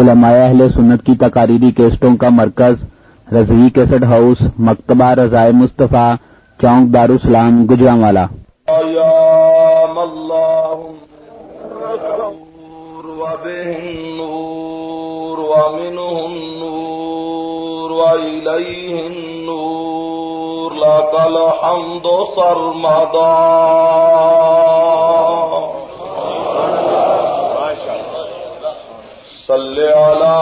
علماء اہل سنت کی تقاریری کیسٹوں کا مرکز، رضوی کیسٹ ہاؤس، مکتبہ رضائے مصطفیٰ، چونک دارالسلام گجرا والا لك الحمد سرمدا. صل على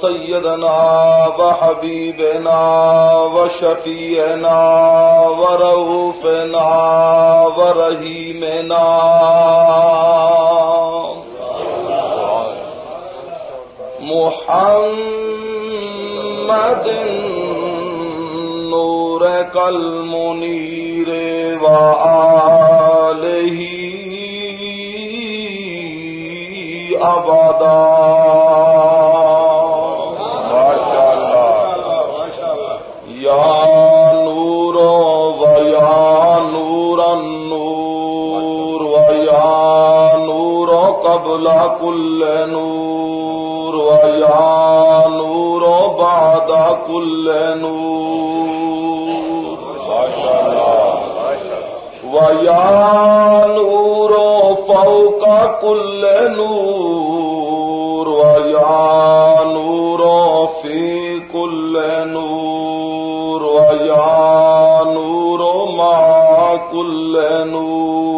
سيدنا وحبيبنا وشفينا ورؤوفنا ورحيمنا. محمد نور کل منیر وآلہ ابدا یا نور و یا نور النور و یا نور قبل کل نور و یا نور بعد کل نور۔ و نور فوق کل نور و نور فی کل نور و نور ما کل نور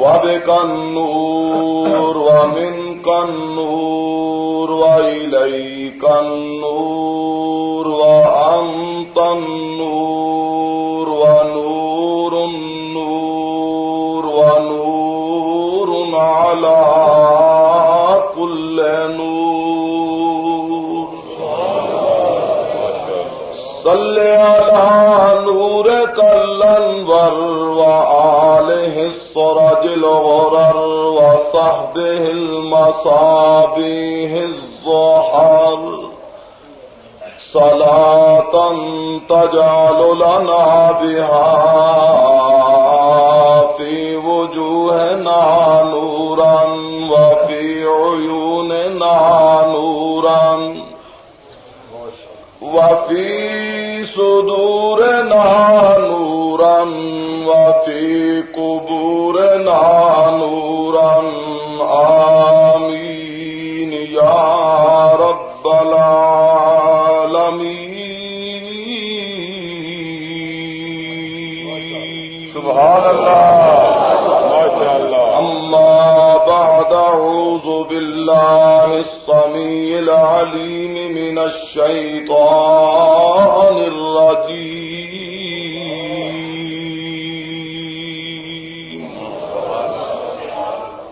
وبك النور ومنك النور وإليك النور صل على نورك الأنور وآله السرج الغرر وصحبه المصابيه الزحر صلاة تجعل لنا بها في وجوهنا نورا وفي عيوننا نورا. وفي صدورنا نورا وفي قبورنا نورا آمين يا رب العالمين سبحان اللہ. ماشاء اللہ. أما بعد أعوذ بالله السميع العليم من الشيطان الرجيم.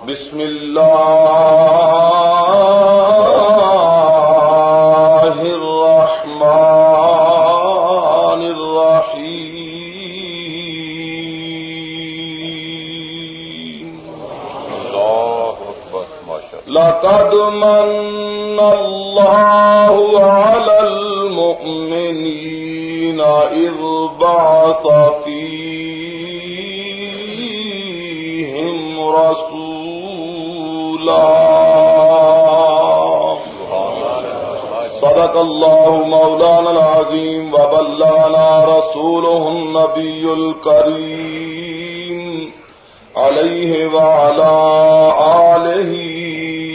بسم الله الله على المؤمنين إذ بعث فيهم رسولا. صدق الله مولانا العظيم وبلغنا رسوله النبي الكريم عليه وعلى آله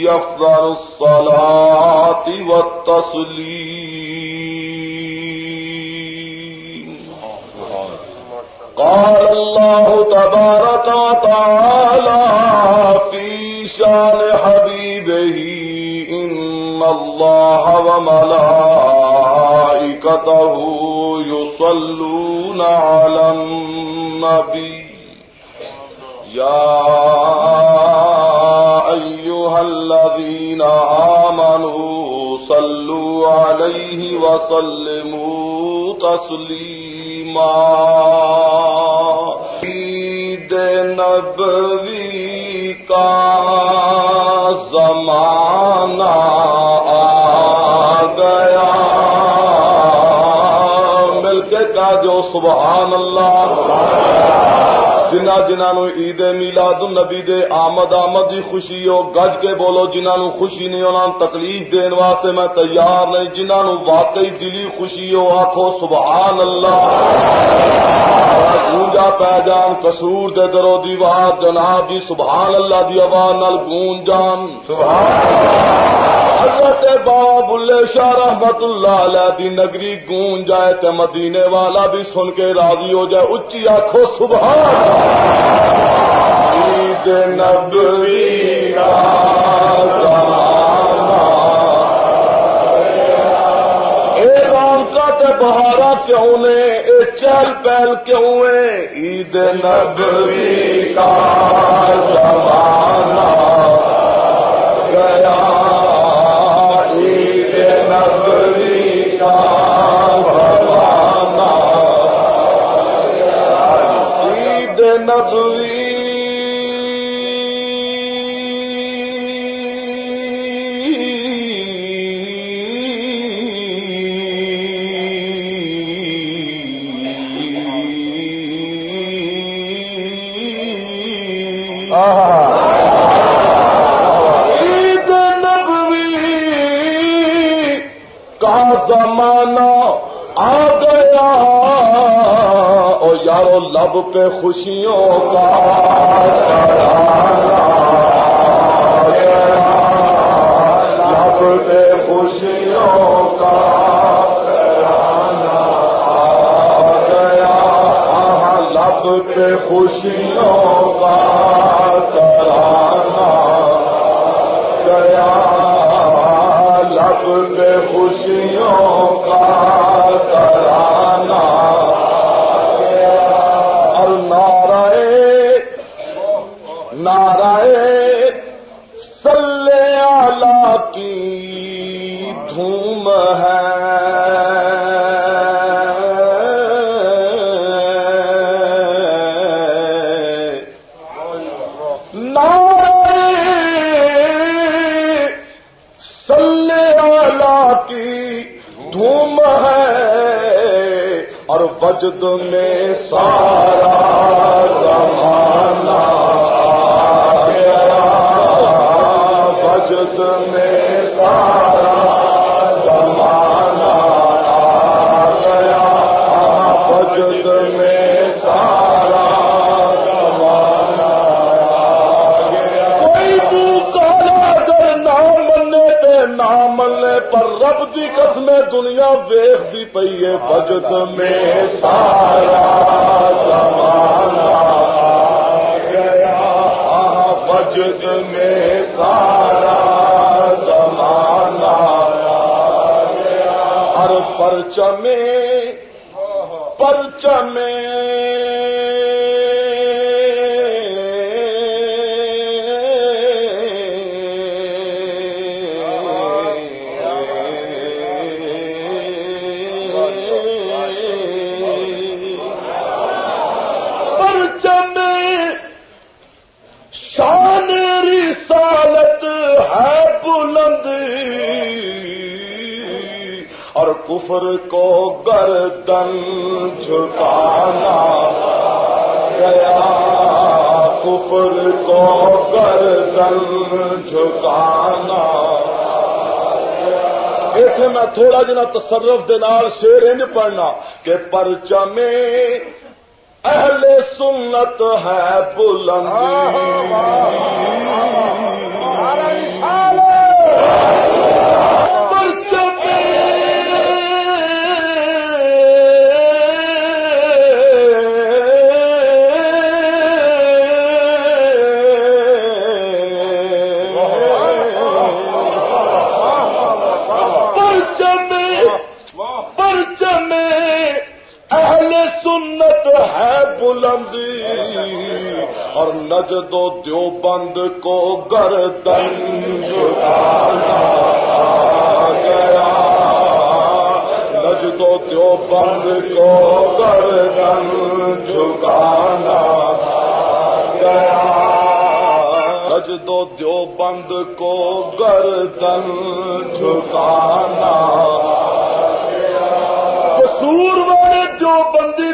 يفضل الصلاة والتسليم. قال الله تبارك وتعالى في شان حبيبه، إن الله وملائكته يصلون على النبي. يا أيها الذين آمنوا صلوا عليه وسلموا تسليما. عيد نبوي کا زمانہ آ گیا۔ مل کے کا جو سبحان اللہ۔ جنہ جنہوں عید میلاد النبی دے آمد آمد دی خوشی ہو گج کے بولو جنہوں خوشی نہیں ہونا تکلیف دین واسطے میں تیار نہیں جنہوں واقعی دلی خوشی ہو آخو سبحان اللہ گونجا پہ جان کسور دے درو دیوار، جناب جی سبحان اللہ دی آواز نال گونج جان۔ سبحان حضرت بابا بلے شاہ رحمت اللہ علیہ دی نگری گون جائے تے مدینے والا بھی سن کے راضی ہو جائے اچھی آخو سبحان عید نبوی بہارا کیوں نے؟ اے چہل پہل کیوں ہے؟ عید نبوی کا زمانہ۔ گیا نبوی عید نبوی کا زمانہ آ گیا۔ یارو لب پہ خوشیوں کا لب پہ خوشیوں کا گیا لب پہ خوشیوں کا کرانا گیا لب پہ خوشیوں کا کرانا تمہیں سا پر رب دی قسم دنیا ویخ دی پئی ہے بجت میں۔ سارا زمانہ آ گیا میں سارا زمانہ آ گیا۔ ہر پرچمے کفر کو گردن جھکانا ایتھے میں تھوڑا جنا تصرف دے نال شیر انج پڑھنا کہ پرچم اہل سنت ہے پرچمے اور نجد و دیوبند کو گردن جھکانا گیا۔ نجد و دیوبند کو گردن جھکانا گیا۔ نجد و دیوبند کو گردن جھکانا قصور والے جو بندی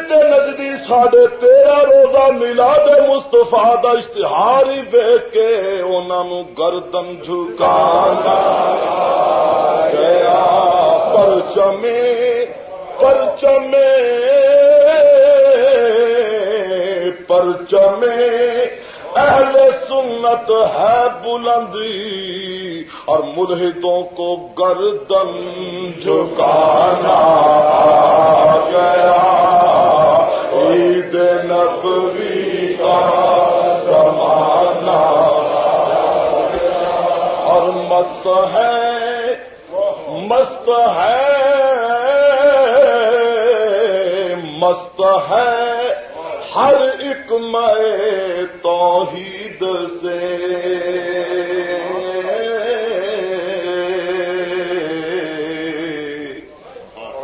تے ساڈے تیرہ روزہ ملا مستفا کا اشتہار ہی دیکھ کے انہوں گردن جھکانا گیا۔ پرچمے پرچمے پرچمے اہل سنت ہے بلندی اور ملحدوں کو گردن جھکانا گیا۔ عید نبوی کا زمانہ اور مست ہے مست ہے مست ہے ہر ایک میں توحید سے۔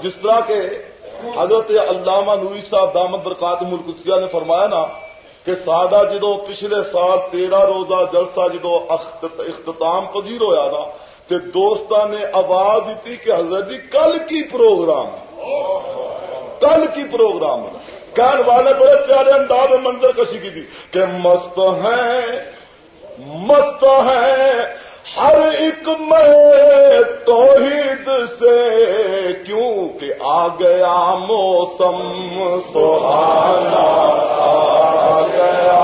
جس طرح کے حضرت علامہ نوری صاحب دامد برکات ملکسیا نے فرمایا نا کہ سادہ جدو پچھلے سال تیرہ روزہ جلسہ جدو اختتام پذیر ہویا نا، تے دوستان نے آواز دیتی کہ حضرت جی کل کی پروگرام؟ کل کی پروگرام کہنے والے بڑے پیارے انداز میں منظر کشی کی تھی کہ مست ہیں مست ہیں ہر ایک میں توحید سے کیوں کہ آ گیا موسم سہانا آ گیا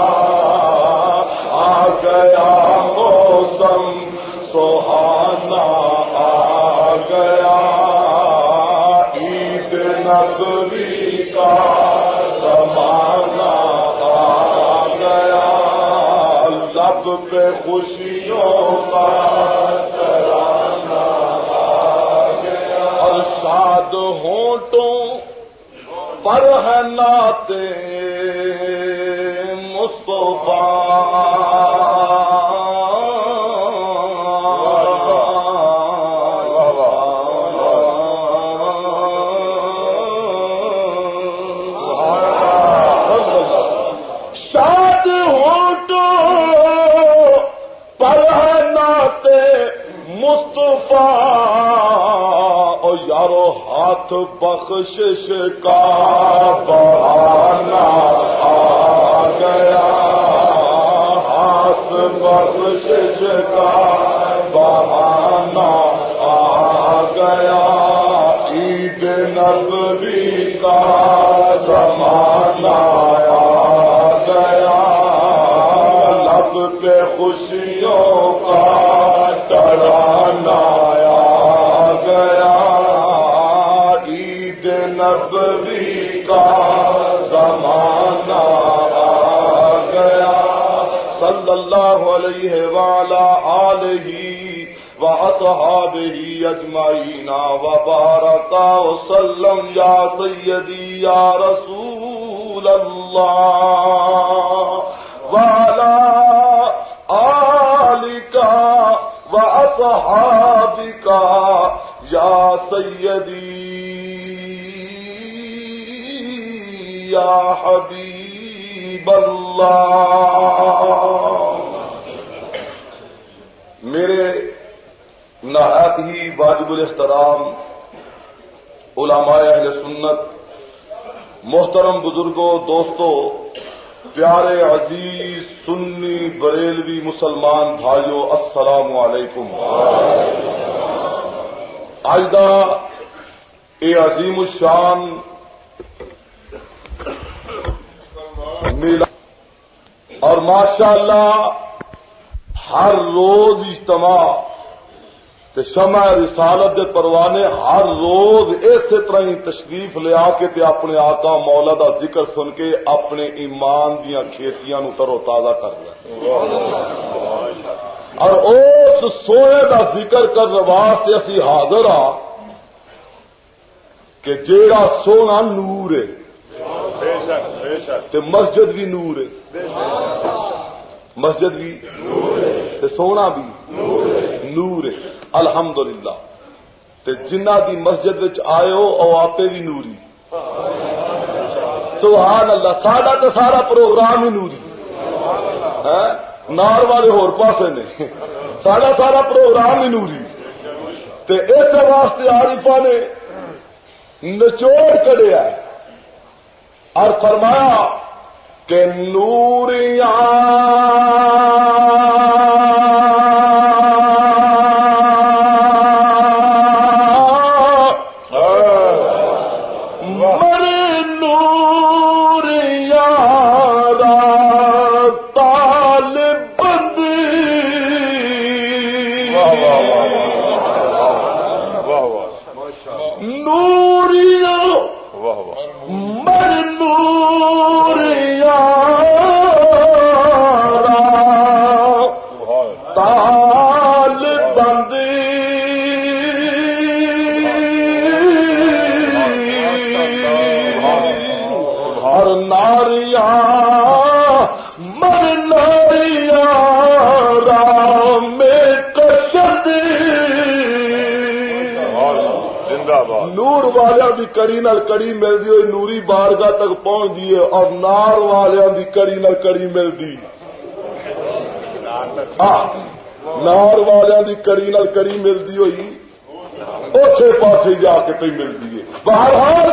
آ گیا موسم سہانا آ گیا عید نبوی کا پہ خوشیوں کا ترانہ اور شاد ہونٹوں پر ہے ناتے او ہاتھ بخشش کا بہانا آ گیا۔ ہاتھ بخشش کا بہانا آ گیا۔ عید نبوی کا زمانہ آ گیا۔ لب پہ خوشیوں کا ترانہ آ گیا۔ علیہ والا آلہ وأصحابه أجمعين وبارك وسلم يا سيدي يا رسول الله وعلى آلك وأصحابك يا سيدي يا حبيب الله میرے نہایت ہی واجب الاحترام علماء اہل سنت، محترم بزرگوں دوستوں پیارے عزیز سنی بریلوی مسلمان بھائیوں السلام علیکم۔ آئدہ اے عظیم الشان میلا اور ماشاءاللہ ہر روز اجتماع تے شمع رسالت دے پروانے ہر روز اسی طرح ہی تشریف لیا کے تے اپنے آقا مولا دا ذکر سن کے اپنے ایمان دیا کھیتیاں نو ترو تازہ کر لیا اور اس سونے دا ذکر کرنے واسطے اسی حاضر ہاں کہ جیڑا سونا نور ہے تے مسجد بھی نور ہے۔ مسجد بھی تے سونا بھی نور ہے۔ الحمدللہ۔ تے جنہ دی مسجد وچ آئے او آپے بھی نوری۔ سبحان اللہ ساڈا تے سارا پروگرام ہی نوری۔ ہاں؟ نار والے ہور پاسے نے۔ ساڈا سارا پروگرام ہی نوری۔ تے اس واسطے عارفا نے نچوڑ کڈیا اور فرمایا کہ دی کڑی نال کڑی ملتی ہوئی، نوری بارگاہ تک پہنچ ہے، اور نار والوں دی کڑی نال کڑی ملتی نار والوں دی کڑی نال کڑی ملتی ہوئی اچھے پاسے جا کے پہ ملتی ہے۔ بہرحال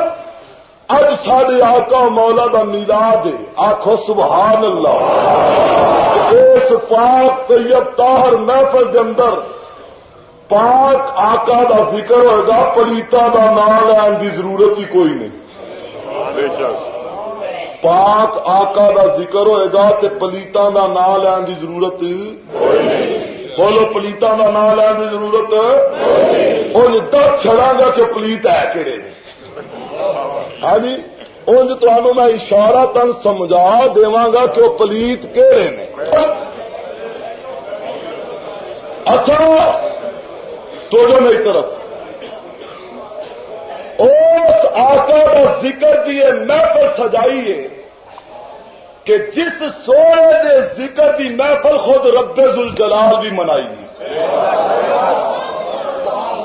اج سڈے آقا مولا دا میلاد ہے آخو سبحان اللہ۔ اس پاک طیب تاہر محفل کے اندر پاک آقا دا ذکر ہوئے گا پلیتا دا نام لین کی ضرورت ہی کوئی نہیں۔ پاک آقا دا ذکر ہوئے گا تے پلیتا دا نام لین کی ضرورت۔ بولو پلیتا دا نام لین کی ضرورت۔ ان دس چڑا گا کہ پلیت ہے کہڑے ہاں جی انج تمہوں میں اشارہ تن سمجھا داں کہ وہ پلیت کہڑے نے۔ اچھا تو جو میری طرف۔ اس آقا کا ذکر کی یہ محفل سجائی ہے کہ جس سونے کے ذکر کی محفل خود رب الجلال بھی منائی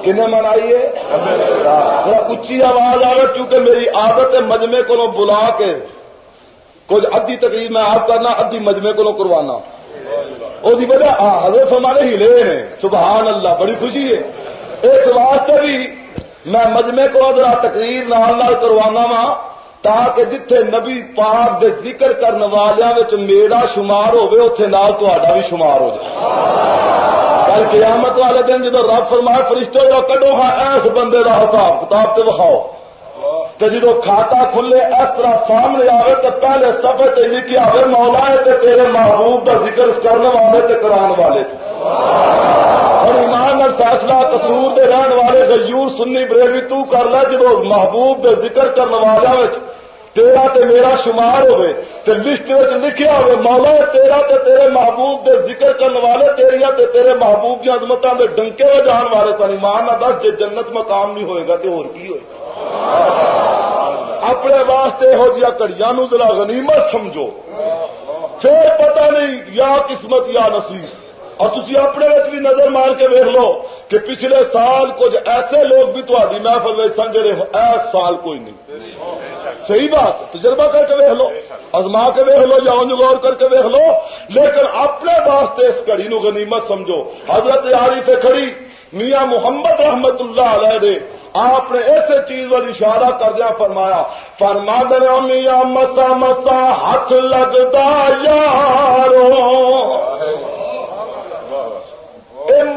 کنہیں منائی ہے؟ ذرا اچھی آواز آ رہا کیونکہ میری عادت ہے مجمے کو بلا کے۔ کچھ ادھی تقریب میں آپ کرنا، ادھی مجمے کو کروانا۔ وہ وجہ حضرت ہمارے ہلے نے سبحان اللہ، بڑی خوشی ہے۔ اس واسطے بھی میں مجمے کو ذرا تقریر نال نال کروانا وا تاکہ جتھے نبی پاک دے ذکر کرنے والوں میرا شمار ہوے اتے نال تا بھی شمار ہو جائے۔ کل قیامت والے دن جب رب فرمائے فرشتوں جو کڈو ہاں ایس بندے کا حساب کتاب سے وکھاؤ۔ تو جدو کھاتا کھلے اس طرح سامنے آئے تو پہلے سفے تے لکھی آئے مولا ہے تے تیرے محبوب کا ذکر کرنے والے تے کران والے۔ اور ایمان فیصلہ، قصور دے رہن والے، غیور سنی بریوی تو کر لے، جدو محبوب دے ذکر کرنے والے تیرا تے میرا شمار ہوئے تے لسٹ لکھیا ہوئے، مولا تیرا تے تیرے محبوب دے ذکر کرنے والے تیریا تے تیرے محبوب کی عظمتوں دے ڈنکے ہو جان والے تن ایمان نہ دس جی جنت مقام نہیں ہوئے گا تو اور کی ہوئے؟ گا اپنے واسطے یہو جہاں کڑیاں ذرا غنیمت سمجھو۔ پھر پتہ نہیں، یا قسمت یا نصیب۔ اور تھی اپنے بھی نظر مار کے ویک لو کہ پچھلے سال کچھ ایسے لوگ بھی تاری محفل میں سن جڑے ایس سال کوئی نہیں۔ صحیح بات تجربہ کر کے ویک لو ازما کے ویک لو یا انج غور کر کے ویک لو لیکن اپنے واسطے اس کڑی نو غنیمت سمجھو۔ حضرت یاری سے کھڑی میاں محمد رحمت اللہ علیہ دے آپ نے ایسے چیز والی اشارہ کر دیا فرمایا فرما دیا میاں مسا مسا ہاتھ لگتا یارو۔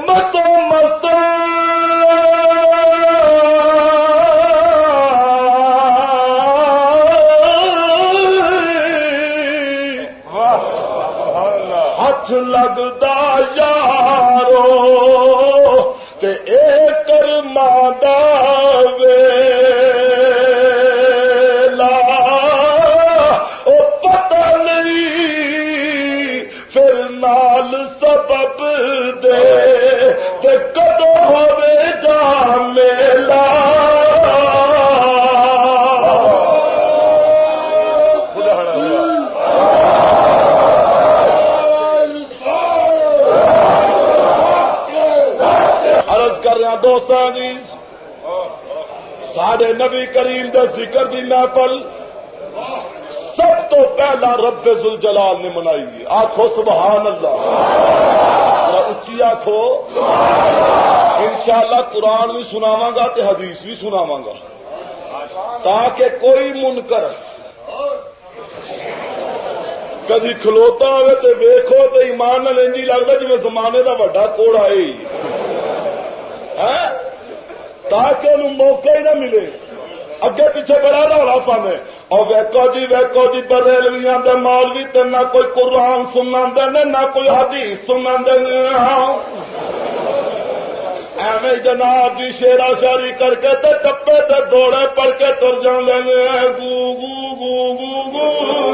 مت مست لگتا یارو کہ ایک مادا ویلا او پتہ نہیں پھر نال سبب دے تے کدو ہوے گا میلا جی سارے نبی کریم دے ذکر دی محفل سب تو پہلا رب زل جلال نے منائی آخو سبحان اللہ۔ اچھی آخو ان شاء اللہ قرآن بھی سناوا گا حدیث بھی سناوا گا۔ تاکہ کوئی منکر کدی کھلوتا ہوئے تو ویکو تو ایمان نال انجی لگتا جی زمانے کا وڈا کوڑ آئے تاکہ انہوں موقع ہی نہ ملے۔ اگے پیچھے بڑا رولا پانے۔ اور ویکو جی ویکو جی بریلویاں دے، مولوی تے نہ کوئی قرآن سنا دے نہ کوئی حدیث سنا دے ایویں جناب جی شیرا شاری کر کے تے ٹپے تے دوڑے پڑ کے تر جان لیں گو گو گو گو گو۔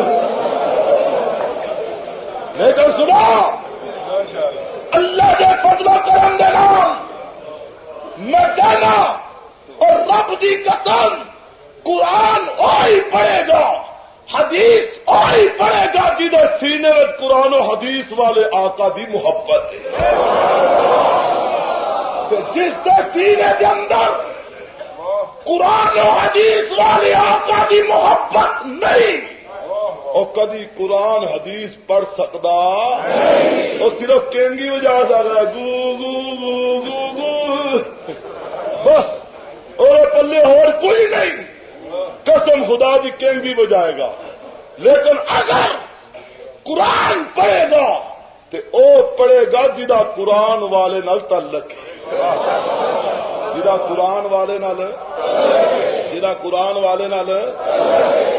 لیکن سنا اللہ کے فضل کرم دے نام۔ میں کہنا اور رب دی قسم قرآن وہی پڑے گا حدیث وہی پڑے گا جدھر سینے میں قرآن و حدیث والے آقا دی محبت ہے۔ جس کے سینے کے اندر قرآن و حدیث والے آقا دی محبت نہیں اور کدی قرآن حدیث پڑھ سکتا وہ صرف کینگی بجا سکتا گو گو گو گو۔ اور پلے اور کوئی نہیں۔ قسم خدا کی کینگی بجائے گا۔ لیکن اگر قرآن پڑھے گا تو او پڑھے گا جا قرآن والے نال تعلق۔ جا قرآن والے نال۔ جا قرآن والے نال۔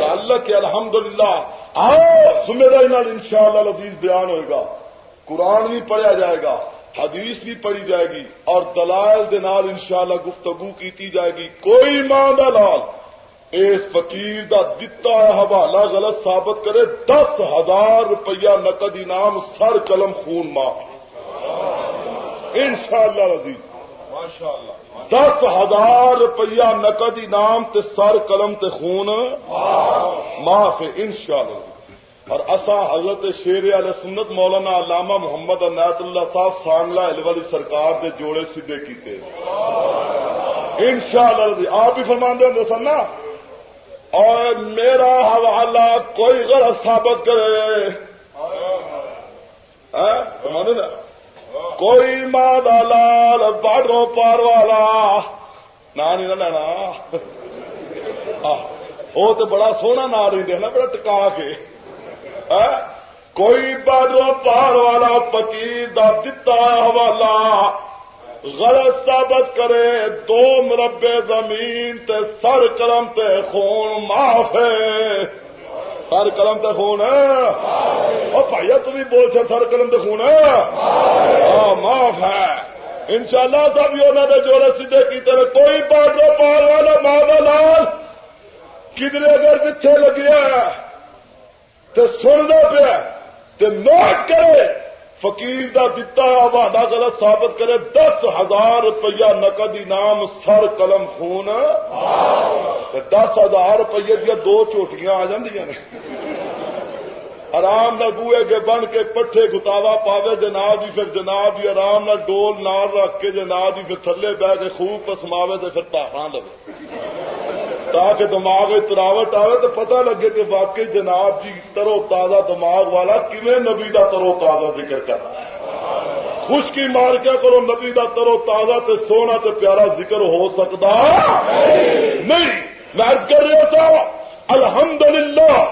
تعلق ہے، الحمدللہ۔ آؤ، ذمہ داری ان شاء اللہ لذیذ بیان ہوئے گا۔ قرآن بھی پڑھا جائے گا۔ حدیث بھی پڑھی جائے گی اور دلائل دے نال انشاءاللہ گفتگو کیتی جائے گی۔ کوئی ماں دلال اس فقیر دا دتا حوالہ غلط ثابت کرے دس ہزار روپیہ نقد انعام سر قلم خون ماں ان شاء اللہ رضی دس ہزار روپیہ نقد انعام تے سر قلم تے خون معاف ان شاء اللہ اور اصا حضرت شیر علیہ سنت مولانا علامہ محمد عنایت اللہ صاحب سانگلہ والی سرکار دے جوڑے سیدھے کیتے ان شاء اللہ آپ ہی فرما دے سن نا اور میرا حوالہ کوئی غلط ثابت کرے۔ نا؟ کوئی ماں لال باڈروں پار والا نہ نہیں لینا۔ وہ تو بڑا سونا نا رہے نا بڑا ٹکا کے۔ کوئی باڈروں پار والا پکی دا دتا حوالہ غلط ثابت کرے دو مربے زمین تے سر قلم تے خون معاف ہے۔ سر قلم تے خون ہے؟ بھائی تم بول چ سر قلم تے خون ہے؟ معاف ہے۔ ان شاء اللہ سب انہوں نے جوڑے سیدھے کی کوئی بارڈر پار والا ماں لال کدھر اگر جتھے لگیا تو سننا پیا نوٹ کرے، فقیر دا دتا وعدہ غلط ثابت کرے، دس ہزار روپیہ نقد انعام سر قلم خون۔ دس ہزار روپیے دیا دو چوٹیاں آ جی آرام نہ بوئے کے بن کے پٹھے گتاوا پاوے، جناب جی پھر جناب جی آرام نہ ڈول نال رکھ کے جناب جی پھر تھلے بہ کے خوب پسماوے تو پھر تاخا لو تاکہ دماغ تراوٹ آئے تو پتہ لگے کہ واقعی جناب جی ترو تازہ دماغ والا کمیں نبی کا ترو تازہ ذکر ہے؟ خشکی مار کیا کرو نبی کا ترو تازہ تے سونا تے پیارا ذکر ہو سکتا؟ نہیں۔ میں کر رہا تھا الحمدللہ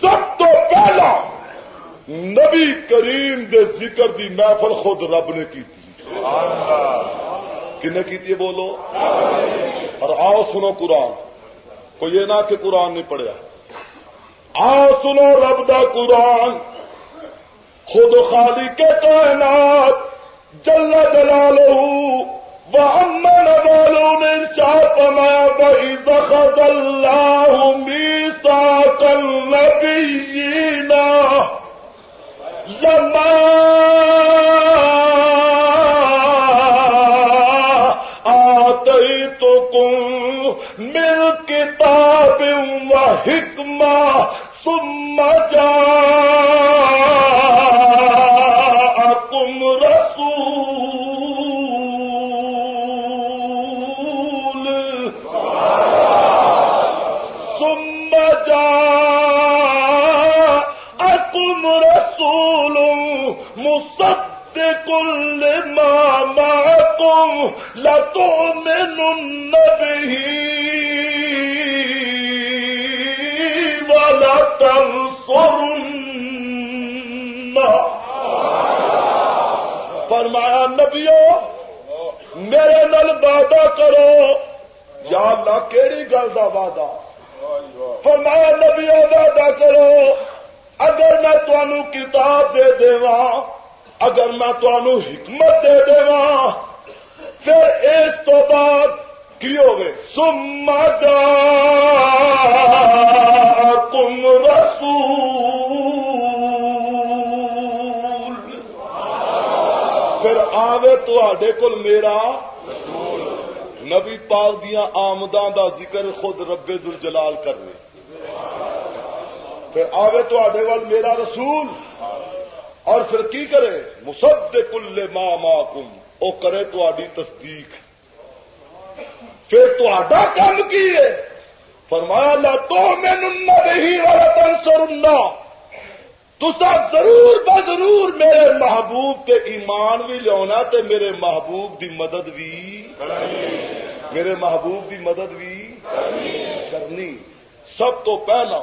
سب تو پہلا نبی کریم دے ذکر دی محفل خود رب نے کی تھی۔ کنے کی بولو؟ اور آؤ سنو قرآن۔ کو یہ نہ کہ قرآن نہیں پڑھیا۔ آ سنو رب دا قرآن۔ خود خالی کے کائنات، جل جلال وہ امن والوں نے شاہ پما بھائی بخد اللہ میسا کل نبی لما آتے مل کتاب و حکمہ ثم جاءكم رسول وعدہ کرو۔ یا اللہ، کیڑی گل کا وعدہ؟ فرمایا نبیو وعدہ کرو۔ اگر میں تمہوں کتاب دے دیواں، اگر میں تمہوں حکمت دے دیواں، پھر اس تو بعد کی ہوگی؟ سما جا تم رسول۔ پھر آوے تو کول میرا نبی پاک دیا آمداں دا ذکر خود رب دل جلال کر رہے پھر آوے تو وال میرا رسول۔ اور پھر کی کرے؟ مسد کل ماں ماں کم وہ کرے تو تصدیق۔ پھر تا کام کی ہے فرمایا، لا تو میں نہیں والا تنسر تسا ضرور ب ضرور میرے محبوب تے ایمان بھی لیا تے میرے محبوب دی مدد بھی میرے محبوب دی مدد بھی کرنی۔ سب تو پہلا،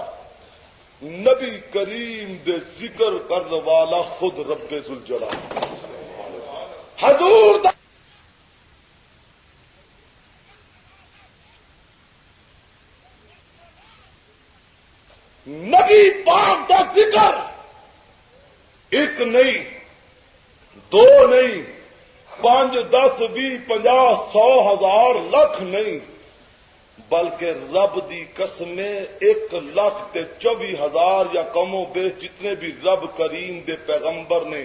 نبی کریم دے ذکر کرنے والا خود رب زلجلال حضور دا نبی پاک کا ذکر۔ ایک نہیں، دو نہیں پانچ، دس بھی پنجا سو، ہزار لکھ نہیں، بلکہ رب دی قسمیں ایک لاکھ تے چوبی ہزار یا کموں بیش جتنے بھی رب کریم دے پیغمبر نے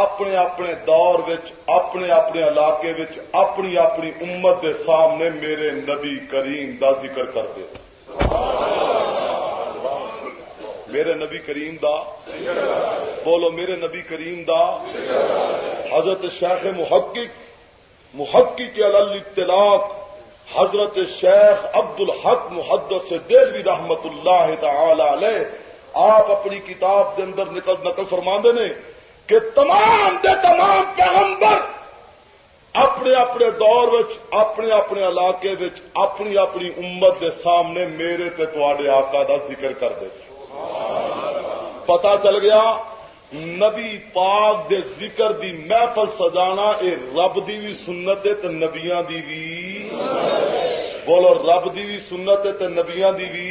اپنے اپنے دور وچ، اپنے اپنے علاقے وچ، اپنی اپنی امت دے سامنے میرے نبی کریم دا ذکر کرتے میرے نبی کریم دا، بولو میرے نبی کریم دا، حضرت شیخ محقق محقق الاطلاق، حضرت شیخ عبد الحق محدث سے دلوی رحمت اللہ تعالی علیہ، آپ اپنی کتاب کے اندر نقل نقل فرما نے کہ تمام دے تمام پیغمبر اپنے اپنے دور وچ، اپنے اپنے علاقے وچ، اپنی اپنی امت دے سامنے میرے تے تے آقا دا ذکر کرتے پتا چل گیا، نبی پاک دے ذکر دی محفل سجانا، اے رب دی بھی سنت ہے تے نبیاں دی بھی بولو، رب دی بھی سنت ہے تے نبیاں دی بھی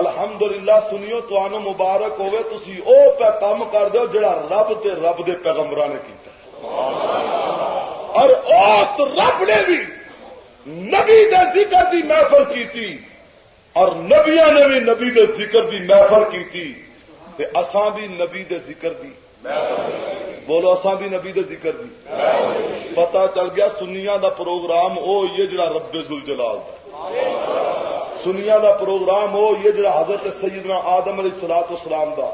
الحمدللہ، سنیو تو آنو مبارک ہوئے، تسی او پہ کام کر دو جڑا رب تے رب دے پیغمبران نے کیتا اور اس رب نے بھی نبی دے ذکر دی محفل کیتی۔ اور نبیاں نے بھی نبی دے ذکر دی محفل کی تھی تے اساں بھی نبی دے ذکر دی بولو اساں بھی نبی دے ذکر دی پتا چل گیا سنیا دا پروگرام او یہ جڑا رب جلال دا سنیا دا پروگرام ہو یہ جڑا حضرت سیدنا آدم علیہ سلاط اسلام دا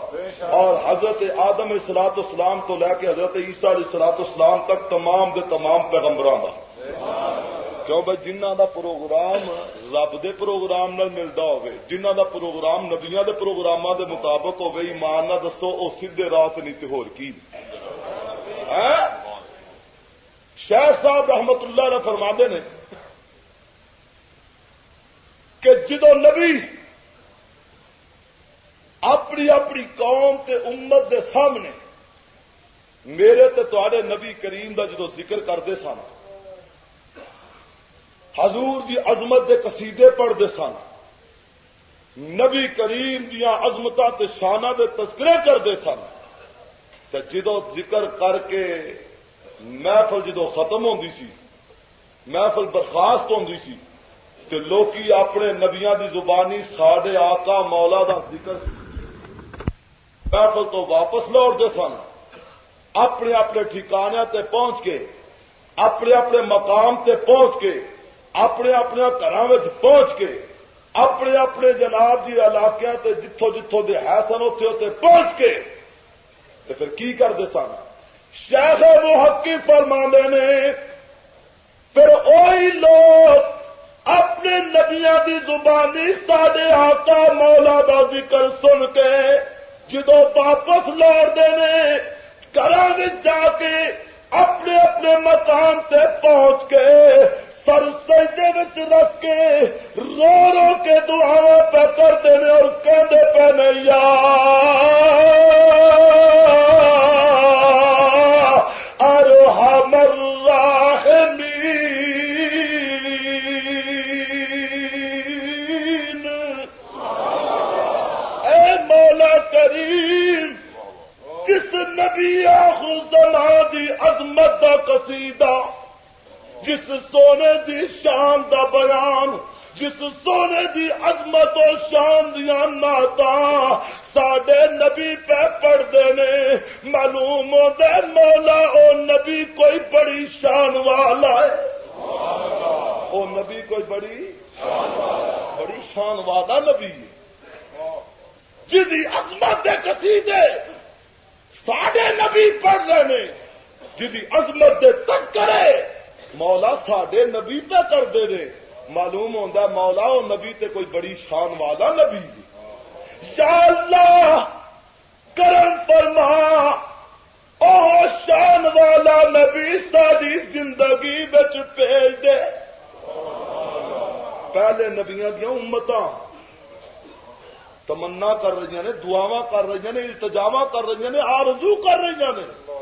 اور حضرت آدم علیہ سلاط اسلام تو لے کے حضرت عیسیٰ علیہ سلاط اسلام تک تمام دے تمام پیغمبران دا کیوں بھائی جنہ دا پروگرام رب دے پروگرام نال ملتا ہوگی جنہ دا پروگرام نبیاں دے پروگرام دے مطابق ہوگی ایمان نہ دسو او سیدھے رات نہیں تے ہور کی شیخ صاحب رحمت اللہ نے فرما نے کہ جدو نبی اپنی اپنی قوم تے امت دے سامنے میرے تے نبی کریم دا جدو ذکر کرتے سن حضور دی عظمت دے قصیدے پڑھتے سن۔ نبی کریم دیا عظمت شانہ دے تذکرے کرتے سن۔ جدو ذکر کر کے محفل جدو ختم ہوتی سی، محفل برخاست ہوتی سی لوکی اپنے نبیا دی زبانی ساڈے آقا مولا دا ذکر محفل تو واپس لوٹتے سن۔ اپنے اپنے ٹھکانے تے پہنچ کے، اپنے اپنے مقام تے پہنچ کے اپنے اپنے گھر پہنچ کے اپنے اپنے جناب دی علاقے تے جتوں جتوں دے ہے سن اتے اتنے پہنچ کے تے پھر کی کرتے سن؟ شیخ محقی فرماندے نے، پھر وہی لوگ اپنے نبیا کی زبانی سڈے آقا مولا دا ذکر سن کے جدو واپس لوٹتے ہیں گھر جا کے اپنے اپنے مکان تے پہنچ کے سر سجدے وچ رکھ کے رو رو کے دعا پہ کرتے ہیں اور کہتے پہ نہیں ارحم الراحمین۔ اے مولا کریم، جس نبی آخر زمان دی عظمت دا قصیدہ جس سونے دی شان دا بیان جس سونے دی عظمت و شان دیا ناتا ساڈے نبی پہ پڑھتے نے معلوم ہوتا مولا او نبی کوئی بڑی شان والا ہے۔ او نبی کوئی بڑی بڑی شان والا نبی ہے۔ جی عظمت دے قصیدے ساڈے نبی پڑھ رہے ہیں جی عظمت دے تک کرے مولا ساڈے نبی پہ کرتے نے۔ معلوم ہوتا مولا وہ نبی تے کوئی بڑی شان والا نبی یا اللہ، کرم فرما۔ او شان والا نبی ساری زندگی بچ بھیج دے۔ پہلے نبیاں دیا امت تمنا کر رہی نے دعوا کر رہی نے التجاوا کر رہی نے، آرزو کر رہی نے۔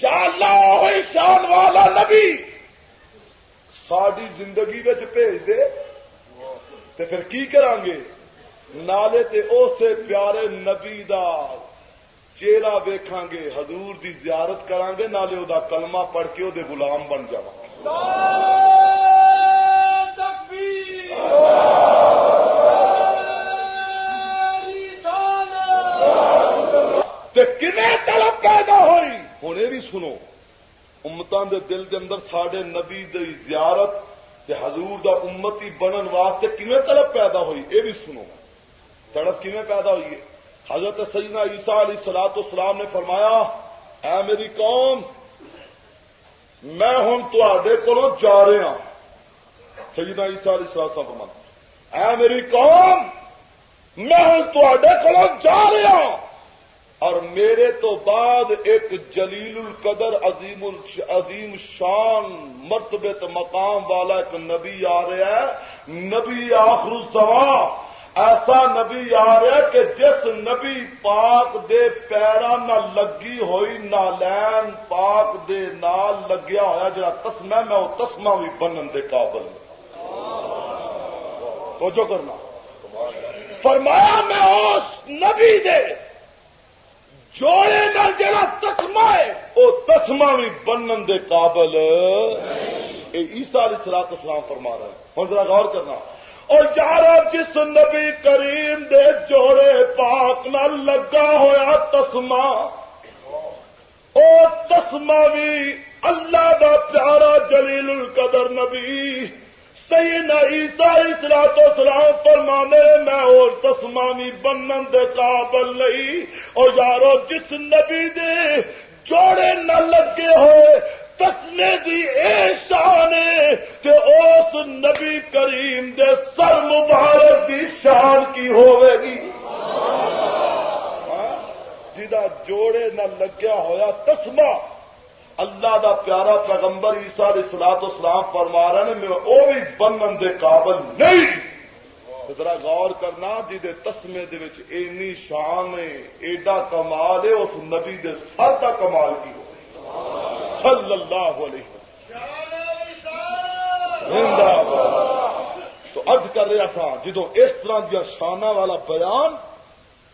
یا اللہ شان والا نبی۔ ساری زندگی بچ بھیج دے تے پھر کی کران گے نالے تے اسے پیارے نبی دا چہرہ ویکھاں گے حضور دی زیارت کران گے نالے او دا کلمہ پڑھ کے او دے غلام بن جاواں۔ تے کنے طلب پیدا ہوئی؟ ہن اے بھی سنو۔ امتاں دے دل دے اندر ساڈے نبی دی زیارت تے حضور دا امتی بنن واسطے کیویں طلب پیدا ہوئی؟ اے بھی سنو۔ طلب کیویں پیدا ہوئی ہے؟ حضرت سیدنا عیسیٰ علیہ الصلوۃ والسلام نے فرمایا، اے میری قوم، میں ہن تواڈے کولوں جا رہا ہاں۔ سیدنا عیسیٰ علیہ الصلوۃ والسلام فرمایا، اے میری قوم، میں ہن تواڈے کولوں جا رہا ہوں اور میرے تو بعد ایک جلیل القدر عظیم عظیم شان مرتبت مقام والا ایک نبی آ رہا ہے۔ نبی آخر الزما ایسا نبی آ رہا ہے کہ جس نبی پاک دے پیرا نہ لگی ہوئی، نہ لین پاک دے نال لگیا ہوا جا تسما میں وہ تسما بھی بنن دے قابل توجہ کرنا۔ فرمایا میں اس نبی دے جوڑے نہ جڑا تسما ہے وہ تسما بھی بنن دے قابل۔ عیسا علیہ سلاط اسلام فرما رہا ہے ہوں ذرا غور کرنا۔ اور یار جس نبی کریم دے جوڑے پاک نہ لگا ہویا تسما او تسما بھی اللہ دا پیارا جلیل القدر نبی۔ سیدنا عیسیٰ اسرا تو سلام فرمانے، میں اور تسمانی بنن دے قابل نہیں۔ اور یارو، جس نبی دے جوڑے نہ لگے ہوئے، تسنے دی اے شان کہ اس نبی کریم دے سر مبارک دی شان کی ہوئے گی۔ ہاں، جدا جوڑے نہ لگیا ہویا، تسمہ اللہ دا پیارا پیغمبر عیسیٰ علیہ سلاط اسلام فرما رہے ہیں، میں وہ بھی بنن دے قابل نہیں۔ ذرا غور کرنا جی دے تسمے دے وچ اینی شان ہے، ایڈا کمال ہے، اس نبی دے سر دا کمال کی ہو۔ صلی اللہ علیہ تو ارد کر رہا تھا جدو اس طرح دیا شانہ والا بیان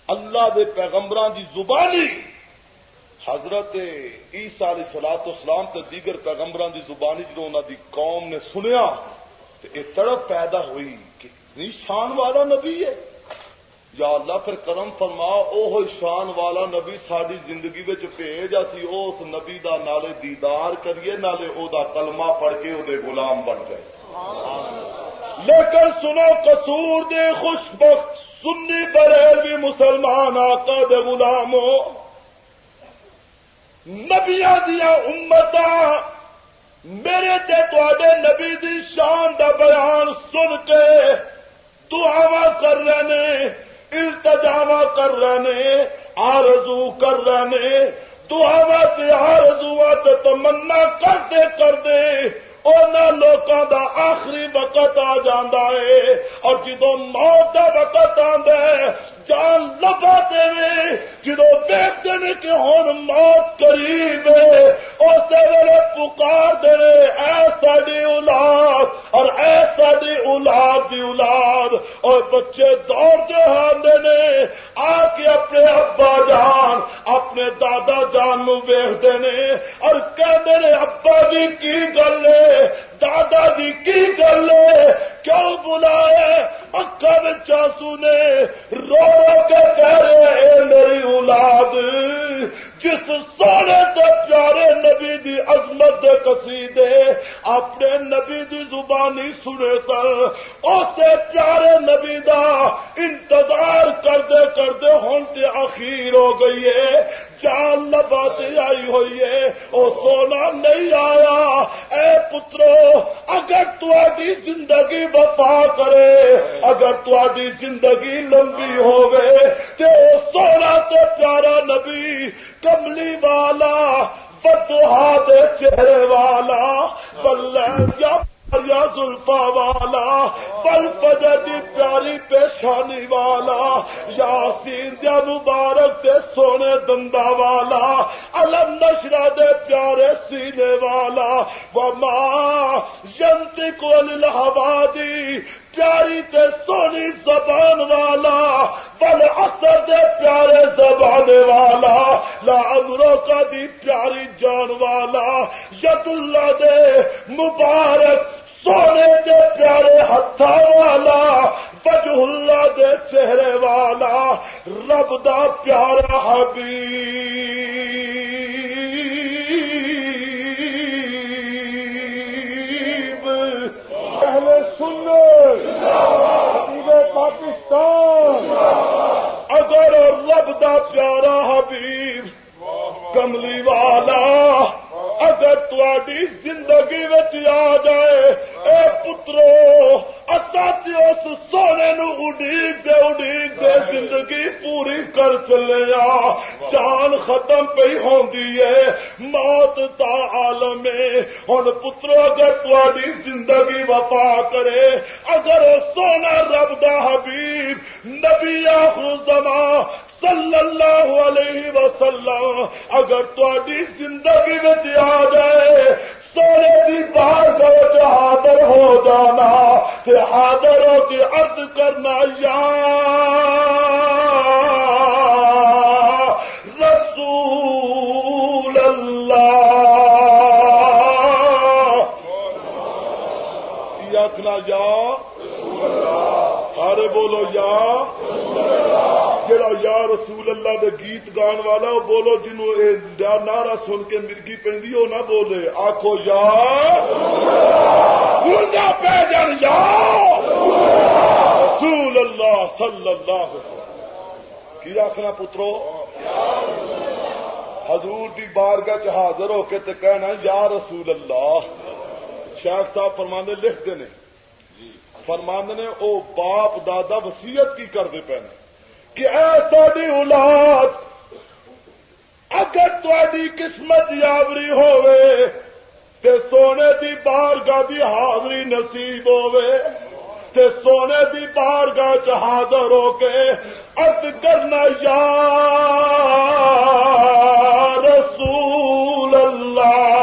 اللہ دے پیغمبران دی زبانی حضرت عیسیٰ علیہ سلاط اسلام تے دیگر پیغمبران دی زبانی جدو انہوں دی قوم نے سنیا تو یہ تڑپ پیدا ہوئی کہ اتنی شان والا نبی ہے۔ یا اللہ پھر کرم فرما او شان والا نبی ساری زندگی بھیج اسی اس نبی دا نالے دیدار کریے، نالے او دا کلمہ پڑھ کے او دے غلام بن گئے لیکن سنو قصور دے خوش بخت سنی بریلوی مسلمان آقا دے غلاموں نبیا دیا امت میرے تے تے نبی دی شان دا بیان سن کے دعوا کر رہے التجاوا کر رہے نے، آرزو کر رہے دعوا تے آرزو تے تمنا کرتے کرتے لوگوں دا آخری وقت آ جانا ہے۔ اور جدو موت کا وقت آدھا جان لبا دے جدو دیکھتے ہیں کہ ہوں موت قریب ہے اس ویلے پکار دے اے ساری اولاد، اور اے ساری اولاد دی اولاد، اور بچے دوڑتے آتے نے آ کے اپنے ابا جان، اپنے دادا جان نو ویختے ہیں، اور کہتے ہیں، ابا جی کی گل ہے؟ دادا جی کی گل کیوں بلایا؟ اکا چاسو نے؟ رو کے کہہ رہے میری اولاد جس سونے تو پیارے نبی دی عظمت دے قصیدے اپنے نبی دی زبانی سنے سن اسے پیارے نبی دا انتظار کرتے کرتے ہوں اخیر ہو گئی ہے۔ جان لباتے آئی ہوئی ہے۔ وہ سونا نہیں آیا۔ اے پترو، اگر تاری زندگی وفا کرے، اگر تاری زندگی لمبی ہوگی تو سونا تو پیارا نبی کملی والا بدوہا دے چہرے والا بلے یا یا زلفا والا پل پجی پیاری پیشانی والا یا دیا مبارک دے سونے دندا والا الم نشرا دے پیارے سینے والا وہ ماں جنتی کو دی پیاری تے سونی زبان والا، بل اثر دے پیارے زبان والا، لا امرو کا دی پیاری جان والا ید اللہ دے مبارک سونے دے پیارے ہاتھ والا بج اللہ دے چہرے والا، رب دا پیارا حبیب۔ پاکستان۔ اگر رب دا پیارا حبیب کملی والا، اگر تاری زندگی آ جائے اے پترو اچھا اس سونے نو اڈیق دے اڈیق دے زندگی پوری کر چلے جان ختم پہ ہوندی ہے موت تا عالم ہوں پترو، اگر تاری زندگی وفا کرے، اگر سونا رب دا حبیب، نبی آخر زمان صلی اللہ علیہ وسلم، اگر تاری زندگی میں آ جائے سونے کی باہر گئے تو حاضر ہو جانا کہ حاضروں کی عرض کرنا، یا رسول اللہ آخنا یا سارے بولو، یا جڑا یا رسول اللہ دے گیت گان والا، وہ بولو جنوب نعرہ سن کے مرگی پہ وہ نہ بولے۔ آخو یا پہ جان، یا رسول اللہ صلی اللہ کی آخنا پترو؟ حضور دی بارگاہ چ حاضر ہو کے تے کہنا، یا رسول اللہ۔ شیخ صاحب فرمانے لکھتے ہیں فرماند نے، او باپ دادا وسیعت کی کرتے پے کہ اے تاری اولاد، اگر تاری قسمت یاوری ہوئے تے سونے دی بارگاہ دی حاضری نصیب ہوئے تے سونے دی بارگاہ چ حاضر ہو کے ارد کرنا، یا رسول اللہ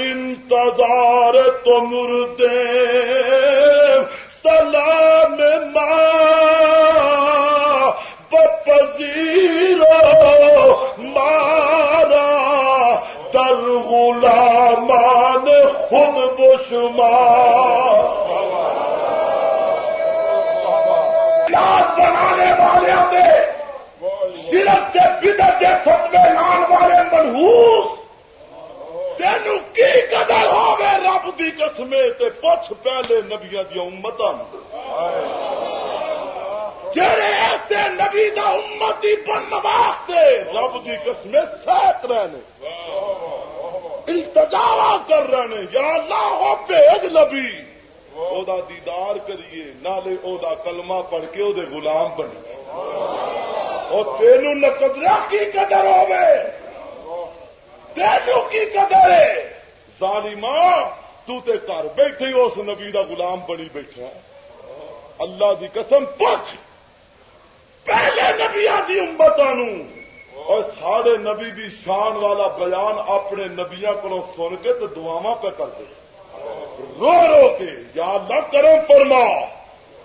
انتظار تو مردے خود بنانے والے سرت سے بدر کے فتوے لان والے منہوس تین کی قدر ہوگی رب کی قسمے تے پچھ پہلے نبیا دیا امت۔ جڑے ایسے نبی دا امتی بن واسطے رب کی قسمے سہت رہے التجاوا کر رہے یا اللہ ہو بھیج نبی۔ او دا دیدار کریے، نالے او دا کلمہ پڑھ کے او دے غلام بنے۔ اور تینوں نقدرہ کی قدر ہوگی تینوں کی قدر ہے؟ ظالماں تو تے گھر بیٹھے اس نبی دا غلام بنی بیٹھا۔ اللہ دی قسم، پوچھ۔ پہلے نبیا کی امتوں اور سارے نبی دی شان والا بیان اپنے نبیا کو سن کے تو دعوا پہ کرتے رو رو کے یا اللہ کرو فرما۔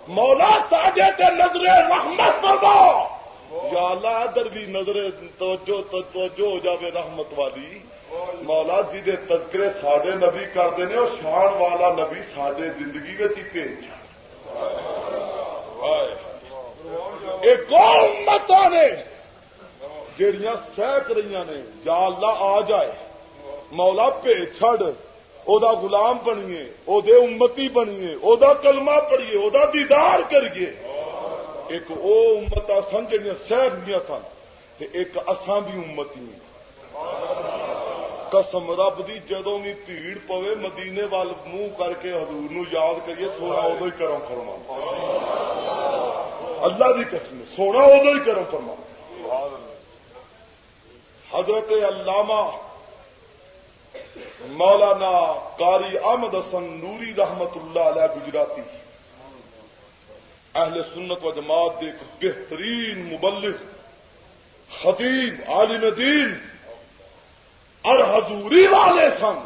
مولا ساجے تے نظر رحمت فرما۔ یا اللہ ادھر بھی نظر توجہ توجہ ہو جاوے رحمت والی۔ مولا جی دے تذکرے سڈے نبی کرتے ہیں اور شان والا نبی سڈے زندگی میں ہی بھیج ایک امت نے جڑیاں سہک رہی نے، یا اللہ آ جائے۔ مولا بھیج چڈ او دا غلام بنیے، او دے امتی بنیے، او دا کلمہ پڑھیے، او دا دیدار کریے۔ ایک او امت سن جڑیاں سہ دیا سن ایک اساں بھی امتی قسم رب دی جدو بھی بھیڑ پوے مدینے وال منہ کر کے حضور نو یاد کریے، سونا ادو ہی کرم فرما اللہ دی قسم سونا ادو ہی کرم فرما حضرت علامہ مولانا کاری احمد حسن نوری رحمت اللہ علیہ گجراتی۔ اہل سنت و جماعت ایک بہترین مبلغ، خطیب عالم دین اور حضوری والے سن۔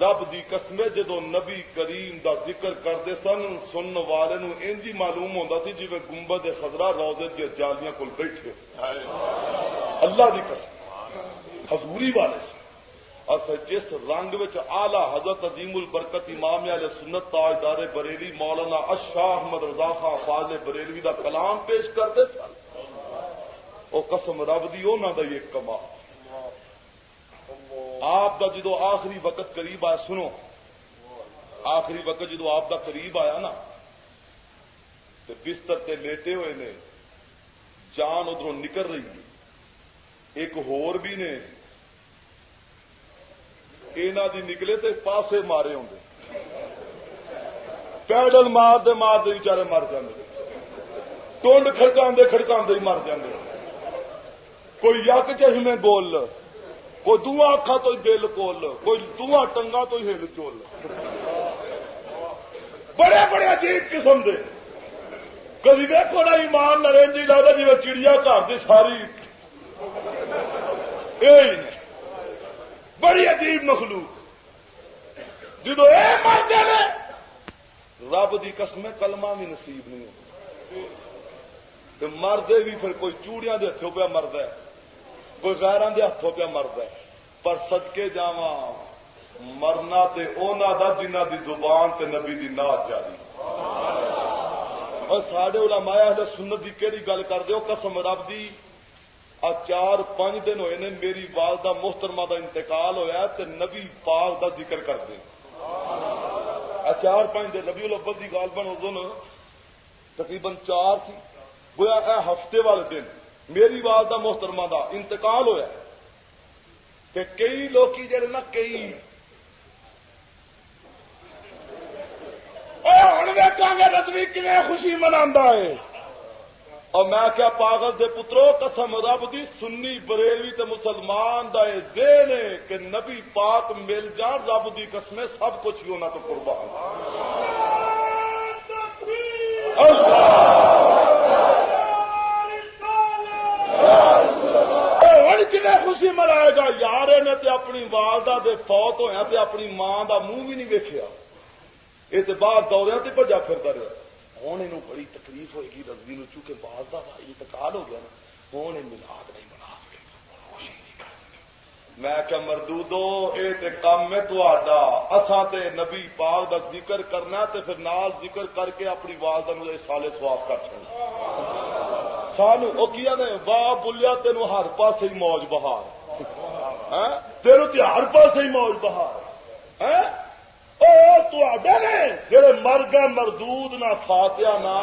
رب دی قسمے جدو نبی کریم دا ذکر کرتے سن سن والے نو انجی معلوم ہوتا سی جی گنبد خزرا روزے دیا جالیاں کول بیٹھے۔ اللہ دی قسم۔ حضوری والے سن جس رنگ آلہ حضرت عظیم البرکت امام علیہ سنت تاجدار بریلی مولانا اشاہ احمد رضا خان فاضل بریلوی دا کلام پیش کرتے سن۔ وہ قسم رب دی انہوں کا ایک کما آپ کا جدو آخری وقت قریب آیا، سنو۔ آخری وقت جدو آپ کا قریب آیا نا تو بستر تے لیٹے ہوئے نے، جان ادھر نکل رہی ایک ہور بھی نے یہاں دی نکلے تے پاسے مارے ہوں پیڈل مارتے مارتے بچارے مر جاندے ٹونڈ کھڑکا کھڑکا ہی مر جاندے کوئی یک چہمے بول کوئی دواں اکھا تو دل کول کوئی دواں ٹنگا تو ہل چول بڑے بڑے عجیب قسم دے کدی دیکھو نا ایمان نرین جی لگتا جی چڑیا گھر کی ساری یہ بڑی عجیب مخلوق. جدو یہ مرد نے رب کی قسم کلمہ بھی نصیب نہیں ہوتا مردے بھی پھر کوئی چوڑیاں دے ہاتھوں پہ مرد ہے، کوئی غیران دے ہاتھوں پہ مرد ہے. پر سدکے جا مرنا تے اونا دا جنہ دی زبان تے نبی دی نات جاری. اور سڈے علماء اہل سنت دی کہڑی گل کر دے قسم رب دی آ چار پانچ دن ہوئے نے میری والدہ محترمہ دا انتقال ہویا تے نبی پاک دا ذکر کر دے آ چار پانچ دن نبی الاول دی گال بن ادن تقریباً چار تھی۔ گویا اے ہفتے والے دن میری والدہ محترمہ دا انتقال ہویا۔ کہ کئی لوگ جڑے نا کئی۔ ہوں دیکھا گے رتوی کھے خوشی منا ہے۔ اور میں کیا پاگل دے پترو، قسم رب دی سنی بریلوی تے مسلمان دا اے دین ہے کہ نبی پاک مل جان، رب دی قسمیں سب کچھ ہی ہونا تو قربان۔ کنے خوشی منائے گا؟ یار نے تے اپنی والدہ دے فوت ہویا تے اپنی ماں دا منہ بھی نہیں ویکیا یہ تو باہر دوریا تے پھرتا رہا ہوں یہ بڑی تکلیف ہوئے گی رضوی نو چونکہ بعد کا انتقال ہو گیا نا ہوں یہ ملاد نہیں منا میں کیا مردو دو یہ کام ہے تا اصا تے نبی پاک دا ذکر کرنا تے پھر نال ذکر کر کے اپنی والدہ نو سالے سواب کر چڑنا سانو وہ کیا نے واہ بولیا تین ہر پاس ہی موج بہار ہاں؟ تیرو تے ہر پاس ہی موج بہار ہاں؟ جڑے مر گئے مردود نہ فاتیا نہ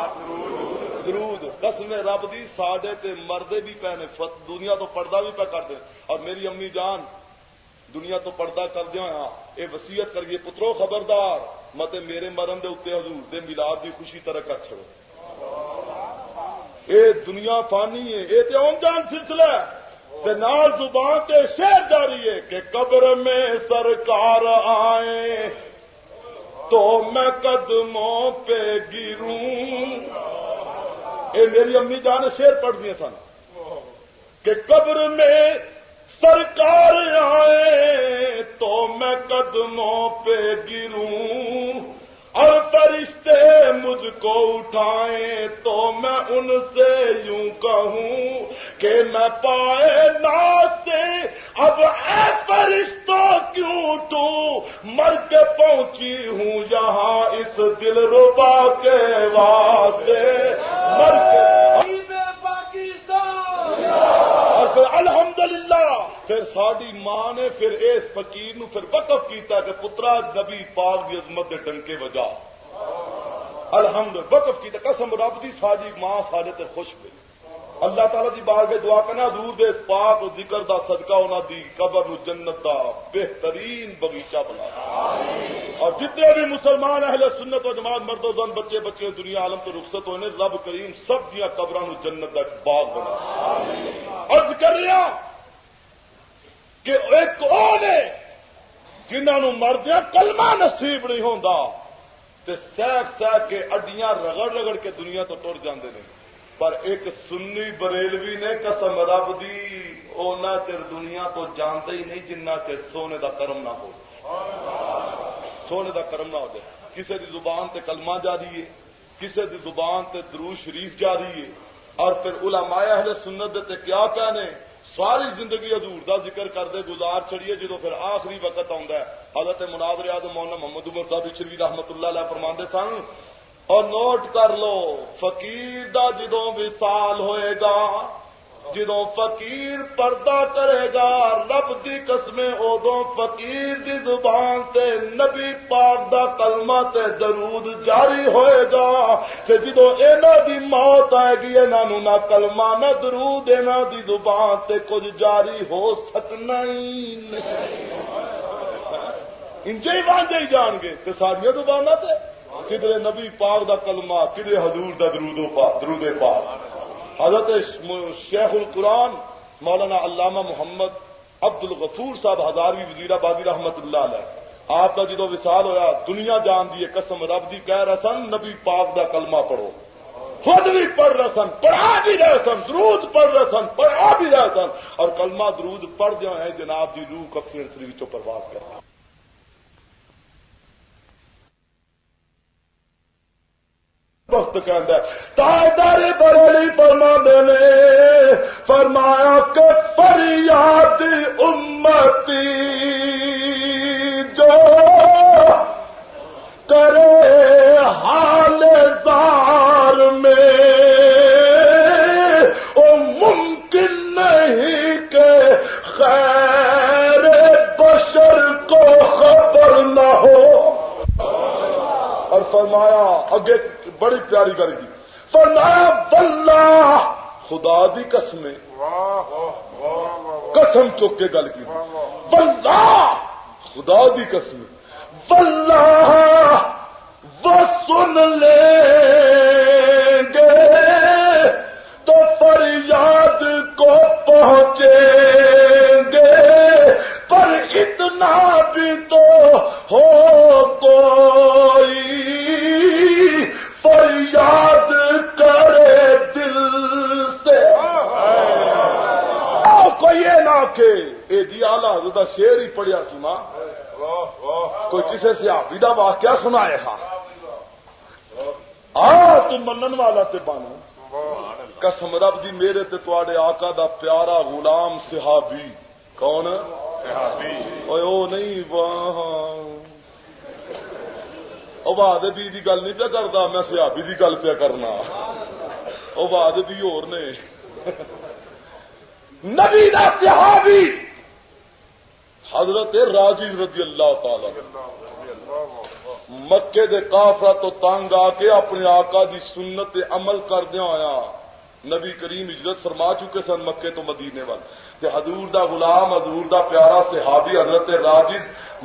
درود قسم رب دی ساڈے تے مردے بھی پے نے دنیا تو پردہ بھی پہ کرتے اور میری امی جان دنیا تو پردہ کر دیا ہاں یہ وسیعت کریے پترو خبردار مت میرے مرن دے اتنے حضور دے ملاد کی خوشی طرح کر چھوڑو اے دنیا فانی ہے یہ تو آن جان سلسلہ نال زبان تے شیر جاری ہے کہ قبر میں سرکار آئے تو میں قدموں پہ گروں۔ اے میری امی جان شیر پڑھ دیے سن کہ قبر میں سرکار آئے تو میں قدموں پہ گروں۔ اور فرشتے مجھ کو اٹھائیں تو میں ان سے یوں کہوں کہ میں پائے ناستے اب اے فرشتوں کیوں تو مر کے پہنچی ہوں یہاں اس دل ربا کے واسطے؟ مر کے اور پھر الحمدللہ پھر ساری ماں نے پھر اس فقیر نو پھر وقف کیتا کہ پترا نبی پاک دی عظمت دے ٹنکے وجا الحمد وقف کیتا قسم رب دی ساری ماں سارے تے خوش ہوئی۔ اللہ تعالی دی بار کے دعا کرنا دور دے اس پاک و ذکر دا صدقہ انہاں دی قبر نو جنت دا بہترین باغیچہ بنا۔ اور جتنے بھی مسلمان اہل سنت و جماعت مرد و زن بچے بچے دنیا عالم تو رخصت ہوئے رب کریم سب دیا قبروں نو جنت دا باغ بنا۔ عرض کر رہا کہ ایک اور نے جنہوں مردیا کلمہ نصیب نہیں ہوتا تے سہ سہ کے اڈیاں رگڑ رگڑ کے دنیا تو ٹر جاندے نے۔ پر ایک سنی بریلوی نے قسم رب دی، اونا چر دنیا تو جانتے ہی نہیں جنہ چر سونے دا کرم نہ ہو۔ سونے دا کرم نہ ہو جائے۔ کسی دی زبان تے کلمہ جاری ہے کسی دی زبان تے درو شریف جاری ہے۔ اور پھر علماء اہل سنت دے تے کیا کہنے؟ ساری زندگی حضور دا ذکر کرتے گزار چڑیے جدو پھر آخری وقت آتا ہے۔ حضرت مناد ریاض مولانا محمد عمر صاحب شری رحمت اللہ علیہ فرماندے سن، اور نوٹ کر لو، فقیر دا جدو وصال ہوئے گا جدو فقیر پردہ کرے گا، رب دی قسمیں ادو فقیر دی زبان تے نبی پاک دا کلمہ تے درود جاری ہوئے گا۔ کہ جدو اینا دی موت آئے گی اینا نو نہ کلمہ، نہ درود اینا دی زبان تے کچھ جاری ہو سکنا ہی نہیں۔ انجے ہی وانجے ہی جان گے تے ساڑیاں زبانہ تے۔ کدھر نبی پاک دا کلمہ کدھر حضور دا درود پاک درود پاک۔ حضرت شیخ القرآن مولانا علامہ محمد عبد الغفور صاحب ہزاروی وزیر آبادی رحمت اللہ علیہ۔ آپ کا جدو وسال ہویا، دنیا جان دی قسم رب دی، کہہ رہا سن، نبی پاک دا کلمہ پڑھو۔ خود بھی پڑھ رہے سن، پڑھا بھی رہے سن، درود پڑھ رہے سن، پڑھا بھی رہے سن۔ اور کلمہ درود پڑھ دیا ہے جناب دی روح کب سے پرواز کرنا وقت کہ تاجدار بریلی فرما نے۔ فرمایا کہ فریاد امتی جو کرے حال زار میں، وہ ممکن نہیں کہ خیر بشر کو خبر نہ ہو۔ اور فرمایا، اگے بڑی پیاری گل کی۔ فرمایا بلہ خدا دی قسم قسم چک کے گل کی۔ بلہ خدا دی قسم بلہ وہ سن لیں گے تو فریاد کو پہنچیں گے۔ پر اتنا بھی تو ہو کوئی فریاد کرے دل سے۔ کوئی یہ نہ کہ اے جی آلہ حضرت شیر ہی پڑھیا سی ماں۔ کوئی کسی سے آپ دا واقعہ سنائے ہاں۔ منن والا تے بانو۔ قسم رب دی میرے تے تواڈے آقا دا پیارا غلام صحابی۔ کون؟ اوے او نہیں واہ۔ او بعد دی گل نہیں پیا کردا میں صحابی دی گل پیا کرنا۔ او بعد بھی اور نے۔ نبی دا صحابی حضرت راجی رضی اللہ تعالی مکے دے کافرا تو تنگ آ کے اپنے آقا دی سنت عمل کردیا ہوا نبی کریم اجرت فرما چکے سن مکے تو مدینے وال۔ تے حضور دا غلام، حضور دا پیارا صحابی حضرت راجز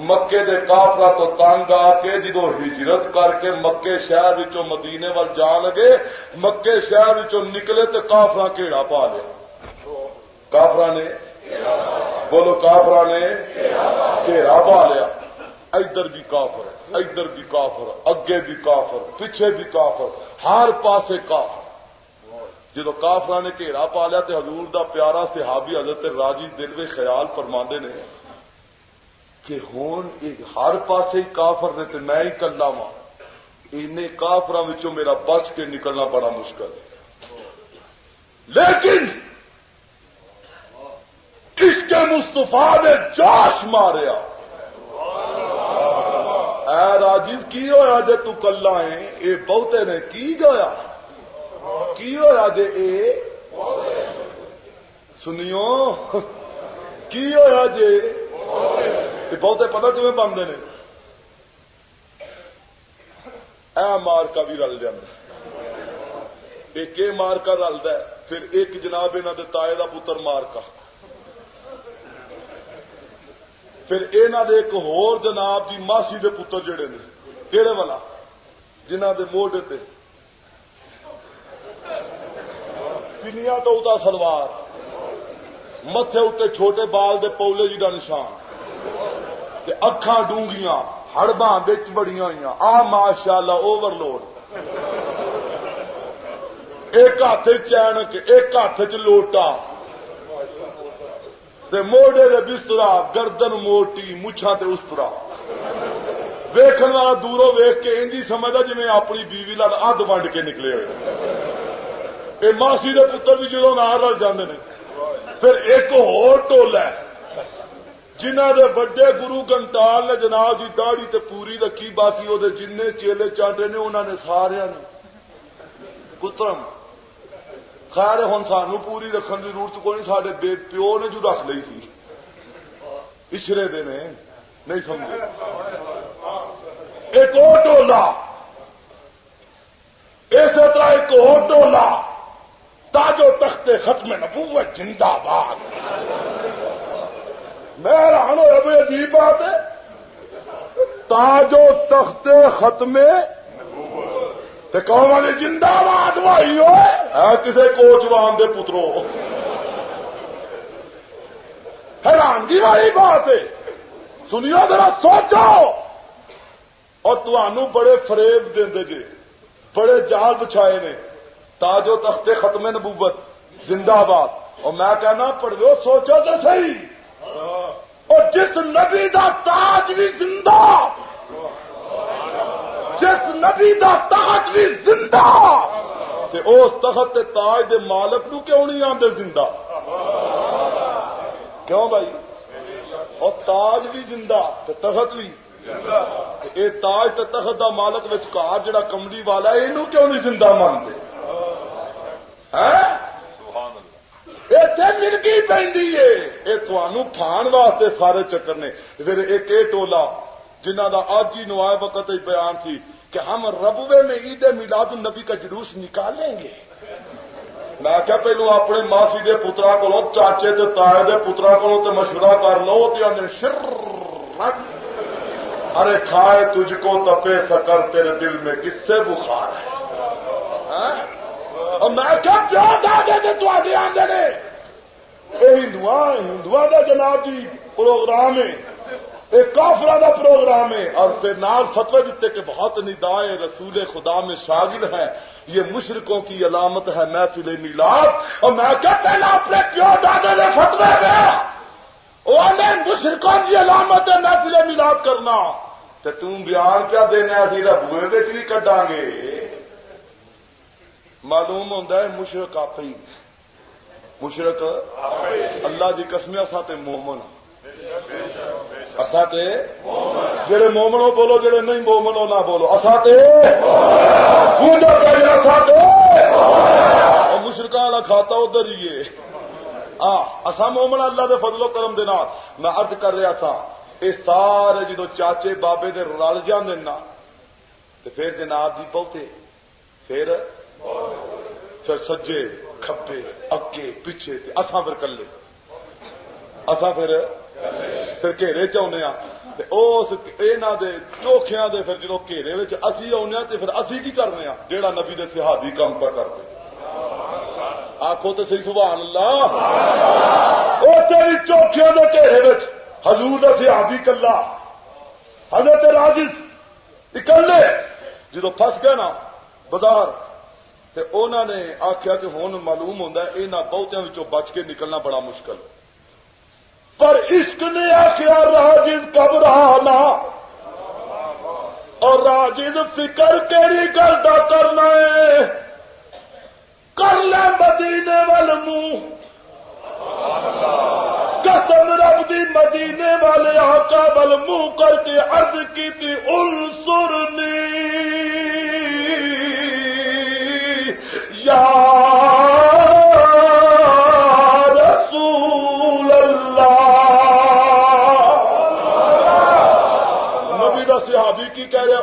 مکے دے کافرا تو تنگ آ کے جدو ہجرت کر کے مکے شہر وچوں مدینے وال جان لگے، مکے شہر وچوں نکلے تے کافرا کیڑا پا لیا۔ کافر نے؟ بولو کافر نے؟ گھیرا پا لیا۔ ادھر بھی کافر ادھر بھی کافر اگے بھی کافر، پیچھے بھی کافر، ہر پاسے کافر۔ جدو کافر نے گھیرا پا لیا تو حضور دا پیارا صحابی حضرت راجی دل میں خیال فرما نے کہ ہوں ہر پاسے ہی کافر نے تو میں ہی کلا وا ان کافر میرا بچ کے نکلنا بڑا مشکل ہے۔ لیکن اس کے مستفا نے جاش ماریا۔ اے راجیو کی ہوا جی تلا ہے یہ بہتے نے کی گیا؟ کی ہوا جی اے؟ سنیو، کی ہوا جی بہتے پتا کیون بنتے ہیں اے مارکا بھی رل ایک مارکا رلتا ہے، پھر ایک جناب انہوں کے تائے کا پتر مارکا۔ پھر یہاں دے ایک ہور جناب کی ماسی دے پتر جڑے نے کہڑے والا؟ جنہ دے موڈے تے۔ پنیا تو ادا سلوار متے اتنے چھوٹے بال دے پولے جی کا نشان اکھان ڈونگیاں ہڑباں بچ بڑی ہوئی آ ماشاء اللہ اوور لوڈ ایک ہاتھ چینک ایک ہاتھ چ لوٹا موڈے دے بسترا گردن موٹی مچھا تے استرا ویکن والا دوروں ویخ کے انجی سمجھا جی اپنی بیوی لال اد ونڈ کے نکلے ہوئے یہ ماسی دے پتر بھی جدو نہ رل جاندے نے۔ پھر ایک ہو ٹول ہے۔ جنہ دے بڑے گرو گنٹال نے جناب جی کی داڑی تے پوری رکھی، باقی وہ جن چیلے چاٹے نے انہوں نے سارے پترم، خیر ہوں سانو پوری رکھنے کی ضرورت کوئی نہیں سارے بے پیو نے جو رکھ لی تھی۔ پچھڑے دن نہیں سمجھے۔ ایک اور ٹولا اسی طرح ایک اور ٹولا تاجو تختے ختم نبوت، زندہ باد۔ میں حیران ہوا بھائی عجیب بات ہے۔ تاجو تختے ختمے والے جندہ باد بھائی ہوئے۔ کسی کوچوان دے پترو حیرانگی والی بات ہے۔ سنیو ذرا، سوچو۔ اور تنوع بڑے فریب دے جے۔ بڑے جال بچھائے نے۔ تاجو تختے ختم نبوت، زندہ باد اور میں کہنا پڑھ دو سوچو تو صحیح۔ اور جس نبی دا تاج بھی زندہ، جس نبی دا تاج بھی زندہ، تے اس تخت تے تاج دے مالک نو کیوں نہیں آتے زندہ؟ کیوں بھائی؟ اور تاج بھی زندہ تے تخت بھی۔ اے تاج تے تخت دا مالک وچکار جڑا کملی والا ہے یہ کیوں نہیں زندہ مانتے ملکی پی یہ واسطے سارے چکر نے۔ پھر ایک ٹولا جنہ دا آج ہی نوائے وقت بیان تھی کہ ہم ربوے میں عید میلاد النبی کا جلوس نکالیں گے۔ میں کیا پہلو اپنے ماسی دے پترا کو چاچے دے تائے دے پترا کو مشورہ کر لو تو شر ارے کھائے تجھ کو تپے سکر، تیرے دل میں کس سے بخار ہے۔ ہاں؟ میں کیا کیا دے دے تو آگے آدھے ہندو ہندو کا جناب جی پروگرام ہے۔ ایک کافرا کا پروگرام ہے۔ اور پھر نال فتوی دیتے کہ بہت ندائے رسول خدا میں شاگل ہے یہ مشرقوں کی علامت ہے محفل میلاد۔ اور میں کیا پہلا اپنے کیوں دادے نے فتوے میں مشرقوں کی علامت ہے محفل میلاد کرنا۔ تو تم بیان کیا دینا ابھی ربوے بھی کڈا گے۔ معلوم ہوتا ہے مشرق آپ ہی مشرق اللہ کی قسمیا سات مومن ہاں۔ اصا جڑے مومنو بولو، جڑے نہیں مومنو نہ بولو۔ اصا مشرقہ والا کھاتا ادھر ہی ہے۔ اصا مومن ہاں اللہ دے فضل و کرم دے نال۔ میں ارد کر رہا تھا یہ سارے جدو چاچے بابے دے رل جانے نا پھر جناب جی بہتے پھر پھر سجے کھبے اگے، پیچھے اصا پھر کلے۔ اصا پھر پھر گھیرے چاہنے اس چوکھیا دے پھر جدو گھیرے اسی آنے تو پھر اسی کی کرنے ہاں جہاں نبی دے سہادی کام پہ کرتے۔ آخو تو سی سبحان اللہ۔ چوکھیوں کے گھیرے حضور کا صحابی کلا۔ حضرت راجس اکلے۔ جدو فس گیا نا، بازار انہوں نے آخیا کہ ہوں معلوم ہوتا ہے یہاں بہتوں بچ کے نکلنا بڑا مشکل۔ پر عشق نے آخیا راجز کب رہا اور راجز فکر کہڑی گل کرنا ہے؟ کر لے مدینے وال منہ۔ قسم رب دی مدینے والے آقا بل منہ کر کے عرض کی تھی سرنی نبی دا صحابی کی کہہ رہے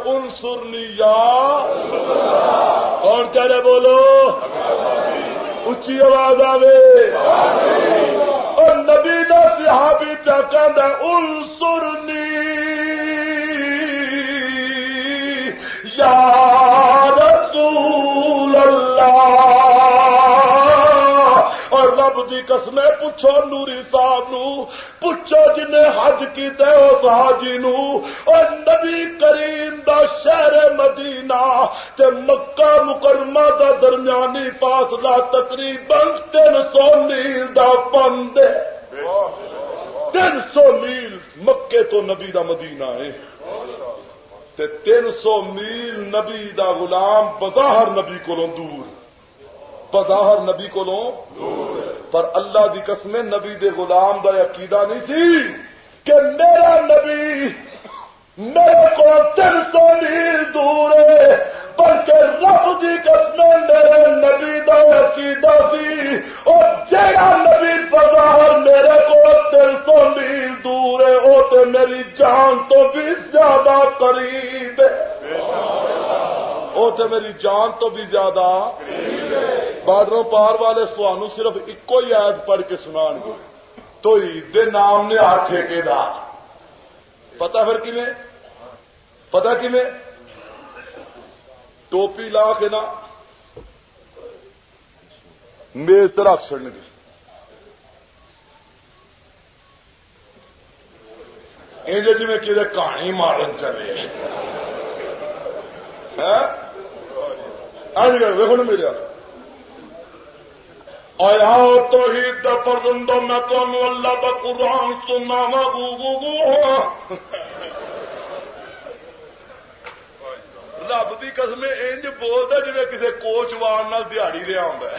رب دی قسمے پوچھو نوری صاحب نو، پوچھو جن حج کیتے اس حاجی نو۔ اور نبی کریم دا شہر مدینہ تے مکہ مکرمہ دا درمیانی فاصلہ تقریباً تین سو میل دا پند تین سو میل مکے تو نبی دا مدینہ ہے۔ تین سو میل نبی دا غلام بظاہر نبی کو دور۔ بظاہر نبی کو پر اللہ دی قسم نبی دے غلام دا عقیدہ نہیں سی کہ میرا نبی میرے کو تین سو میل دور ہے، بلکہ رب دی قسم میرے نبی دا عقیدہ سی اور جہاں نبی بظاہر میرے کو تین سو میل دور ہے، وہ تو میری جان تو بھی زیادہ قریب ہے۔ وہ میری جان تو بھی زیادہ بارڈروں پار والے سوانو صرف ایک ہی آیت پڑھ کے سنا گے۔ تو عید نام نے آ ٹھیکے دار پتا پھر کھے پتا کھے ٹوپی لا کے نا میز تو رکھ چڑن گے۔ جی میں کسی کہانی مارن چلے۔ دیکھو نا آیا تو ہی پرندو میں تمہیں اللہ کا قرآن سننا وا گو گو گو رب کی قسم انج بولتا جی کسی کوچ وان دیہڑی لیا میں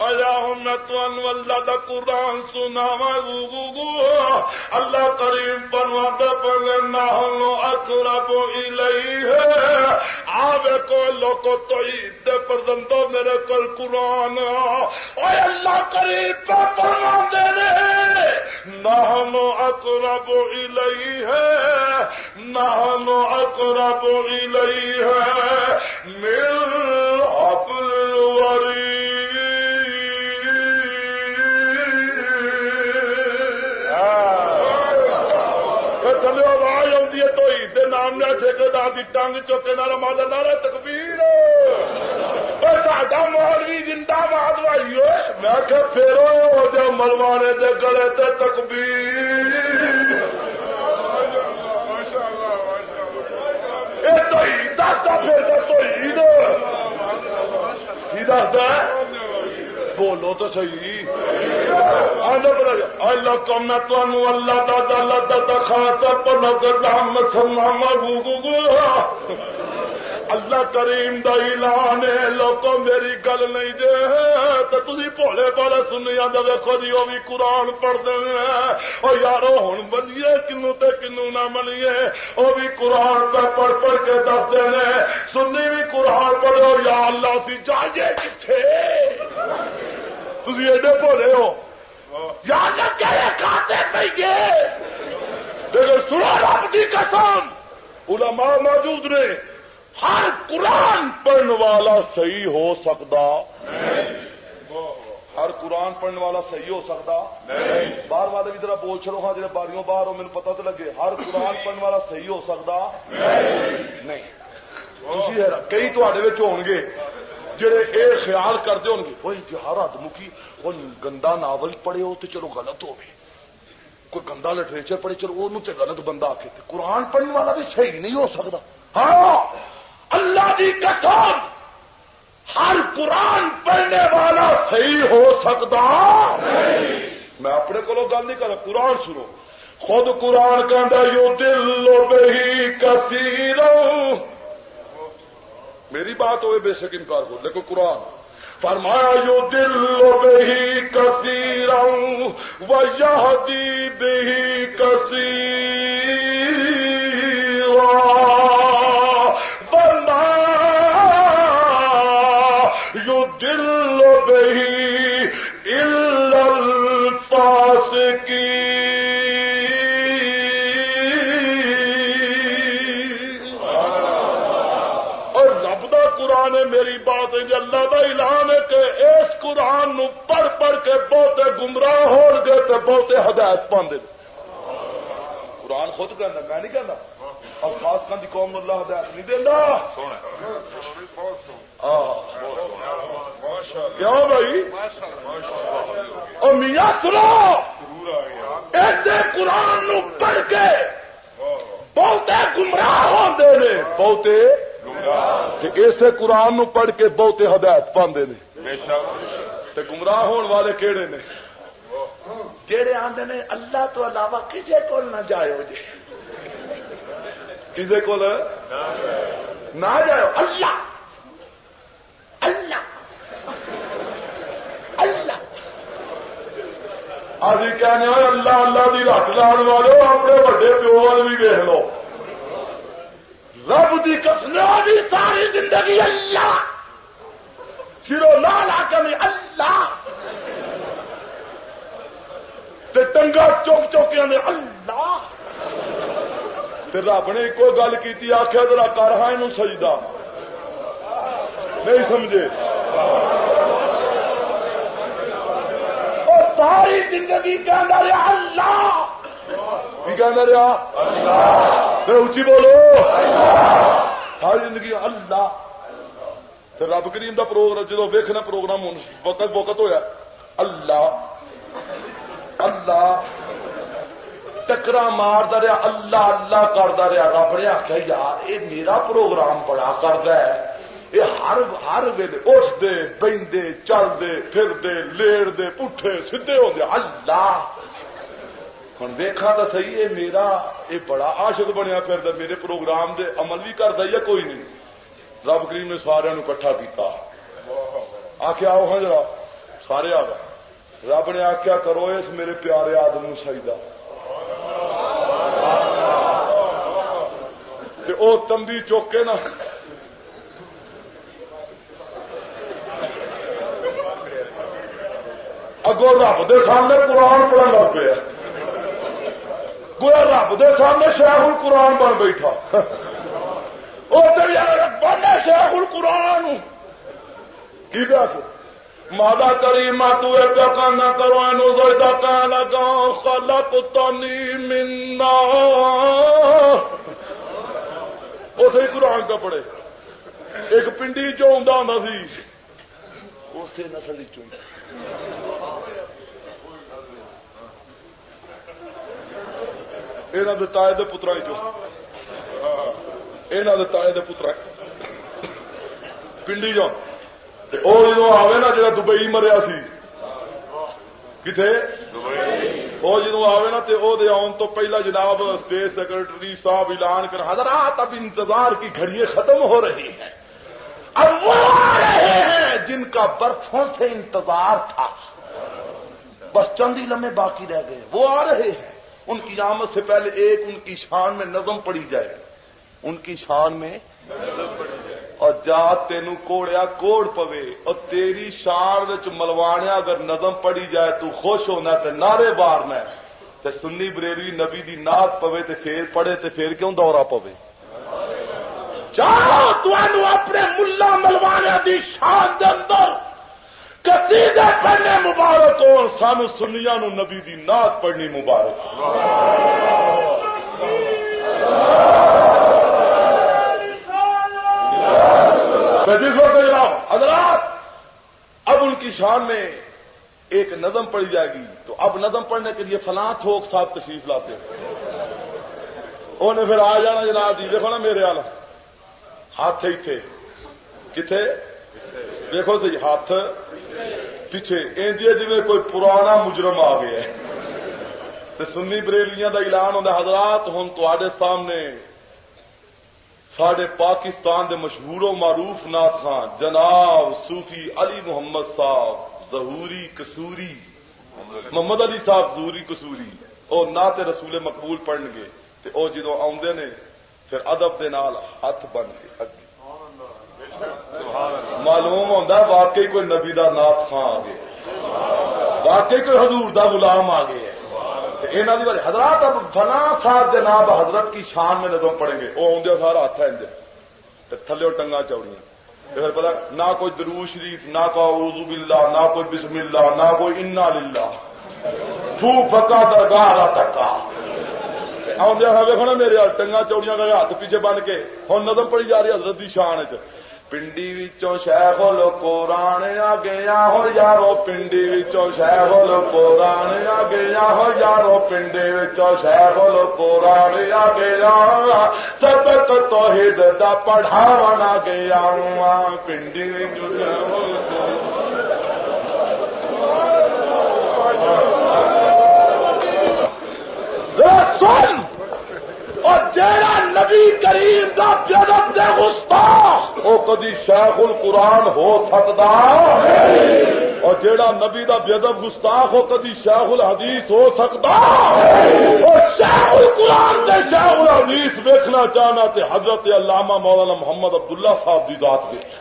اللہ دا قرآن سنا گو اللہ کریم بنوا دے نہ اکرب ہے آوے کو لوکو تو عید پرزندو میرے کل قرآن. اے اللہ کریم پہ بنوا دے رہے نہ اکرب ہے نہ اکرب ہے مل حبل آواز آتی ہے تو عید نام نے ٹھیکار کی ٹنگ چوکے نہ رما نارا تکبیر ساڈا مولوی زندہ باد وائی ہوئے میں کہ پھر جو ملوانے دے گلے تے تکبیر یہ تو عید دستا پھر تو عید دستا بولو تو صحیح۔ اللہ میں تمہوں اللہ دا اللہ دا خاصا پر دام سما گو اللہ کریم دا اعلان ہے لوگوں میری گل نہیں دے۔ تو تھی بھولے بڑے سنیا دے ویکو جی وہ بھی قرآن پڑھتے ہیں۔ اور یارو ہوں بنیے کنو تے کنو نہ منیے۔ وہ بھی قرآن پہ پڑھ پڑھ کے دستے ہیں سنی بھی قرآن پڑھو، یا اللہ سی جائے کتنے تھی ایڈے بھولے ہو یا کھاتے پیے لیکن سنو رب کی قسم علماء موجود نے ہر قرآن پڑھنے والا صحیح ہو سکتا ہر قرآن پڑھنے والا صحیح ہو سکتا باہر والے بھی ذرا بول چلو ہاں جی باریوں باہر ہو میرے پتا تو لگے ہر قرآن پڑھنے والا صحیح ہو سکتا نہیں کئی تے ہو گے جڑے اے خیال کرتے ہو گے۔ وہ جہارت مکی وہ گندا ناول پڑھے ہو تو چلو غلط ہو کوئی گندا لٹریچر پڑھے، چلو وہ غلط بندہ آ کے قرآن پڑھنے والا بھی صحیح نہیں ہو سکتا۔ ہاں اللہ کی قسم، ہر قرآن پڑھنے والا صحیح ہو سکتا۔ میں اپنے کو گل نہیں کرا، قرآن سنو۔ خود قرآن کہ دل لو بہی کثیر میری بات ہوئے بے شک انکار کو دیکھو قرآن۔ فرمایا، یو دل لو بہی کثیر و یہدی بہی کثیر میری بات ہے اللہ کا اعلان ہے کہ اس قرآن نو پڑھ پڑھ کے بہتے گمراہ ہو گئے تو بہتے ہدایت پاندے قرآن خود کہنا میں نہیں کہنا اور خاص کھانے قوم اللہ ہدایت نہیں دینا کیوں بھائی؟ اور میاں سنو۔ ایسے قرآن نو پڑھ کے بہتے گمراہ ہوتے بہتے اسے قرآن نو پڑھ کے بہتے ہدایت پاندے نے۔ گمراہ ہون والے کہڑے نے؟ جہے آدھے نے اللہ تو علاوہ کسی کو نہ جائے جی کسی کو نہ جائے اللہ۔ اللہ۔ اللہ۔ ابھی کہنے اللہ اللہ کی رکھ لان والے اپنے وڈے پیو وال بھی دیکھ لو۔ رب دی دی ساری زندگی اللہ۔ سرو لال آ میں اللہ۔ ٹنگا چوک چوکیا نے اللہ۔ رب نے ایک گل کی آخیا ذرا کر ہاں یہ سجدہ۔ نہیں سمجھے۔ اور ساری زندگی کہنا رہا اللہ۔ کہنا رہا اچھی بولو ساری زندگی اللہ۔ رب کریم کا پروگرام جدو ویکنا پروگرام وقت وقت ہوا اللہ۔ اللہ۔ ٹکرا مارتا رہا اللہ اللہ کرتا رہا رب نے آخیا یار یہ میرا پروگرام بڑا کرتا ہے۔ یہ ہر ہر ویلے اٹھتے بہتے چلتے پھرتے لیڑتے پٹھے سیدے ہوتے اللہ۔ ہوں دیکھا تو سی یہ میرا یہ بڑا عاشق بنیا پھر میرے پروگرام دے عمل بھی کرتا یا کوئی نہیں؟ رب کریم نے سارا کٹھا کیا آخیا آؤ ہاں جرا سارے آ گئے رب نے آخیا کرو اس میرے پیارے آدم سجدہ۔ وہ تمبی چوکے نا اگوں رب دے سامنے قرآن پڑھن لگ پیا۔ گویا رب دے سامنے شیخ القرآن بن بیٹھا۔ بنے شیخ القرآن۔ کی بات مادا کری ماں تو نہ کرو زیدہ کہنا لگا۔ خلقتنی من نار اتے قرآن کا پڑے ایک پنڈی چ ہوں سی اسی نسل چ یہاں کے تائے کے پترا یہاں کے تائے کے پترا پنڈی جو وہ جدو آئے نا جا دبئی مریا سی کتنے وہ جدو آئے نا تو وہ آن تو پہلا جناب اسٹیٹ سیکرٹری صاحب اعلان کر حضرات اب انتظار کی گھڑی ختم ہو رہی ہے اب وہ آ رہے ہیں جن کا برسوں سے انتظار تھا بس چند ہی لمحے باقی رہ گئے وہ آ رہے ہیں ان کی آمد سے پہلے ایک ان کی شان میں نظم پڑی جائے۔ ان کی شان میں اور جا تین کوڑیا کوڑ پوے اور تیری شان ملوانیا اگر نظم پڑی جائے تو خوش ہونا تے نعرے بارنا تے سنی بریلوی نبی دی نات پوے تے پھر پڑے تے پھر کیوں دورہ پوے؟ چاہو تو اپنے ملا ملوانے دی شان دے اندر قصیدے پڑھنے مبارک ہو سانو سنیا نو نبی دی نات پڑھنی مبارک جس وقت جناب حضرات، اب ان کی شان میں ایک نظم پڑی جائے گی۔ تو اب نظم پڑھنے کے لیے فلاں تھوک صاحب تشریف لاتے انہیں پھر آ جانا جناب جی دیکھو نا میرے والا ہاتھ ہی تھے۔ کتنے دیکھو سی، ہاتھ پیچھے انجے جی کوئی پرانا مجرم آ گیا سنی بریلیاں دا اعلان ہوتا حضرات ہوں تے سامنے سڈے پاکستان دے مشہور و معروف نات خان جناب صوفی علی محمد صاحب، ظہوری کسوری، محمد علی صاحب ظہوری کسوری وہ نات رسول مقبول پڑھن گے۔ وہ جدو آدھے نے، پھر ادب دے نال ہاتھ بن کے معلوم ہوتا واقعی کوئی نبی دا نات خان آ گیا واقعی کوئی حضور دا غلام آ گیا یہاں کی حضرات اب فلاں صاحب جناب حضرت کی شان میں ندو پڑیں گے وہ آدھے سارا ہاتھ ہے تھلے ٹنگا چوڑیاں۔ پھر پتا نہ کوئی درو شریف، نہ کوئی اردو بلا نہ کوئی بسم اللہ، نہ کوئی انا للہ۔ پھو پکا درگاہ تکا۔ آدھے ویکو نا میرے ٹنگا چوڑیاں کا ہاتھ پیچھے بن کے۔ ہوں نظم پڑی جا رہی حضرت کی شان چ پنڈی وچوں شہ بولو قرآن آ گیا ہو یارو پنڈی وچوں شہ بولو قرآن آ گیا ہو یارو پنڈی وچوں شہ بولو قرآن آ گیا سب توحید دا پڑھاوا گیا پنڈی سن اور جیڑا نبی کریم دا جنم دے گستاخ۔ وہ کدی شیخ القرآن ہو سکتا؟ اور جیڑا نبی دا بیدب گستاخ ہو کدی شیخ الحدیث ہو سکتا؟ اور شیخ القرآن دے شیخ الحدیث ویکھنا چاہنا تے حضرت علامہ مولانا محمد عبداللہ صاحب دی ذات ویچ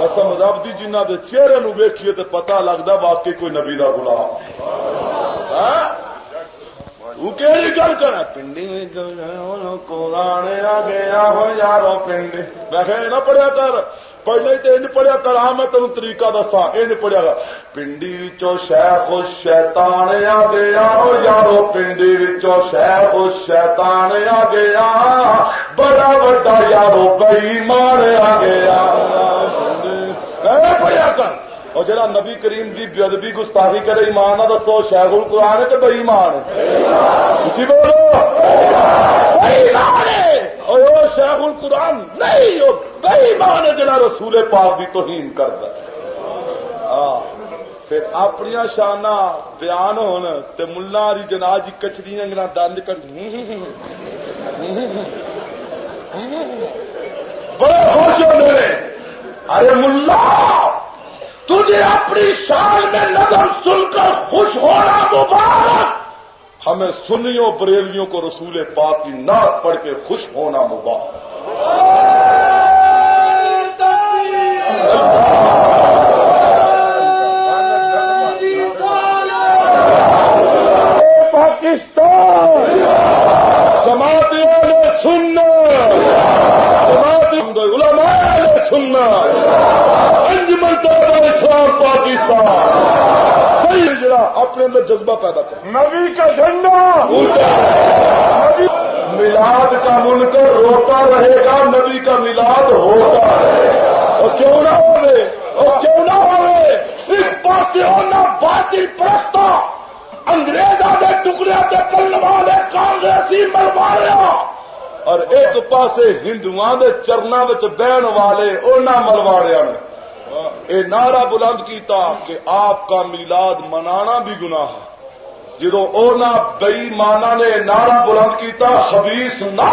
قسم رب دی جنہ دے چہرے نو ویکھیے تے پتہ لگدا واقعی کوئی نبی دا غلام۔ ہاں؟ ہاں گل کرنا پنڈی قرآن آ گیا ہو، یارو پنڈی میں نہ پڑھیا کر۔ پہلے تو یہ پڑھیا کر ہاں میں تین طریقہ دسا یہ پڑھیا کر۔ پنڈی چو شیخ شیطان آ گیا ہو، یارو پنڈی چو شیخ شیطان آ گیا بڑا بڑا یارو بئی مان آ گیا پڑھیا کر۔ اور جڑا نبی کریم کی بےدبی گستاخی کرے، ایمان نہ دسو، شیخ القرآن ہے کہ بئی مان اچھی جی بولو۔ شیخ القرآن نہیں بئی مان ہے جڑا رسول پاک کی توہین کرتا پھر اپنی شانہ بیان ہون تے ملا ری جناج کچری انگنا دند کر بڑے خوش ہوتے ہیں ارے ملا! تجھے اپنی شان میں نظر سن کر خوش ہونا مبارک۔ ہمیں سنیوں بریلیوں کو رسول پاک کی نعت پڑھ کے خوش ہونا مبارک۔ پاکستان۔ سماعتوں سننا سماعت علماء سننا پاکستان۔ جڑا اپنے اندر جذبہ پیدا کر نبی کا جھنڈا۔ میلاد کا ملک روتا رہے گا نبی کا میلاد ہوتا ہے اور کیوں نہ ہوئے؟ اور کیوں نہ ہوئے؟ اس ہونا باطل پرستا انگریزوں کے ٹکڑے کے پلوا نے کانگریسی ملوایا۔ اور ایک پاسے ہندو چرنا بہن والے انہوں ملواڑیا نے۔ اے نعرہ بلند کیتا کہ آپ کا میلاد منانا بھی گناہ ہے۔ جدو اونا بئی مانا نے نعرہ بلند کیتا حبیس نہ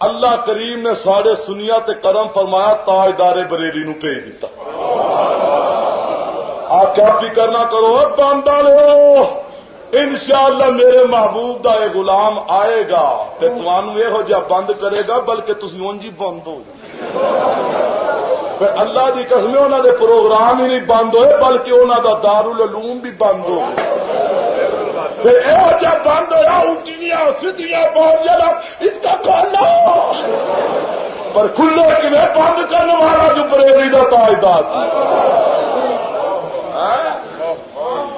اللہ کریم نے سارے سنیا تے کرم فرمایا، تاجدار بریلی نو بھیج دیتا آپ کیا فکر نہ کرو باندھا لو ان شاء اللہ میرے محبوب کا یہ غلام آئے گا تو تمہوں یہ بند کرے گا، بلکہ تھی اونجی بند ہو۔ پھر اللہ کی قسم انہوں دے پروگرام ہی نہیں بند ہوئے، بلکہ انہوں دا دار العلوم بھی بند ہو پھر یہ جب بند ہوا اٹھیاں سیدیاں بہت زیادہ اس کا کھولنا پر کھلے کھلے بند کرنے والا جو بریلی کا تاجدار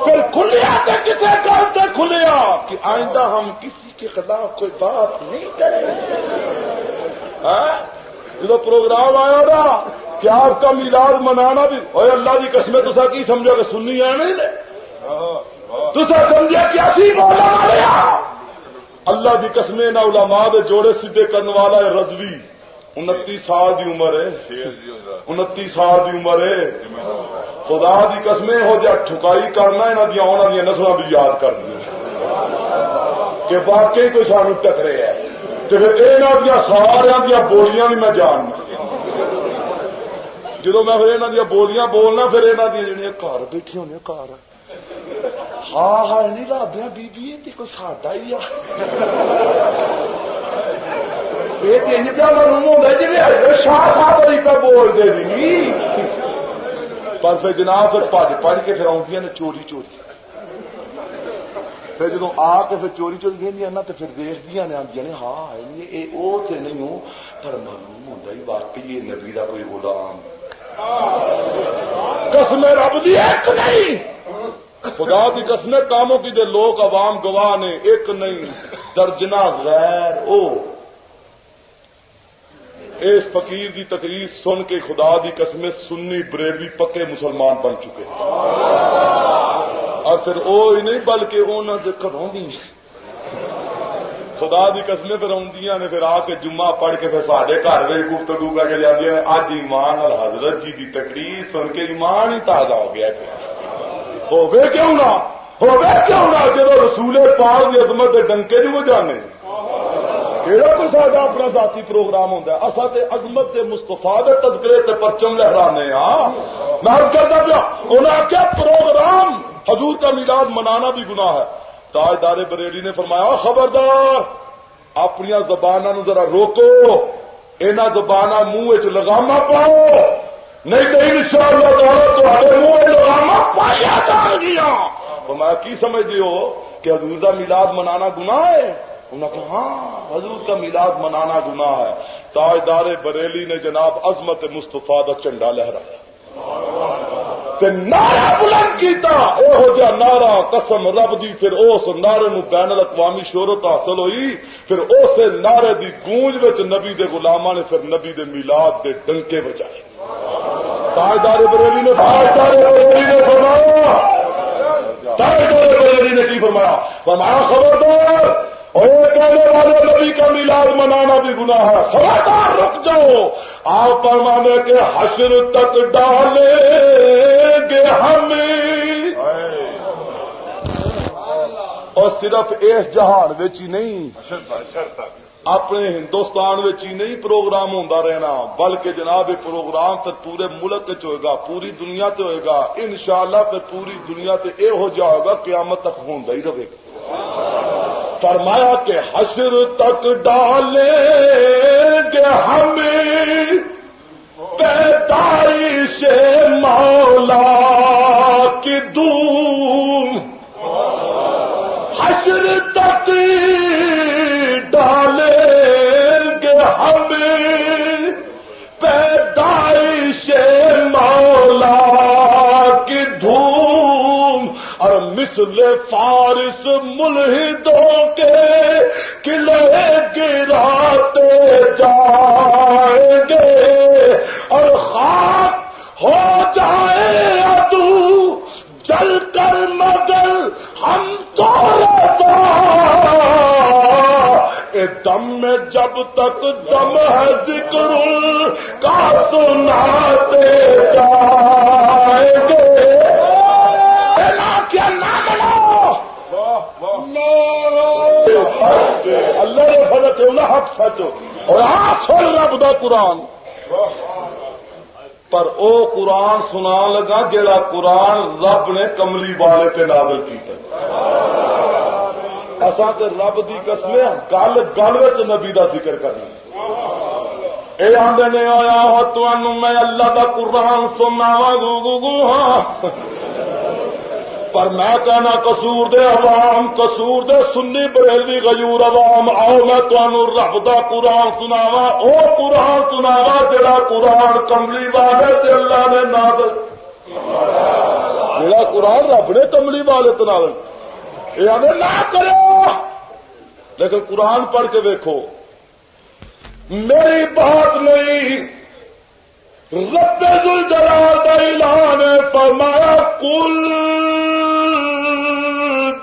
پھر کھلیا تو کسی کام سے کھلیا کہ آئندہ ہم کسی کے خلاف کوئی بات نہیں کریں۔ ہاں؟ گے جب پروگرام آیا نا کہ آپ کا میلاد منانا بھی اور اللہ کی قسمیں تو کی سمجھو کہ سننی ہے نہیں تو سمجھا کیا سی بولا اللہ کی قسمیں نہ علماء دے جوڑے سیدھے کرنے والا ہے رضوی۔ انتی سال دی عمر ہے۔ انتی سال دی عمر ہے۔ خدا دی قسمیں ہو جا ٹھکائی کرنا یہاں دیا آنے دیا نسل بھی یاد کر دیا۔ کہ واقعی کوئی سانو ٹکرے ہے۔ تو پھر یہاں دیا سارا دیا بولیاں بھی میں جاننا۔ جدو میں پھر یہاں دیا بولیاں بولنا پھر یہاں دیا جہاں گھر بیٹھی ہونے گھر ہاں ہاں نہیں لابیا بیبی یہ کوئی ساڈا ہی آ شاہ صاحب طریقہ بول دے پر پھر جناب پھر پج پڑھ کے پھر آدی نے چوری چوری پھر جدو آ کے پھر چوری چوری گیا نا تو پھر دیکھدیا نے آدی نے ہاں یہ وہ تو نہیں ہوں پر معلوم ہوتا ہی واقعی یہ نبی کا کوئی غلام قسم رب دی، ایک نہیں۔ خدا کی قسم کاموں کی دے لوگ عوام گواہ نے، ایک نہیں۔ درجنا غیر، او۔ اس فقیر دی تقریر سن کے خدا دی قسم سنی بریوی پکے مسلمان بن چکے اور پھر وہ ہی نہیں، بلکہ انہوں نے گھروں بھی خدا دی قسمیں پھر آدی نے پھر آ کے جمعہ پڑھ کے پھر سارے گھر میں گفتگو کر کے جاتی ہیں اج ایمان ال حضرت جی کی تقریر سن کے ایمان ہی تازہ ہو گیا ہو کیوں نہ؟ ہو کیوں نہ جب رسول پاک کی عظمت کے ڈنکے نہیں وہ جانے کہڑا کوئی سارا اپنا ذاتی پروگرام ہوتا ہے؟ اصا تے عظمت کے مستفا کے تذکرے تے پرچم لہرانے ہاں۔ میں کرتا پیا انہیں آخیا پروگرام حضور کا میلاد منانا بھی گناہ ہے۔ تاجدار بریلی نے فرمایا خبردار اپنی زبان ذرا روکو یہاں زبان منہ لگاما پاؤ، نہیں تو ان شاء اللہ منہ لگاما پایا جان گیا. میں کی سمجھتے ہو کہ حضور کا میلاد منانا گناہ ہے؟ انہوں نے کہا ہاں حضور کا میلاد منانا گناہ ہے. تاجدار بریلی نے جناب عظمت مستفا کا جھنڈا لہرایا۔ نعرہ بلند کیتا یہو جہ نعرہ، قسم رب دی، پھر اس نعرے نو بین الاقوامی شہرت حاصل ہوئی، پھر اس نعرے دی گونج وچ نبی دے غلاماں نے پھر نبی دے میلاد دے ڈنکے بجائے۔ تاجدار بریلی نے تاجدار بریلی نے فرمایا۔ تاجدار بریلی نے کی فرمایا؟ فرمایا، خبردار! اور کہنے والے نبی کا میلاد منانا بھی گناہ ہے۔ خبردار رک جاؤ۔ آپ فرمانے کے حشر تک ڈالے گے ہمیں اور صرف اس جہان بچ ہی نہیں، اپنے ہندوستان ہی نہیں پروگرام ہوتا رہنا، بلکہ جناب یہ پروگرام پھر پورے ملک ہوئے گا، پوری دنیا تے ہوئے گا۔ انشاءاللہ پھر پوری دنیا تے یہ ہو جائے گا قیامت تک ہوں ہی رہے گا۔ فرمایا کہ حشر تک ڈالے گے ہمیں۔ سے مولا کی دور مثل فارس ملحدوں کے قلعے گراتے جائیں گے اور خاک ہو جائے ادو جل کر مگر ہم تو دم میں جب تک دم ہے ذکر کا سناتے جائیں گے۔ اللہ نے حق سچ اور آپ سن رب دا قرآن۔ پر او قرآن سنا لگا جڑا قرآن رب نے کملی والے تے نازل کیتا اصا تے رب دی قسمیں گل گل نبی دا ذکر کرنا۔ اے آدھے نے آیا ہو تو میں اللہ دا قرآن سننا وا گو گو ہاں۔ پر میں کہنا قصور دے عوام، قصور دے سنی بریلوی غیور عوام، آؤ میں تمہوں رب دا قرآن سناوا او قرآن سناوا جڑا قرآن کملی والے تے اللہ نے ناد جڑا قرآن رب نے کملی والے تنال یہ نہ کرو۔ لیکن قرآن پڑھ کے دیکھو میری بات نہیں۔ رب الجلال کا اعلان فرمایا کل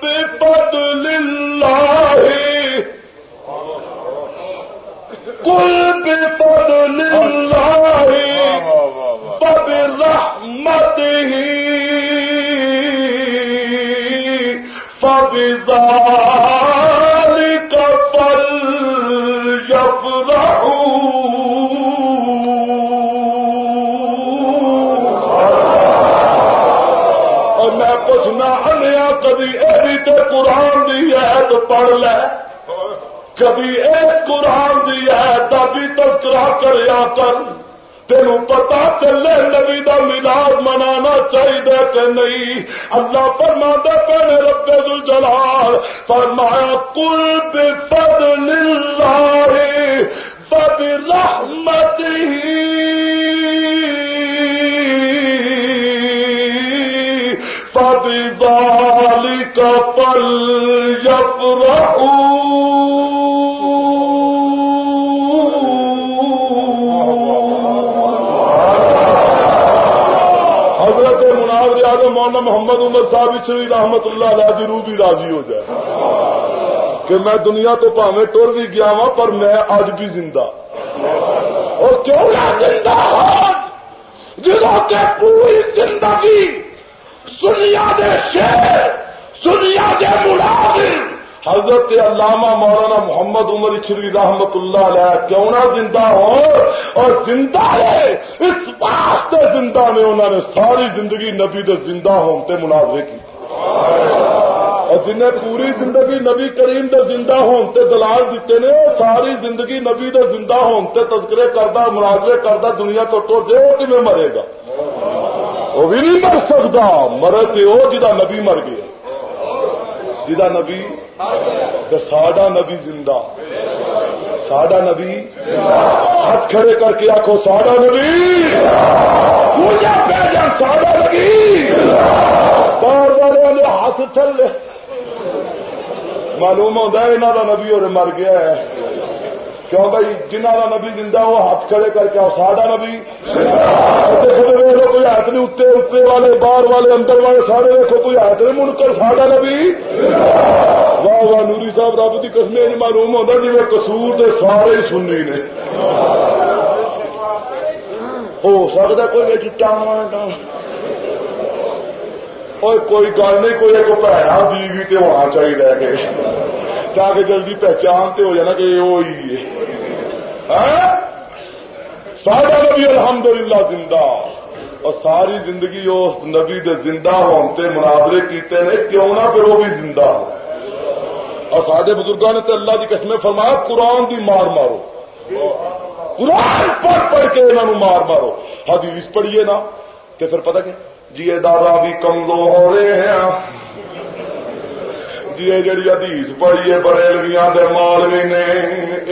بفضل اللہ کل بفضل اللہ فبرحمت ہی فبذلك دی پڑھ لے۔ کبھی ایک قرآن دی عید کا بھی تذکرہ کریا کر۔ تینوں پتا چلے، نبی دا ملاد منانا چاہیے کہ نہیں۔ اللہ فرما دے پہنے رب الجلال فرمایا کل بفضل اللہ، فبرحمته مولانا محمد عمر صاحب چری رحمت اللہ علیہ دی روح بھی راضی ہو جائے۔ کہ میں دنیا تو پاوے ٹر بھی گیا ہوں پر میں اج بھی زندہ۔ اور کیوں نہ زندہ جنہوں کے پوری زندگی سنیا دے شیر سنیا دے ملازم حضرت علامہ مولانا محمد عمر چری رحمت اللہ علیہ کیوں نہ زندہ ہو اور زندہ ہے؟ اس واسطے زندہ نے انہوں نے ساری زندگی نبی دے زندہ ہوتے مناظرے کی اور جنہیں پوری زندگی نبی کریم دے زندہ ہوتے دلال دیتے نے ساری زندگی نبی دے زندہ ہوتے تذکرے کردہ، مناظرے کردہ دنیا تو ٹر جائے وہ کیون مرے گا؟ وہ بھی نہیں مر سکتا۔ مرے تو وہ جا نبی مر گیا۔ جا نبی تو ساڈا نبی زندہ۔ ساڈا نبی ہاتھ کھڑے کر کے آخو ساڈا نبی۔ پہ ساڈا نبی۔ بار بار ہاتھ تھلے معلوم ہوتا ہے یہاں کا نبی اور مر گیا ہے۔ کیوں بھائی؟ جنہ کا نبی زندہ وہ ہاتھ کھڑے کر کے ساڈا نبی۔ دیکھو کوئی ہاتھ نہیں اتنے اتنے والے، باہر والے، اندر والے، سارے دیکھو کوئی ہاتھ نہیں مڑ کر ساڈا نبی۔ واہ واہ، نوری صاحب، رب کی قسمیں نہیں معلوم ہوتا جی قصور کے سارے ہی نے۔ ہو سکتا کوئی چٹا اور کوئی گل نہیں، کوئی ایک بھڑا بیوی تے ہونا چاہیے تاکہ جلدی پہچان تے ہو جانا کہ وہی ہے۔ سارا نبی الحمدللہ زندہ۔ اور ساری زندگی اس نبی دے زندہ ہوتے مناظرے کیتے نے، کیوں نہ پھر وہ بھی زندہ ہو۔ اور سارے بزرگوں نے تو اللہ کی قسمیں فرمایا، قرآن دی مار مارو۔ قرآن پڑھ پڑھ کے انہوں مار مارو۔ حدیث پڑھیے نا تو پھر پتہ کیا؟ جی دادا بھی کمزور ہو رہے ہیں۔ جی جڑی حدیث ہے بریلویاں دے مالوی نے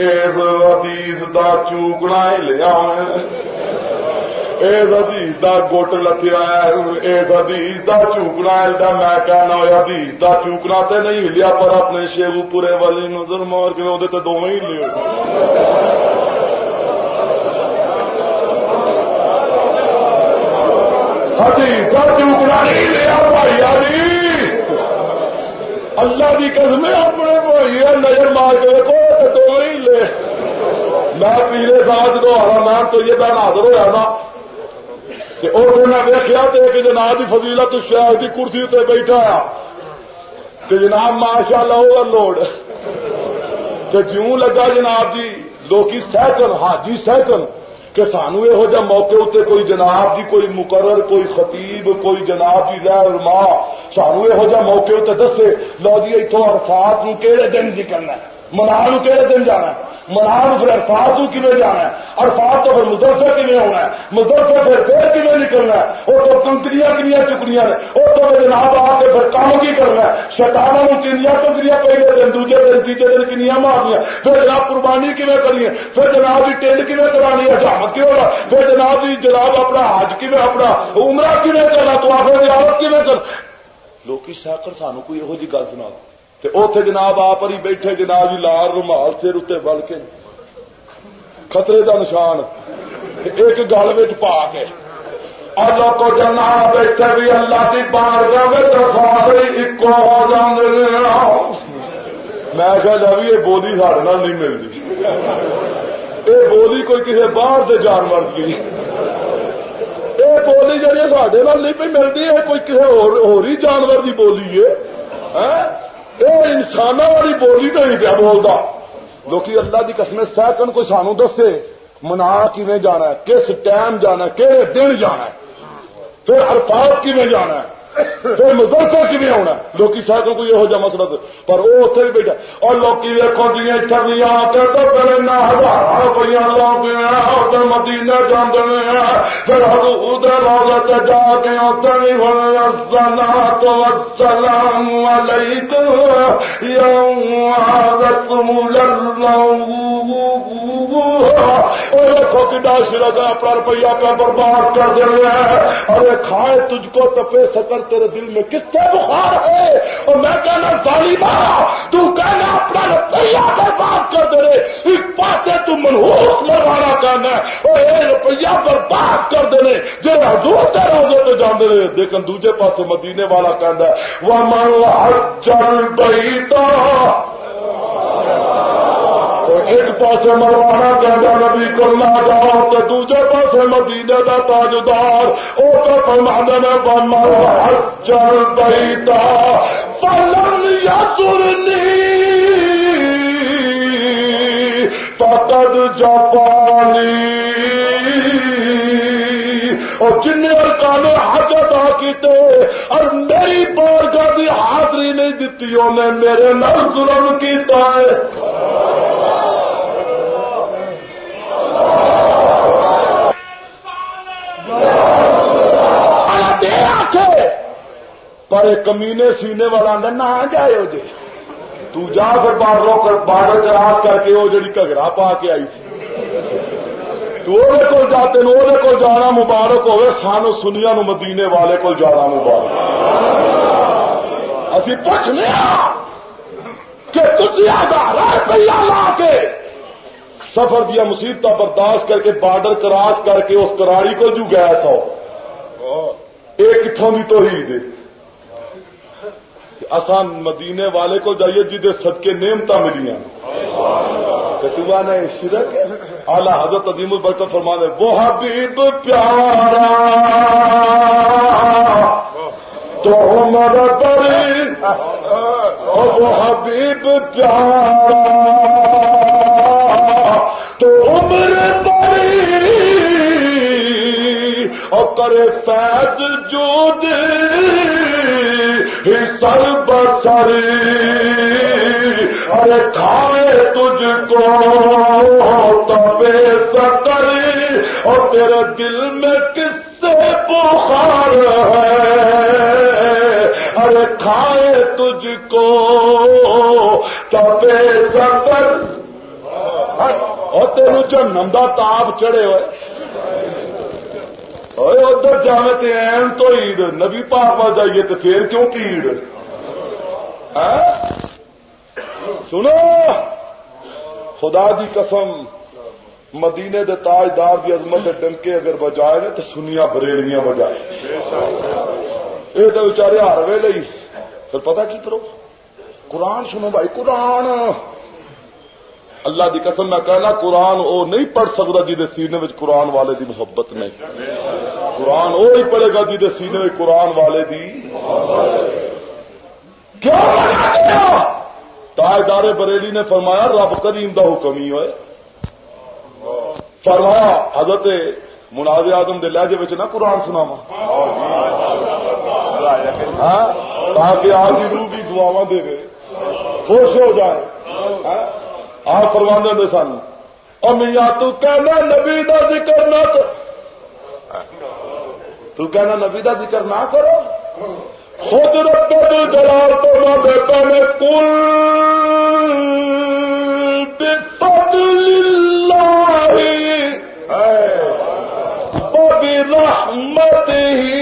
اس حدیث دا چوکنا ہی لیا اس حدیث دا گٹ لتیا اس حدیث دا چوکنا ہلدا میں کہنا حدیث دا چوکنا تے نہیں ہلیا پر اپنے شیو پورے والی نظر مار کے وہ دونوں ہی لے حدیث دا چوکنا نہیں لیا بھائی علی اللہ کی قسم اپنے بھائی نظر مار کے دیکھو تو ہی لے۔ میں پیلے سال جب آنا میں تو یہ دن حاضر ہوا نا ویکیا تو ایک جناب کی فضیلت شہر کی کرسی اتنے بیٹھا آ کہ جناب ماشاء اللہ اوور لوڈ۔ کہ جیوں لگا جناب جی لوکی سیکن، حاجی سیکن۔ کہ سانو یہ جہ موقع اتنے کوئی جناب جی کوئی مقرر، کوئی خطیب، کوئی جناب جی رہ ماں سانو یہ جہ موقع اتنے دسے، لو جی اتوں ارفات کہڑے دن نکلنا ہے منا کہڑے دن جانا ہے۔ منا پھر ارفات کیون جانا ہے؟ ارفات تو پھر مدرسے کیون ہونا ہے؟ مدرسے پھر پھر کیون نکلنا ہے؟ وہ تو کنکریاں کنیا چکنیاں نے وہ تو جناب آ کے پھر کام کی کرنا ہے؟ شیتانوں کنیا کنکریاں پہلے دن، دوجے دن، تیجے دن کنیا مارنیا پھر جناب قربانی کیون کرنی ہے پھر جناب جی ٹینڈ کیون کرانی ہے؟ جامت کیوں ہونا پھر جناب جی جناب اپنا حج کیون اپنا عمرہ کیون کرنا تو آخر زیارت کیون کر لوکی ساکر سانو کوئی یہو جی گل سنا دو۔ اتے جناب آپ ہی بیٹھے جناب جی لال رومال سر اتنے بل کے خطرے کا نشان ایک گل پا کے اللہ کو جناب اتنے بھی اللہ کی بار گاہ ایک ہو جانے میں کہ بھی یہ بولی سارے نہیں ملتی۔ یہ بولی کوئی کسی باہر کے جانور کی یہ بولی جی سڈے نہیں پہ ملتی ہے کوئی کسی ہوری جانور کی بولی ہے۔ ہاں؟ یہ انسان والی بولی تو نہیں پیا بولتا۔ لوکی اللہ کی قسم سہکن کوئی سانو دسے منا کیون جانا ہے، کس ٹائم جانا ہے کہڑے دن جانا ہے، پھر الفاظ کیون جانا ہے؟ پھر مدرسہ کیون ہونا لوکی سائیکل کو یہ جا مسئلہ پر وہ اتنے بھی بیٹھا اور لوکی ویکو جی چرنیا کے پہلے نہ ہزار روپیہ لوگ مدینے جانے پھر ہاں، ادھر روزہ جا کے اتنے بھی تو سلام علیکم یوم دیکھو کڈا سرا اپنا روپیہ پہ برباد کر دے ارے کھائے تجھ کو تپے سکر تیرے دل میں کس سے بخار ہے اور میں کہنا ظالمہ، تو کہنا اپنا روپیہ برباد کر دے رہے ایک پاسے تو منہوس لگانا کہنا اور یہ روپیہ برباد کر دے جو حضور کے روزے تو جان دے رہے لیکن دوسرے پاسے مدینے والا کہنا ہے وہ من چل بہی تو ایک پاس مروانا کہنا نبی کو نہ جاؤ تو دوسرے پاس مدینے کا تاجدار وہ تو فرما دینا مروا چل بیتا پلن یا سرنی پتد جاپانی اور جن ارکان حج ادا کیتے، اور میری بارگاہ کی حاضری نہیں دیتی انہیں میرے نل ظلم کیتا ہے۔ پر کمینے سینے والا نہ جائے جی تو جا پھر بار رو کر بارہ جراج کر کے وہ جڑی گھگرا پا کے آئی تھی۔ تو کو جاتے وہ کو جانا مبارک ہوئے، سانو سنیا نو مدینے والے کو جانا مبارک۔ ابھی پوچھ لیا کہ تھی ہزار روپیہ لا کے سفر دیا مصیبت برداشت کر کے بارڈر کراس کر کے اس کراری کو جو گیا سو۔ ایک اتوں کی تو ہی آسان مدینے والے کو جائیے جی سد کے نیمتا ملیاں۔ کتوا نے شرک۔ اعلی حضرت عظیم البرکت فرما دے وہ حبیب پیارا۔ تو عمر بری وہ حبیب پیارا۔ تو عمر بری اور کرے فیض جو دے سر بسری ارے کھائے تجھ کو تبے سکری اور تیرے دل میں کس سے بخار ہے؟ ارے کھائے تجھ کو تبے سکر۔ اور تیرے جنم کا تاپ چڑھے ہوئے۔ ادھر جانے تے این تو عید۔ نبی پاک جائیے تو پھر کیوں پیڑ ہاں؟ سنو۔ خدا دی قسم، مدینے دے تاجدار دی عظمت ڈنکے اگر بجائے نا تو سنیا بریلیاں بجائے۔ یہ تو بچارے ہر ویلے پھر پتا کی کرو قرآن سنو بھائی، قرآن۔ اللہ دی قسم میں کہنا، قرآن وہ نہیں پڑھ سکتا جی سینے میں قرآن والے دی محبت نہیں۔ قرآن وہ ہی پڑھے گا جی سینے میں قرآن والے دی کیا تاجدار بریلی نے فرمایا، رب کریم دا حکم ہی ہوئے۔ فرمایا، حضرت مناز آدم دے لہجے نہ قرآن سناوا ہاں، تاکہ آج روح بھی دعوا دے خوش ہو جائے۔ آپ فرما دے سن اور میاں تو کہنا نبی کا ذکر نہ کر تو کہنا نبی کا ذکر نہ کرو خود رب جلال تو نہ بیٹا نے کل رحمت ہی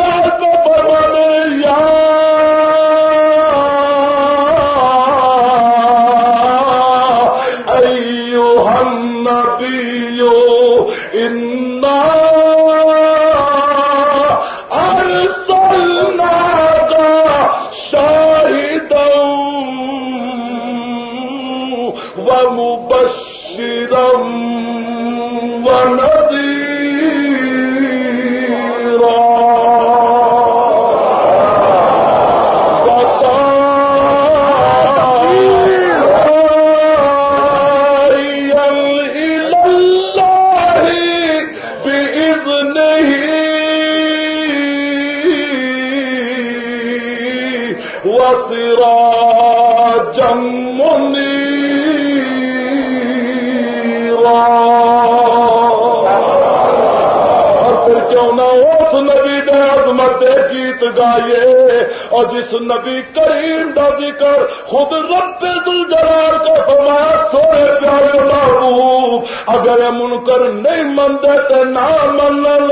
گائیے اور جس نبی کریم دا ذکر خود رب دلجلال کو فرمایا، سونے پیارے محبوب، اگر منکر نہیں منتے تو نہ منن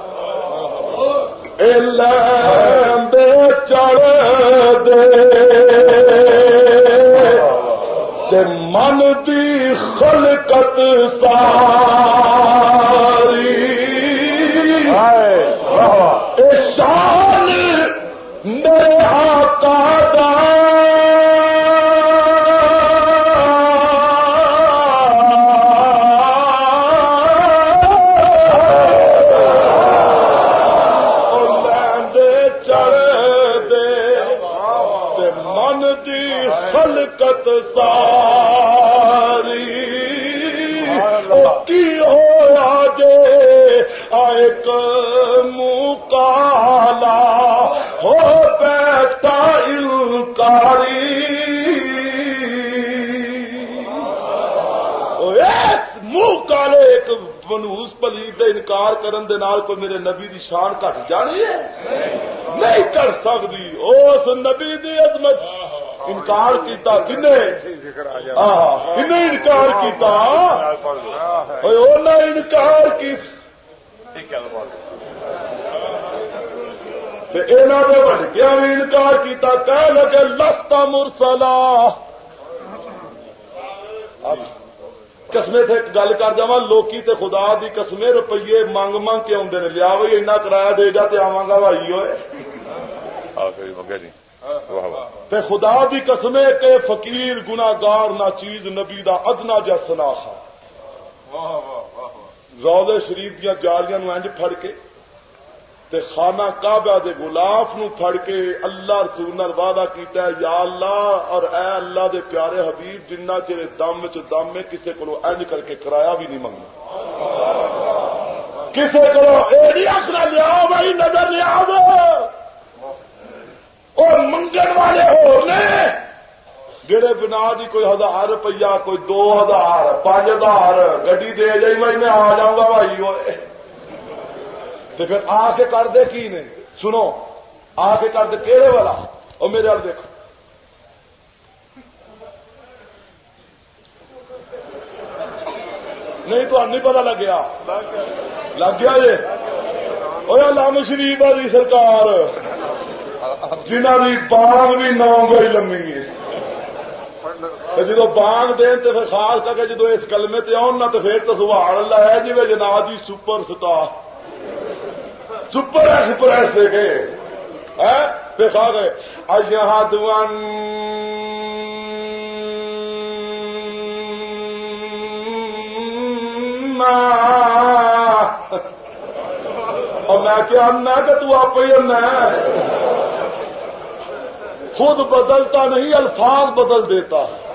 لے چڑھ دے۔ من دی خلقت ساری۔ شان میرے آقا دا منوس پلیت کا انکار کرن دے نال کوئی میرے نبی دی شان کٹ جانی ہے نہیں کر سکتی اس نبی دی عظمت انکار کیتا کن انکار کیتا انکار کی بڑھ گیا بھی انکار کیتا کہہ لگے لستا مرسلا قسمے تھے گل کر جا لوکی تے خدا دی قسمے روپیے منگ منگ کے آدھے نے لیا بھائی اینا کرایہ دے جا تے آواں گا بھائی ہوئے تے خدا دی قسمے کے فقیر گناگار نہ چیز نبی دا ادنا جا سنا روز شریف دیا جالیاں انج پھڑ کے تے خانہ کعبہ دے غلاف نو پھڑ کے اللہ رسول نال وعدہ کیتا ہے، یا اللہ، اور اے اللہ دے پیارے حبیب، جنہ چر دم چ دم میں کسے کو اینج کر کے کرایہ بھی نہیں منگنا۔ کسے کو اے نہیں آخنا، لیا بھائی، نظر لیا اور منگن والے ہو نے، جڑے بنا دی کوئی ہزار روپیہ، کوئی دو ہزار، پانچ ہزار، گڈی دے جائی بھائی، میں آ جاؤں گا بھائی ہوئے تو پھر آ کے کر دے کی نے؟ سنو، آ کے کر دے کہڑے والا؟ اور میرے وال دیکھو۔ نہیں تو نہیں پتا لگیا لگ گیا یہ؟ وہ لم شریف والی سرکار۔ جنہ کی بانگ بھی نو گئی لمبی ہے۔ جدو بانگ دین تو پھر خاص کر کے جدو اس کلمے تے آن نہ تو پھر تو سبحان اللہ ہے جی جناب جی سپر سٹار۔ سپر سپر ایسے گئے دیکھا گئے اشہد اور میں کیا کہ تو آپ ہی ہے خود بدلتا نہیں، الفاظ بدل دیتا۔ ہے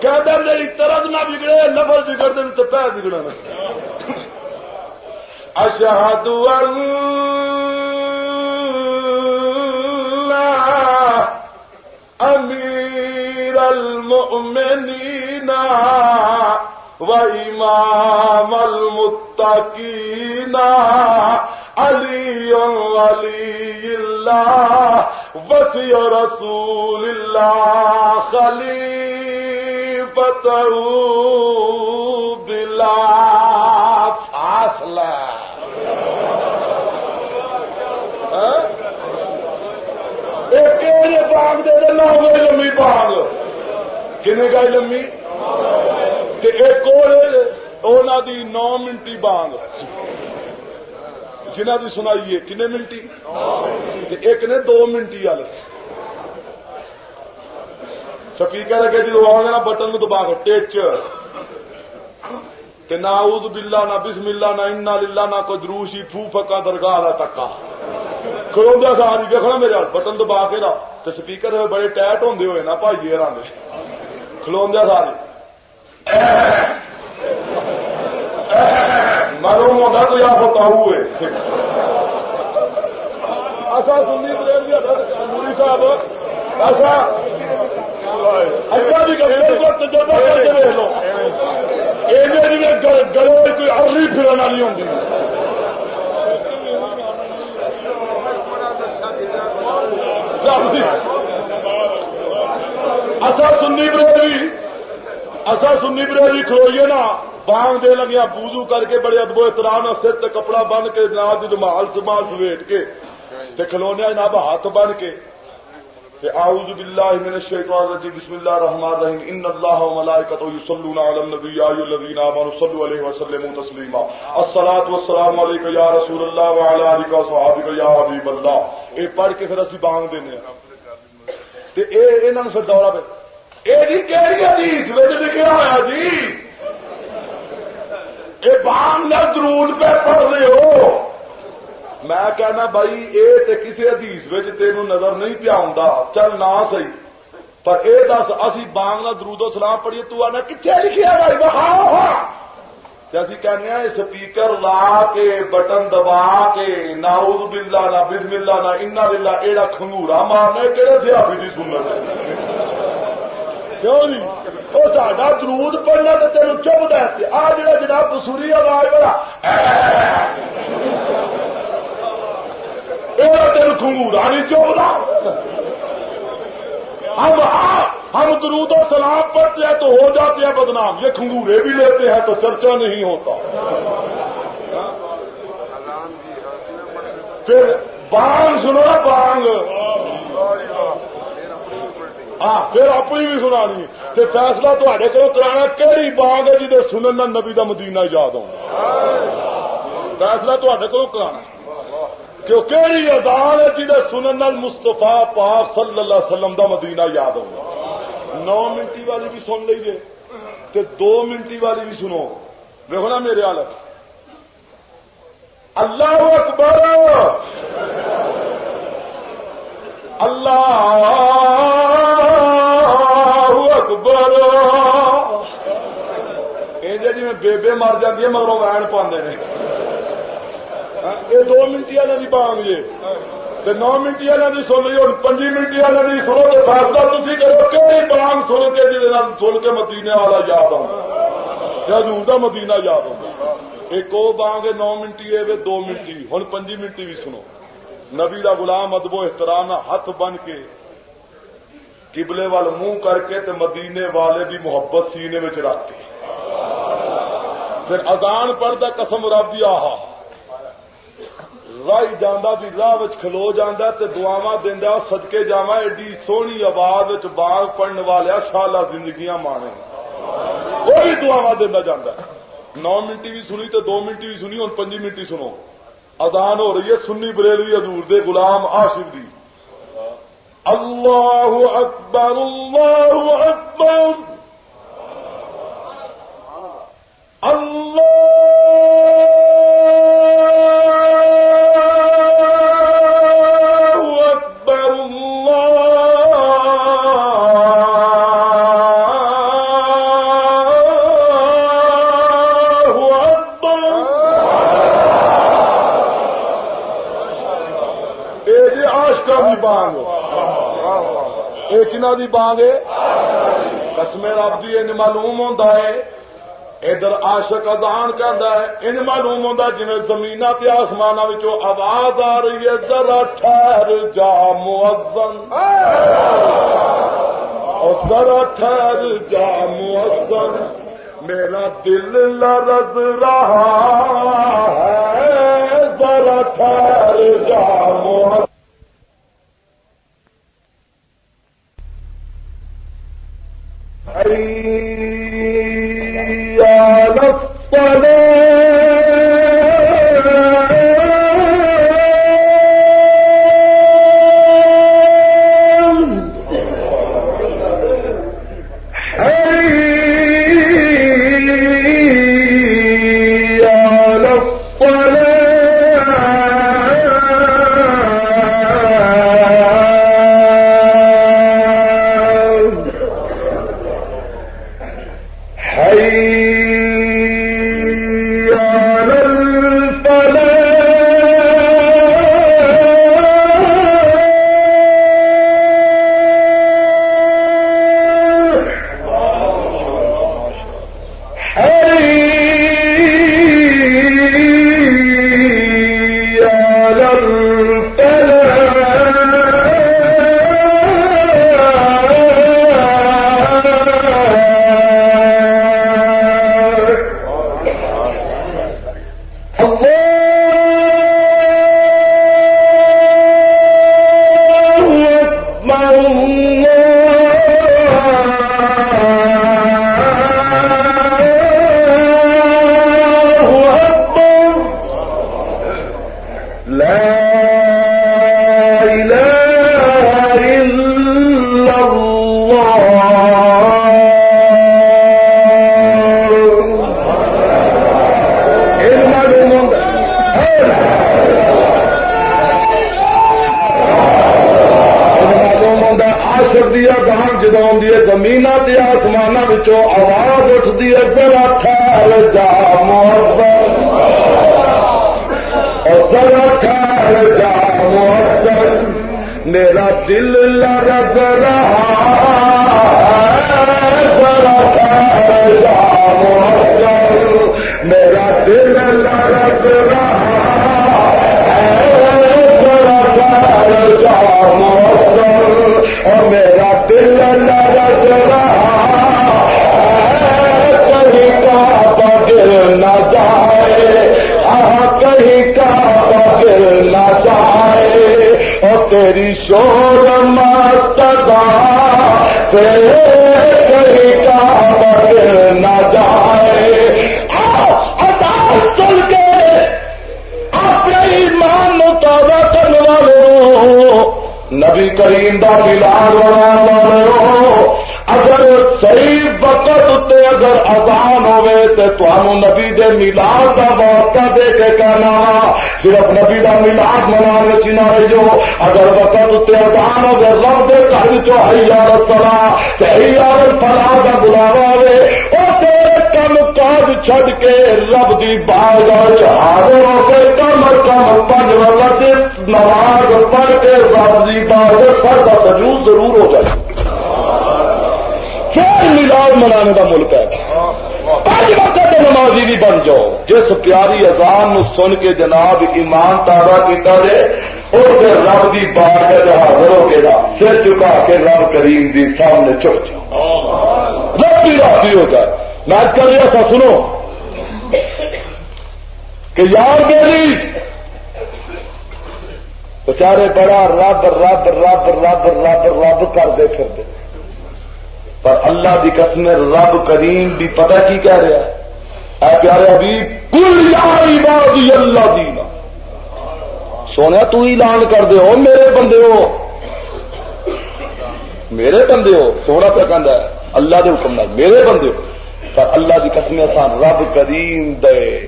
کہہ میری طرز نہ بگڑے لفظ بگڑ دیں تو پیر بگڑنا اشہد امیر المؤمنین و امام المتقین علی علی اللہ وسی رسول اللہ خلیل خلیفت بلا فاصلہ۔ ہاں؟ ایک بانگ دے دینا ہوئے لمبی بانگ کنے گئی لمبی؟ ایک دی نو منٹی بانگ جنہ دی سنائیے کنے منٹی؟ ایک نے دو منٹی والے سپیکر اگے جی آ گیا بٹن دبا کے ٹچ نہ اد بلا نہ بسم اللہ نہ انا للہ نہ کوئی دروشی پھو پکا درگاہ کا تکا کھلوا ساری دیکھنا میرے بٹن دبا کے نا تو سپیکر بڑے ٹائٹ ہوندے ہوئے نا بھائی جی ہر کھلوا ساری معلوم ہوتا تو یا بتاؤ اصا سنی موری صاحب ایسا تجربہ کر کے دیکھ لو یہ گلے کوئی ارلی پھرن والی ہوتی اصا سنی بریلی اصا سنی بریلی کھلوئیے نا بانگ دے لگیا بوزو کر کے بڑے ادبو احترام سر کپڑا بن کے جناب جی سمال سویٹ کے کھلونے جناب ہاتھ بن کے اعوذ باللہ من الشیطان الرجیم، بسم اللہ الرحمن الرحیم، ان اللہ وملائکته یصلون علی النبی، یا ایھا الذین آمنوا صلوا علیہ وسلموا تسلیما. الصلاۃ والسلام علیک یا رسول اللہ وعلی آلک وصحابک یا حبیب اللہ. اے پڑھ کے پھر اسی بانگ دینے ہیں۔ تے اے انہاں نوں پھر دورہ پہ اے جی کیڑی حدیث؟ وچ لکھیا ہویا جی؟ اے بانگ دا درود پہ پڑھ رہے ہو۔ میں کہنا بھائی یہ تو کسی ادیس تین نظر نہیں پیا ہوں چل نہ سی پر اے دس، اسی بانگ نہ درود و سلام پڑھیے۔ تو آنا کتنے لکھیا بھائی؟ بہاؤ اسی کہنے ہیں، سپیکر لا کے بٹن دبا کے ناؤز بلا نہ بسم اللہ، نہ انا بلا ایڑا کھنگورا مارنے کہڑے تھے ابھی نہیں سننا کیوں نہیں؟ وہ ساڈا درود پڑھنا تو تین چپ دے آ جڑا جناب بسوری آواز والا۔ دل کھنگورانی چوڑا ہم ہاں، ہم درود و سلام پڑھتے ہیں تو ہو جاتے ہیں بدنام. یہ کھنگورے بھی لیتے ہیں تو چرچا نہیں ہوتا. پھر بانگ سنو بانگ. ہاں پھر اپنی بھی سنانی. پھر فیصلہ تے کو کرانا کہڑی بانگ ہے جی سنن نبی کا مدینہ یاد آنا فیصلہ تے کو کرانا. کہ کہڑی ادان ہے جی سنن مستفا پاک صلی اللہ علیہ وسلم دا مدینہ یاد ہوگا نو منٹی والی بھی سن لیجیے کہ دو منٹی والی بھی سنو۔ دیکھو نا میرے حالت۔ اللہ اکبر۔ اللہ اکبر۔ یہ جی میں بےبے مر جاتی ہے مگر وین پاندے نے۔ یہ دو منٹی والے کی بانگ جی نو منٹی والے کی سن لی ہوں پنجی منٹی والے کی سنو تو فیصلہ تھی کرو کہ بانگ سن کے جی سن کے مدینے والا یاد آؤں حضور کا مدینہ یاد آؤں ایک وہ بانگ نو منٹی ہے دو منٹی ہوں پنجی منٹی بھی سنو نبی کا گلام ادبو احترام ہاتھ بن کے قبلے وال منہ کر کے تے مدینے والے بھی محبت سینے میں رکھ کے پھر ادان پڑھتا قسم رب دی آہا رائی جانا بھی راہ کھلو جانا تے دعوا دینا سدکے جا ایڈی سونی آواز باغ پڑھنے والے شالا زندگیاں مانے۔ وہ بھی دعوا دینا جانا نو منٹی بھی سنی تو دو منٹی بھی سنی ہوں پنجی منٹی سنو۔ ادان ہو رہی ہے، سنی بریلوی حضور دے غلام آشف دی۔ اللہ اکبر اللہ اکبر۔ کنہ دی بانگ ہے قسم رب دی ان معلوم ہوتا ہے ادھر عاشق ازان کہہ ہے ان معلوم ہوتا جن زمین تے آسمان آواز آ رہی ہے ذرا ٹھہر جا مؤذن ذرا ٹھہر جا مؤذن میرا دل لرز رہا ہے ذرا ٹھہر جا مؤذن حي الصلاة. نبی کریم دا بلال والا والے اگر صحیح وقت اتنے اگر آزان ہوے تے تانوں نبی دے ملاد دا موقع دے کے کہنا صرف نبی دا ملاد منانے کی نہ رہو اگر وقت اتنے آزان ہوے رب دے گھر چو حیا الصلاۃ تے یار الفلاح کا بلاوا ہوئے او چھڑ کے رب دی باغ حاضر ہو کے کم کم پنج وقت نماز پڑھ کے رب دی باغ پر کا سجود ضرور ہو جائے۔ پھر ملاپ منانے کا ملک ہے؟ نمازی بھی بن جاؤ۔ جس پیاری اذان نو سن کے جناب ایمان تازہ کیتا جے، اور پھر رب دی بار کا حاضر ہو کے نا سر چکا کے رب کریم دی سامنے چک جاؤ۔ رب بھی راضی ہو جائے۔ میں کر رہا تھا سنو۔ کہ یار میری بچارے بڑا رب رب رب رب رب رب کر دے پھر دے پر اللہ کی قسم رب کریم بھی پتہ کی کہہ رہا ہے؟ اے پیارے حبیب کل عبادی اللہ دینا سونے، تو اعلان کر دے۔ ہو میرے بندے ہو۔ میرے بندے ہو، سونا پہ کہ اللہ دے حکم نہ میرے بندے ہو۔ پر اللہ کی قسم آسان رب کریم دے،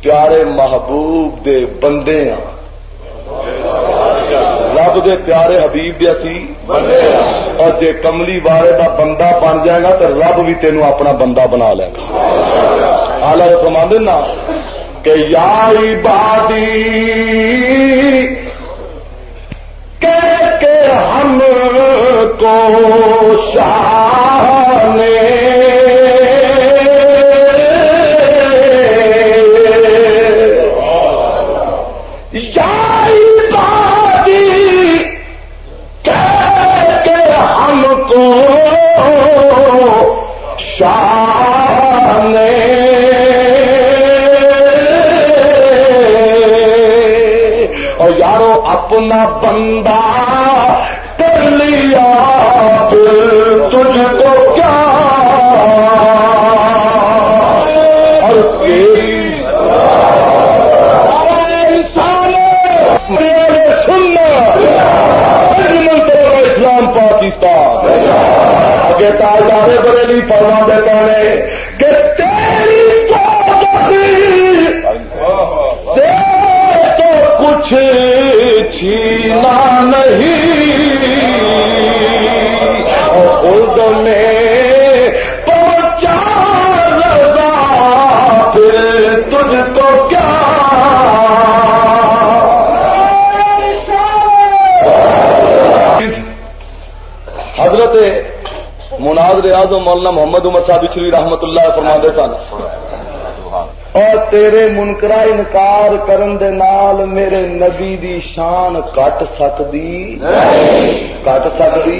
پیارے محبوب دے بندے ہاں رب دے پیارے حبیب دے اسی۔ اور جے کملی والے دا بندہ بن جائے گا، تو رب بھی تینوں اپنا بندہ بنا لے گا۔ آلہ فرما دینا کہ یا عبادی، کہ ہم کو شاہ نے اپنا بندہ کر لیا پھر تجھ کو کیا؟ اور انسان میرے سننا اسلام پاکستان آگے تاجارے بریلی فرما دیتا ہے چھینا نہیں۔ اور خود میں پہنچا لگا پھر تجھ کو کیا؟ حضرت مناظر ریاض مولانا محمد عمر صاحب شری رحمت اللہ فرما دے سن۔ اور تیرے منکرا انکار کرن دے نال میرے نبی دی شان کٹ سکتی کٹ سکتی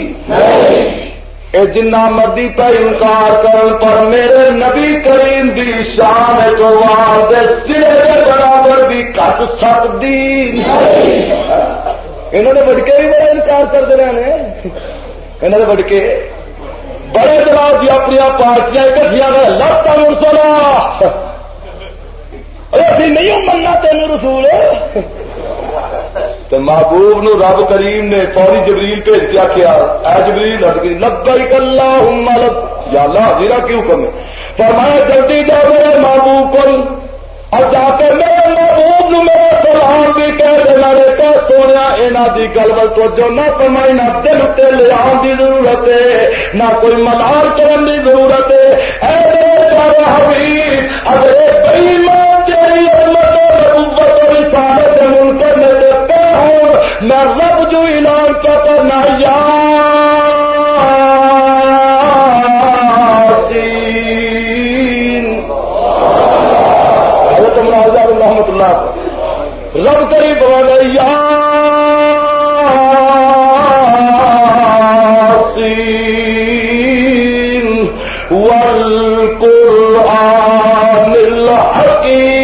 اے جنہ مرضی پہ انکار کرن پر میرے نبی کریم دی شان دے برابر بھی کٹ سکتی انہوں نے بڑکے بھی بڑا انکار کرتے رہے انہوں نے بڑکے بڑے جناب جی اپنی پارٹیاں کٹیاں لگتا مرسولا ابھی نہیں مننا تین رسول۔ تو محبوب نو رب کریم نے فوری جبریل بھیج کے آخیا اے جبریل ہٹ گئی لبیک اللہ یا اللہ حضیرہ کیوں کرنے فرمایا، جلدی جا میرے محبوب کو اور جا کے میرے محبوب نو میرا سلام بھی کہہ دینا نے کہ سونے یہاں کی گل بل تو جو نہ کمائی نہ دل تے لے آن کی ضرورت ہے، نہ کوئی ملار کرنے کی ضرورت ہے۔ اے میرے حبیب، اگر بئی ماں تیری امت اور نبوت اور رسالت منکر میں دیتے ہوں، میں رب جو اعلان کا کرنا یاسین۔ حضرت مراجہ رحمت اللہ۔ رب کری بوانا یاسین۔ والقرآن الحکیم۔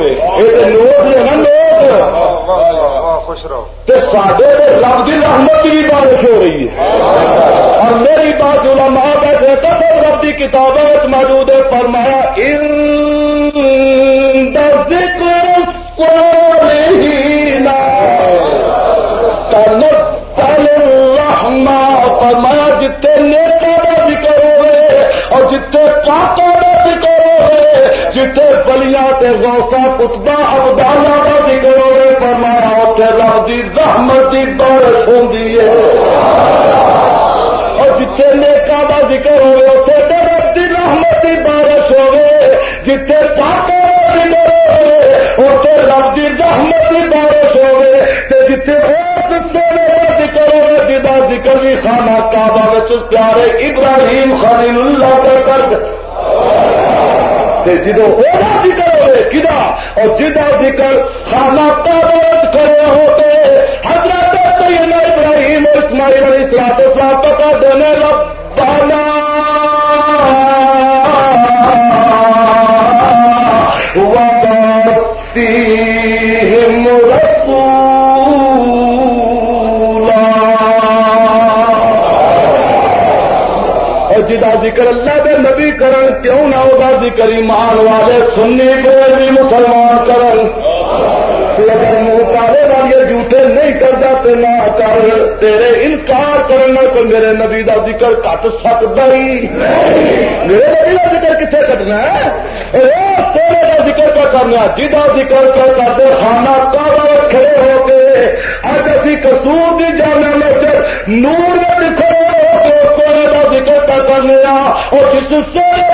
ہوے۔ یہ ہے نا خوش رہو۔ تے رب کی رحمت بھی بارش ہو رہی ہے۔ اور میری بات علماء بیٹھے تو سب رب کی کتابوں موجود ہے فرمایا ان ذکر الصالحین تنزل الرحمہ فرمایا جتے نیکا کا ذکر ہوئے اور جتے پاکوں ہوئے جتے بلیاں تے غوثہ کتبہ ابدالا کا ذکر ہوئے، فرمایا اتنے رب دی رحمت دی بارش ہوندی ہے۔ اور جتنے نیکا کا ذکر ہوئے اتنے رب کی رحمت کی بارش ہوئے۔ جتنے پاکوں کا ذکر ہوئے اتنے رب کی رحمت کی بارش ہوئے۔ جتنے بہت ذکر ہوئے، جدا ذکر بھی خانہ کعبہ پیارے ابراہیم خلیل اللہ کا تے ذکر ہوئے، کدا؟ اور جدا ذکر خانہ تعبیرت کرے ہوتے، حضرت سیدنا ابراہیم اور اسماعیل علیہ السلام کو صاحب کا دینے ربانا۔ وَبَارِكْ جدا ذکر اللہ نبی کرن، کیوں نہ وہ ذکر ایمان والے سنی کوئی بھی مسلمان کرن۔ اگر منہ کالے والے جھوٹے نہیں کرتا تو نہ کر، تیرے انکار کرنا تو میرے نبی کا ذکر کٹ سکتا ہی میرے نبی کا ذکر کتنے کٹنا ہے؟ سونے کا ذکر کیا کرنا جہاں ذکر کیا کرتے خانہ کعبہ کھڑے ہو کے اج ابھی کسور کی جانا مسجد نور میں کھڑے ہو کے سونے کا ذکر کیا کرنے اور جس سونے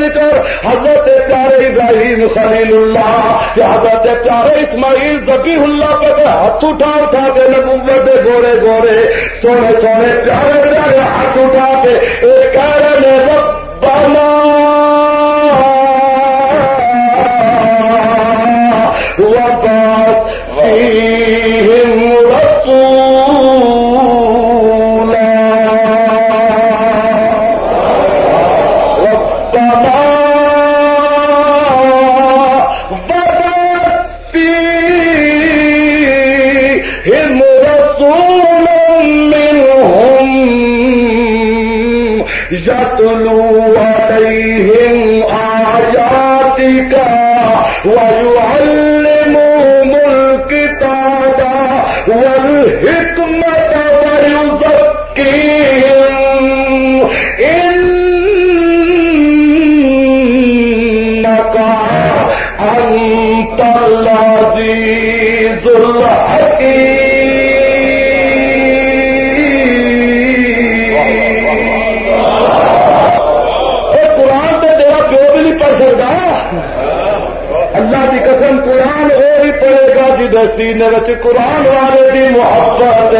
ذکر حضرت پیارے ابراہیم خلیل اللہ کہ حضرت پیارے اسماعیل ذبی اللہ کے ہاتھ اٹھا اٹھا کے نبوت گورے گورے سونے سونے پیارے پیارے ہاتھ اٹھا کے ایک کہہ رہے ربنا قرآن والے کی محبت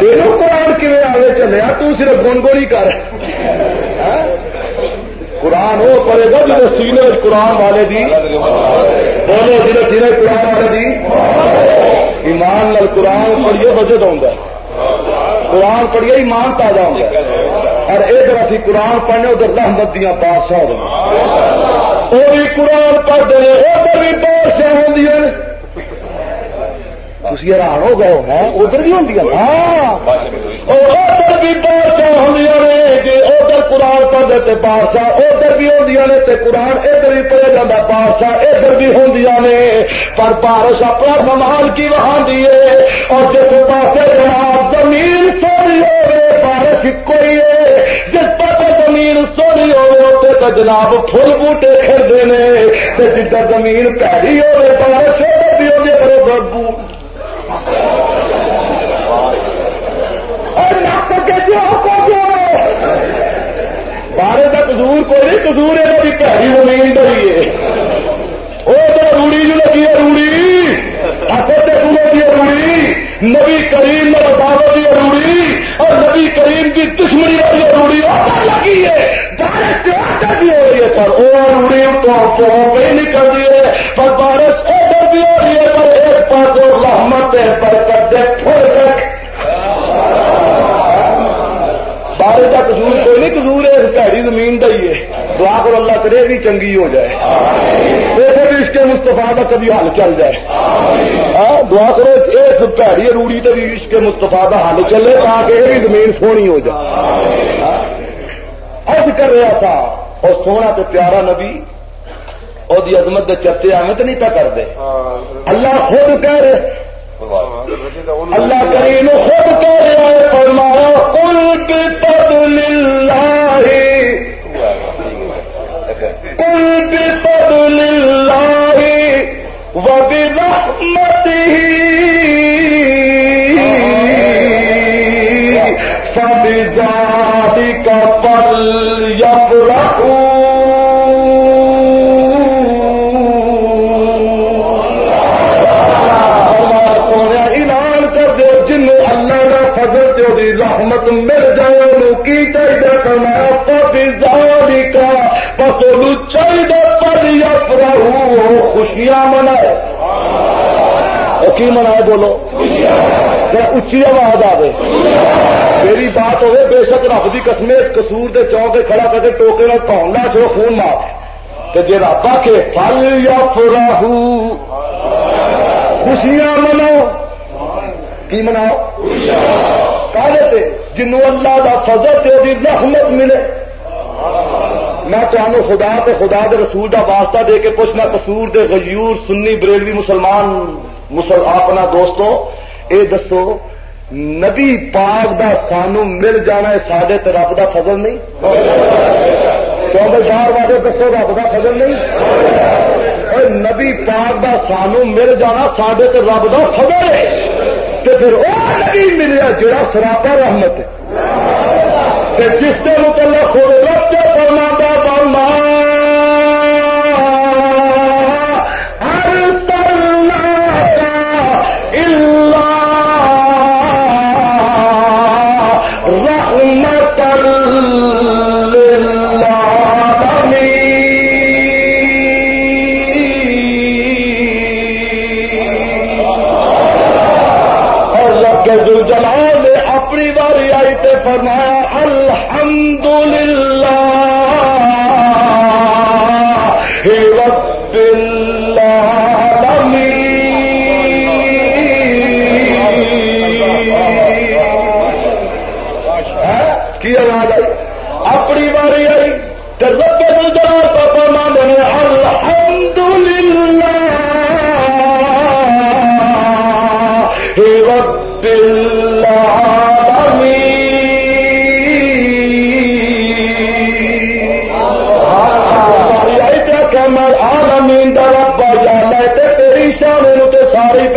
تیروں قرآن کیون آگے چلے تو صرف گنگوڑی کر۔ قرآن وہ پڑے گا جب سینے قرآن والے دی۔ بولو ہاں؟ جب سینے قرآن والے دی۔ ایمان نال قرآن پڑھیے بجٹ آؤں قرآن پڑھیے ایمان تازہ ہوں اور ادھر اسی قرآن پڑھنے ادھر رحمت دیا پاسشاہ وہ بھی قرآن پڑھتے ہیں، ادھر بھی بادشاہ ہوں تھی حیران ہو گئے ہیں ادھر بھی ہوں ہاں ادھر بھی بادشاہ ادھر قرآن ادھر بھی نے قرآن ادھر بھی جاتا ادھر بھی نے پر بارش اپنا سامان کی وہاں دیے اور جس پاس جناب زمین سونی ہو بارش کوئی ہے جس پاس زمین سونی ہو تو جناب فل بوٹے کھڑتے ہیں جدھر زمین پیڑی ہوے بارش بھی ہوگی بارے کا کسور کوئی نہیں کسور ہے بھی پیاری زمین دری ہے۔ وہ تو روڑی جو لگی ہے، روڑی۔ اصل سے کی روڑی۔ نبی کریم نے بتاو کی روڑی۔ اور نبی کریم کی دشمنی والی روڑی۔ لگی ہے۔ بارش بھی ہو رہی ہے سر وہ روڑی تو نکل رہی ہے۔ پر بارش ادھر بھی ہو رہی ہے، پر ایک پاس رحمت ہے پر کر تھوڑے بارے کا قصور کوئی نہیں قصور ہے پیڑی زمین کا ہی ہے۔ دعا کر اللہ کرے بھی چنگی ہو جائے۔ ایسے بھی اس کے مستفا کا کبھی حل چل جائے۔ ہاں، دعا کرو اس پیڑی روڑی تو بھی اس کے مستفا کا حل چلے تاکہ یہ بھی زمین سونی ہو جائے۔ ارد کر رہا تھا اور سونا تو پیارا نبی اور دی عظمت کے چرچے تو نہیں پہ کرتے اللہ خود کہہ رہے اللہ کریم خود کہہ رہا ہے فرمایا کل کی بدل اللہ کل کی بدل اللہ وہ بھی رحمت ہی سب کا پل یب رکھوں رحمت مل جائے انہوں کی چاہیے کرنا پی کا پسو چاہیے پر یا خوشیاں منائے۔ وہ کی منائے بولو؟ اچھی آواز آئے میری بات ہوئے بے شک رب کی قسمے کسور کے چوک کھڑا کر کے ٹوکے نہ کون لا چھو، خون مار۔ کہ جی رب کے پل یا فراہو خوشیاں مناؤ۔ کی مناؤ؟ جنوں اللہ دا فضل تے دی رحمت ملے۔ میں تمہیں خدا تے خدا دے رسول دا واسطہ دے کے پوچھنا، قصور دے غیور سنی بریلوی مسلمان مسل، اپنا دوستو، اے دسو، نبی پاک دا سانو مل جانا ہے سادے تے رب دا فضل نہیں؟ کیوں بھائی بار والے دسو رب دا فضل نہیں؟ اے نبی پاک دا سانو مل جانا سادے تے رب دا فضل ہے۔ تو پھر وہ نبی ملیا جڑا سراپا رحمت ہے۔ جس کے متعلق خود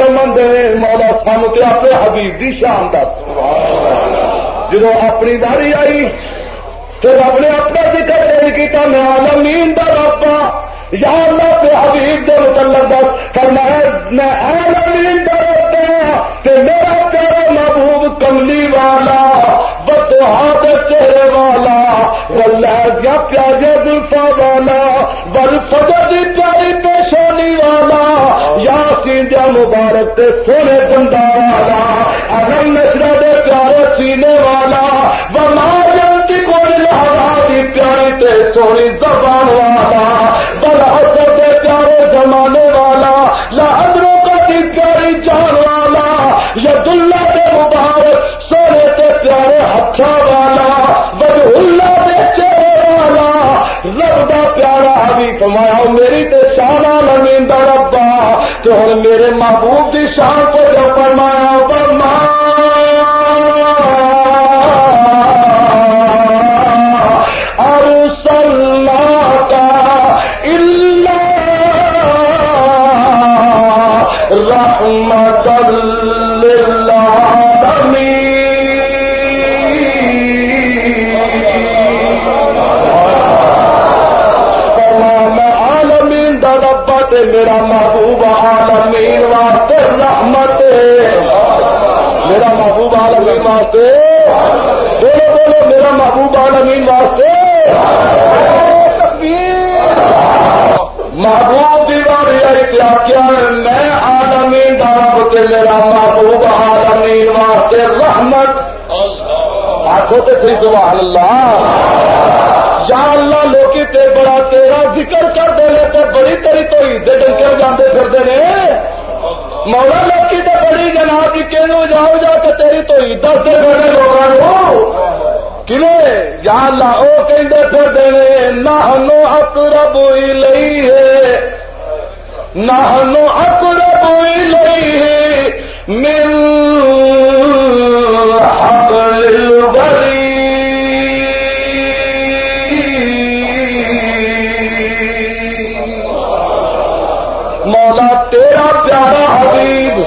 ساری مولا سانو تے اپنے حبیب دی شان دس۔ جدو اپنی داری آئی، تو رب نے اپنا ذکر نہیں کیتا، میں عالمین دا رب ہاں۔ یا اللہ تے حبیب دے متعلق دس۔ فرمایا، میں عالمین دا رب ہاں، تے میرا پیارا محبوب کملی والا بدوہات چہرے والا ولہ پیارے دلفا والا بل فجر دی پیاری پیشانی والا۔ یا سیندیا مبارک تے سونے بندہ والا اگر نشرا دے پیارے سینے والا وما جنتی کوئی لہذا دی پیاری تے سونی زبان والا بل حسر دے پیارے زمانے والا لہدروں کا دی پیاری جان والا ید اللہ دے مبارک سونے تے پیارے ہتھا والا بد اللہ دے چہرے والا رب دا پیارا حبیب فرمایا میری تے شان لمین دا ربا، تو ہن میرے محبوب دی شان کو جو فرمایا فرمایا مولا لوکی تے بڑی جناب جی کی کہ جاؤ جا کے تیری تو عید دستے پھرنے لوگوں کلے یا اللہ، او کہندے پھرتے نے نحنو اقرب الیہ نحنو اقرب الیہ من حبل الورید مولا، تیرا پیارا حبیب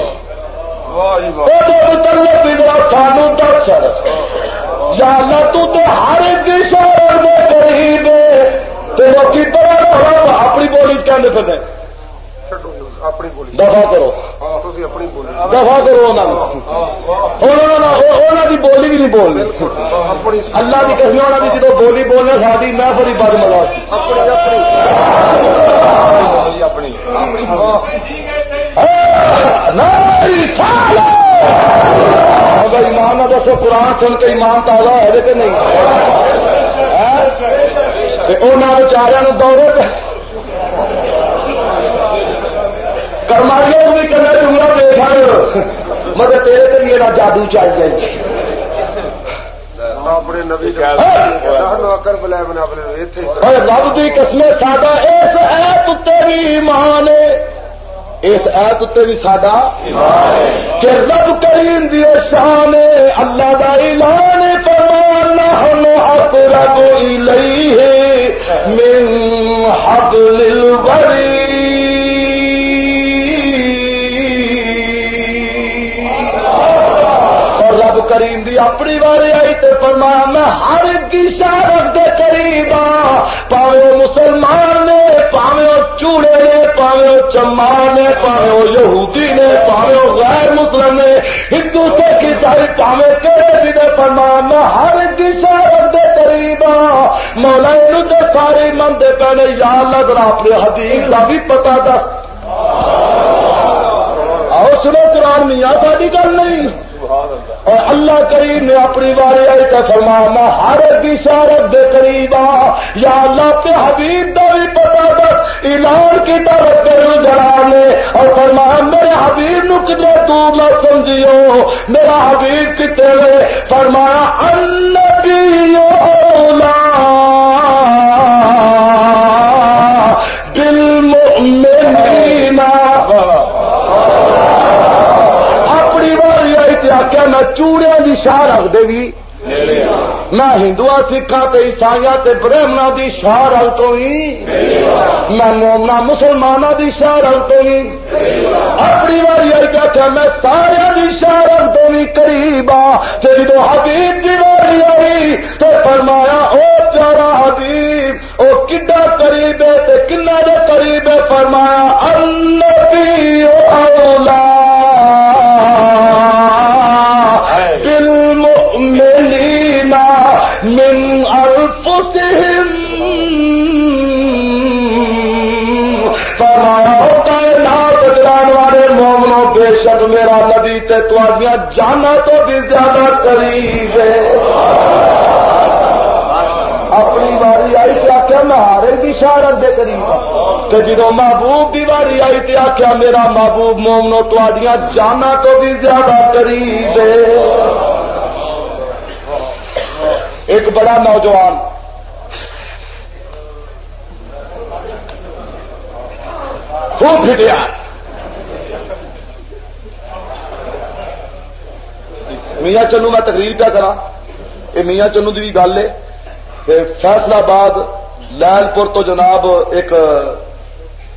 وہ متعلق بھی سانو دس یا اللہ تو تے ہر ایک شہر میں طرح اپنی بولی اپنی بولی۔ دفاع کرو۔ ہاں دفاع کرو انہوں کی بولی بھی نہیں بولنی۔ اللہ کی قسم ہونا بھی جدو بولی بولنے ساتھی میں بڑی بد ملا اپنی اگر ایمان نہ دسو قرآن سن کے ایمان تازہ ہے کہ نہیں؟ بچاروں دورے پہ کرماریوں بھی کرنا چنگا دیکھ مگر تیرے تے میرا جادو چاہیے۔ بنا اپنے اور رب کی قسم ساڈا اس ایت اتنے بھی ایمان ہے۔ اس ایت اتنے بھی ساڈا کہ رب کریم دی شان اللہ دا اعلان فرمانا ہم حق رب الیہ من حبل الورید اور رب کریم دی اپنی باری آئی فرمایا میں ہر گیشا رب دے قریب ہاں پاوے مسلمان نے، پاوے چوڑے نے، پاوے وہ چمان نے، پاوے یہودی نے، پاوے غیر مسلم نے، ہندو سے کی پاوے کہڑے بھی نے فرمایا، میں ہر گیشا رب دے قریب ہاں مولا اینو تے سارے مندے پہنے، یا اللہ ذرا اپنے حدیث کا بھی پتا دس۔ آؤ سنو قرآن میاں ساری گل نہیں۔ اور اللہ کریم نے اپنی باری آئی تو فرما میں ہر بشارت دے قریب آ یا اللہ کے حبیب دا بھی پتا بس اعلان کی طرف کروں جڑا نے۔ اور فرما میرے حبیب نو کتنے دور نہ سمجھیو۔ میرا حبیب کتنے فرمایا، اللہ میں چوڑیاں دی شاہ رکھ دے بھی میں ہندو سکھا عیسائی برہمنا دی شاہ رل تو ہی میں مومنا مسلمانوں دی شاہ رل تو ہی اپنی باری آئی آخیا میں سارے شاہ رل تو ہی قریب آ حبیب دی باری آئی تو فرمایا او پیارا حبیب او کڈا قریب ہے کنا دے قریب ہے؟ فرمایا النبی اولا بے میرا نبی تے تواڈیاں جانا تو بھی زیادہ قریب ہے۔ اپنی باری آئی تے آخیا میں ہارے بھی شہرت دے قریب ہاں۔ تے جدو محبوب کی باری آئی تے آخیا میرا محبوب مومنو تواڈیاں جانا تو بھی زیادہ قریب ہے۔ ایک بڑا نوجوان۔ خوب پھٹیا۔ میاں چنو میں تقریر پیا کرا یہ میاں چنو کی بھی گل ہے۔ فیصلہ آباد لال پور تو جناب ایک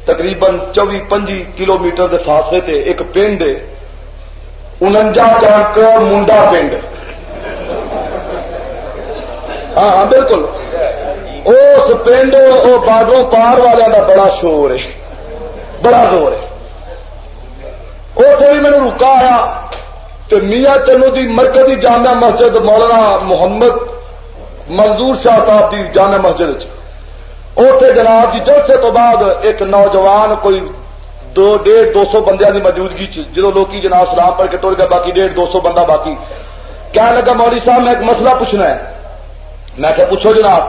تقریباً چوبی پنجی کلو میٹر کے فاصلے تے ایک پنڈ ہے۔ انجا چک منڈا پنڈ۔ ہاں ہاں بالکل۔ اس پنڈ وہ بارڈروں پار والوں کا بڑا شور ہے۔ بڑا زور ہے۔ اتنے بھی میرے رکا آیا۔ تو میاں چلو دی مرکزی جامع مسجد مولانا محمد منظور شاہ صاحب کی جامع مسجد اتنے جناب جی جلسے تو بعد ایک نوجوان کوئی دو، ڈیڑھ، دو سو بندیاں کی موجودگی جدو لوگ جناب سلام پڑھ کے ٹر گئے، باقی ڈیڑھ، دو سو بندہ باقی۔ کہنے لگا، مولوی صاحب، میں ایک مسئلہ پوچھنا ہے۔ میں کہ پوچھو جناب۔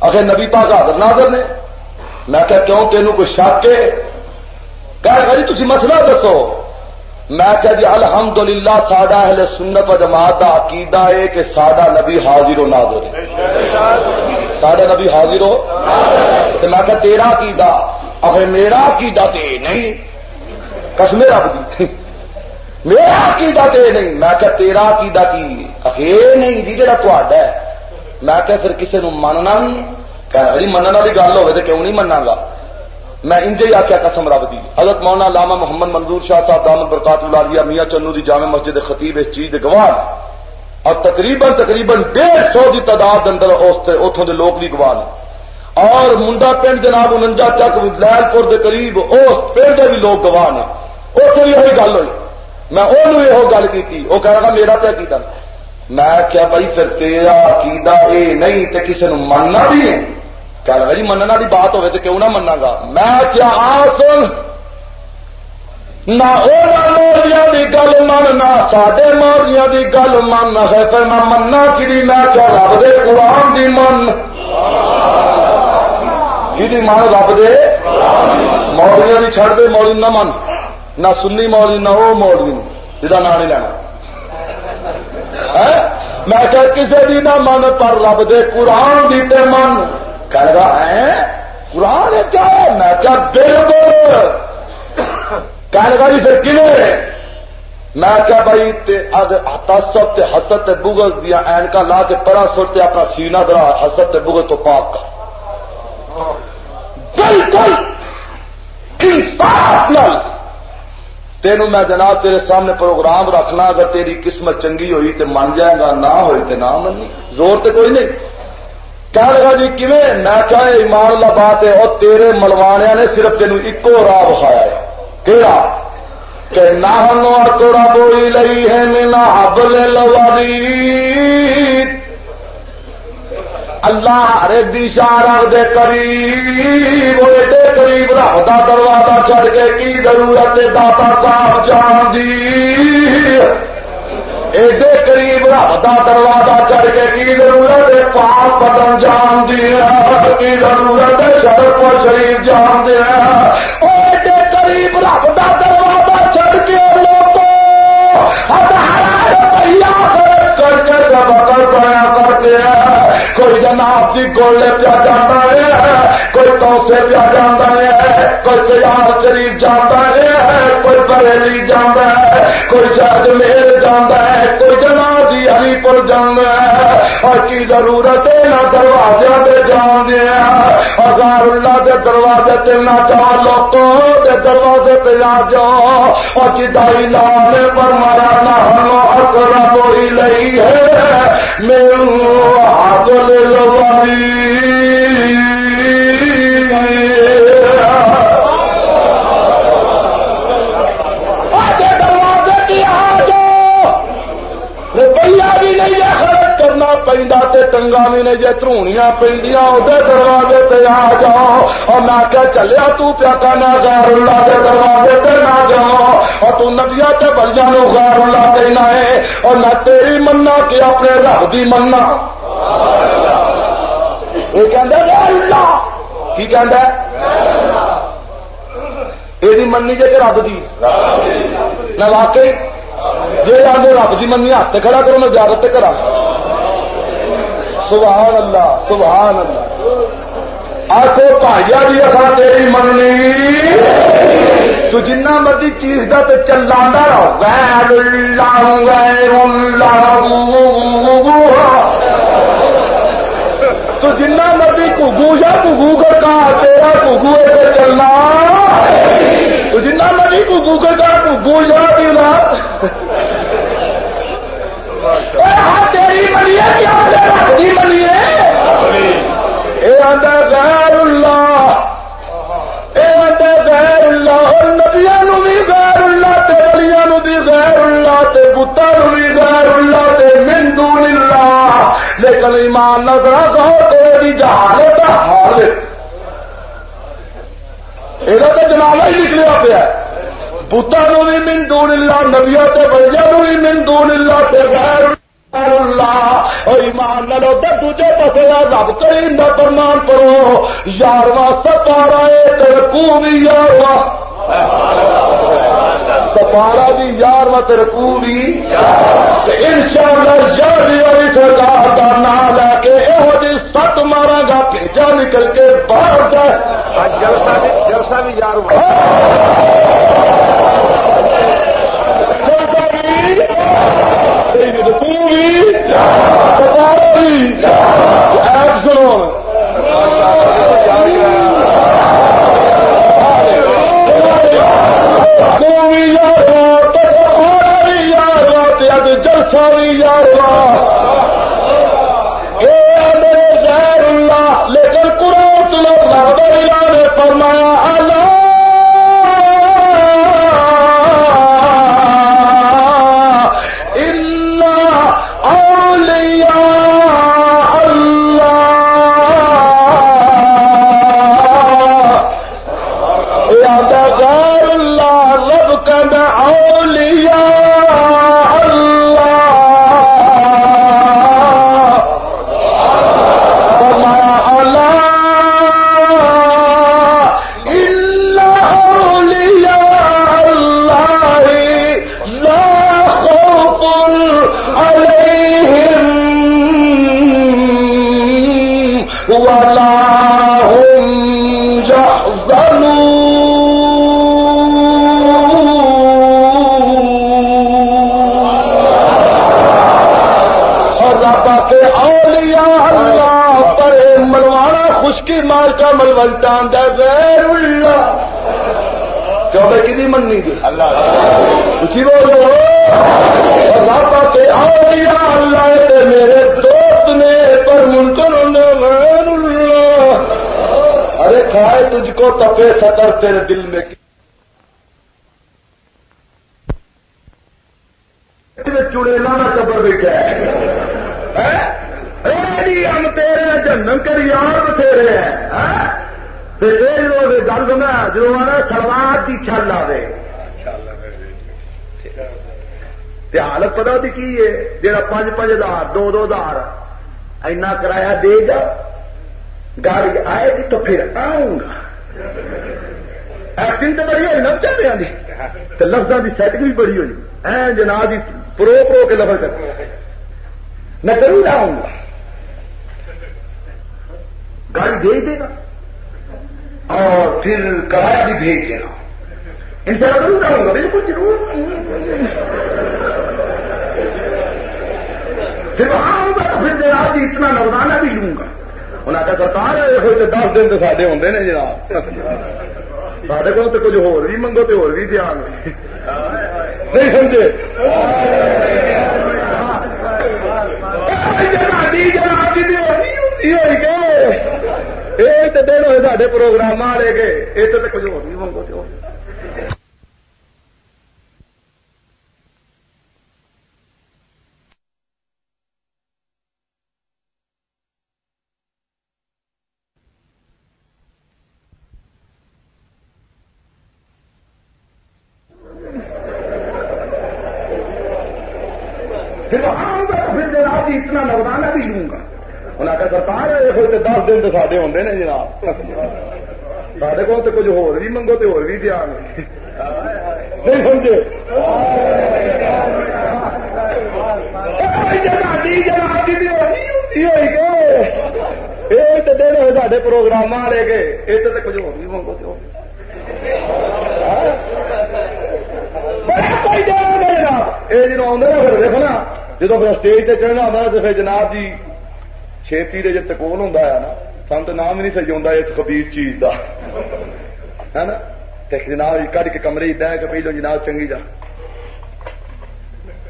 آخر نبی پاک حاضر، ناظر نے۔ میں کہ کیوں تینوں کوئی شک ہے؟ کہ جی تھی مسئلہ دسو۔ میں کہ جی الحمدللہ ساڈا اہل سنت و جماعت کا عقیدہ ہے کہ ساڈا نبی حاضر و ناظر ہے۔ ساڈا نبی حاضر ہو؟ تو میں کہ تیرا عقیدہ آخر میرا عقیدہ تے نہیں قسم رب دی۔ میرا عقیدہ تے نہیں، میں کہ تیرا عقیدہ کی آخر نہیں جی جڑا تہاڈا ہے۔ میں کہ پھر کسی نو مننا نہیں کہ جی مننا والی گل ہوے تو کیوں نہیں منا گا میں انجے ہی آخیا قسم رب دی۔ حضرت مولانا علامہ محمد منظور شاہ صاحب دامن برکات اللہ میاں چنو دی جامع مسجد خطیب اس چیز دے گواہ اور تقریباً تقریباً ڈیڑھ سو کی تعداد اندر اتوں کے لوگ بھی گواہ نے اور منڈا پنڈ جناب انجا چک لال پور کے قریب اس پنڈ کے بھی لوگ گواہ نے۔ اتنے بھی یہی گل ہوئی۔ میں انہوں یہ گل کی وہ کہہ رہا میرا تو عقیدہ۔ میں کیا بھائی پھر تیرا عقیدہ یہ نہیں تو کسی نے مننا بھی نہیں کہہ رہا جی مننا کی بات ہوئے تو کیوں نہ منا گا میں کیا آ سن نہ موریا کی گل من نہ سڈے موریا کی گل من ہے پھر میں منا کی میں کیا رب دے قرآن دی من کی من رب دے موریا کی چھڑ دے مولی نہ من نہ سنی مولی نہ وہ مولی جا نام نہیں لینا میں کہ کسی دی نہ من پر رب دے قرآن دی تے من کہہ لگا ہے، قرآن کیا؟ ہے میں کیا بالکل۔ کہہ لگا جی پھر کلے میں کیا بھائی تصب تے حسد تے بغض دیا اینکا لا کے پرا سرتے اپنا سینہ درا حسد تے بغض تو پاک کا بالکل! انصاف نل تینوں میں جناب تیرے سامنے پروگرام رکھنا، اگر تیری قسمت چنگی ہوئی تو من جائے گا، نہ ہوئی تو نہ منی۔ زور تو کوئی نہیں۔ کہہ لگا جی کیویں؟ میں کیا ایمان اللہ بات ہے، اور تیرے ملوانیا نے صرف تینوں ایکو راہ بخایا ہے۔ کہڑا کہ نہ توڑا بوئی لئی ہے مینا حبل لواری اللہ ہر دشا رکھ دے قریب، وہ ایڈے قریب رب کا دروازہ چڑھ کے کی ضرورت داتا صاحب جان دی۔ ایڈے قریب رب کا دروازہ چڑھ کے کی ضرورت ہے؟ پاک پتن جان دی کی ضرورت ہے، شرف شریف جان دیا ایڈے قریب رب کا دروازہ چڑھ کے لوگوں کر کے بکر پایا کرتے ہیں کوئی جناب جی گولے پیا جانا ہے، کوئی توسے پیا جانا ہے، کوئی تیار شریف جانا ہے، کوئی بریلی جانا ہے۔ کوئی شاید میل جانا ہے، کوئی جناب جی ہری پور جانا ہے۔ اور کی ضرورت ہے نہ دروازے دے جان دیا ہزار اللہ دے دروازے تے نہ جا لوگوں دے دروازے تے آ جاؤ۔ اور جدائی لانے پر مارا نہ ہنو اکرم ہی لئی ہے۔ میرو حاضر لوائی کرنا پہنتا تے جی ترونیاں پہنیا ادھر دروازے تے آ جاؤ اور میں کیا چلیا تو پیا کرنا غیر اللہ کے دروازے تے نہ جاؤ اور تو ندیا تے بلیا نو غیر اللہ دینا ہے اور نہ تیری مننا کہ اپنے رب دی مننا یہ کہہ اللہ کی کہہ یہ مننی جی کہ رب دی نہ واقعی جی آدھے رب کی منی ہاتھ کھڑا کرو میں زیادت کرا سبحان اللہ سبحان اللہ۔ آخو بھائی جی اصا تیری مننی۔ تو جنہ مرضی چیز کا تو چلا رہو۔ غیر اللہ غیر اللہ۔ تو جنہ مرضی گگو یا گگو کر کہا تیرا گگو ہے چلنا۔ تو جنہ مرضی گگو کر کہا گگو یا دینا تیری منیے کیا رب کی منیے یہ آتا غیر اللہ یہ آتا غیر اللہ، اور نبیا نو بھی غیر اللہ، تے ولیاں نو بھی غیر اللہ، تے بتا نو بھی غیر اللہ، تے من دون اللہ۔ لیکن ایمان نظر کہو تیری جہالت کا حال۔ یہ تو جناب ہی نکلیا پیا بتا بھی من دون اللہ نبیا تے ولیاں نو بھی من دون اللہ، تے غیر اللہ اور ایمان نہ لو دوجے پسے رب کریم کا فرمان پڑھو یارواں سپارا ترکو بھی سپارا بھی یارواں ترکو بھی۔ ان شاء اللہ یارویں والی سرکار کا نام لے کے یہو جی سٹ مارا گا بھیجا نکل کے باہر جائے جلسہ بھی یار جلسہ بھی۔ یار اللہ لیکن قرآن چلو رب نے فرمایا ملوٹان دے غیر اللہ. کیوں بھائی کسی مننی تھی اللہ اسی بولو رابا کے اولیاء اللہ تے میرے دوست نے پر منکر غیر اللہ۔ ارے کھائے تجھ کو تپے سطر تیرے دل میں چڑے لانا چبر بیٹھا ہے ہم تیرے جنم کر یار بتھیرے ہیں۔ گل سنا جو سلوار کی چھل آئے حالت پتا بھی کی ہے؟ جہاں پانچ پانچ ہزار دو دو ہزار اینا کرایہ دے گا گاڑی آئے گی تو پھر آؤں گا۔ ایکٹنگ تو بڑی ہوئی نا چاہتے ہیں لفظوں کی سیٹنگ بھی بڑی ہوئی۔ ای جناب پرو پرو کے لفظ جی۔ میں ضرور آؤں گا۔ گاڑی بھیج دے گا۔ پھر کرایہ بھی بھیج دینا۔ ان سے ضرور آؤں گا بالکل ضرور پھر وہاں آؤں گا تو پھر جناب جی اتنا نوزانہ بھی لوں گا۔ انہیں آخر سرکار دیکھو تو دس دن تو سارے ہوں نے جناب۔ سارے کو کچھ ہو منگو تو ہو دھیان نہیں سمجھے؟ ہوئے سارے پروگرام والے گے یہ تو کچھ ہو منگو تو پھر وہاں تو پھر جناب اتنا نوزانہ بھی لوں گا انہیں آخر سرکار دیکھو دس دن تو سارے ہوں نے جناب سارے کو تو کچھ ہو منگو تو ہو دھیان نہیں سمجھے یہ تو دن ہوئے سارے پروگرام والے گے یہ تو کچھ ہو منگو تو یہ جنوب آدھے نا پھر دیکھو جدو پھر اسٹیج سے چڑھنا ہوتا تو پھر جناب جی چھیتی کے جب تکون ہوں نا سن تو نام نہیں سجی ہوں اس خبیز چیز کا ہے نا؟ جناب جی کٹ کے کمرے دہ کے پہلو جناب چنگی جا۔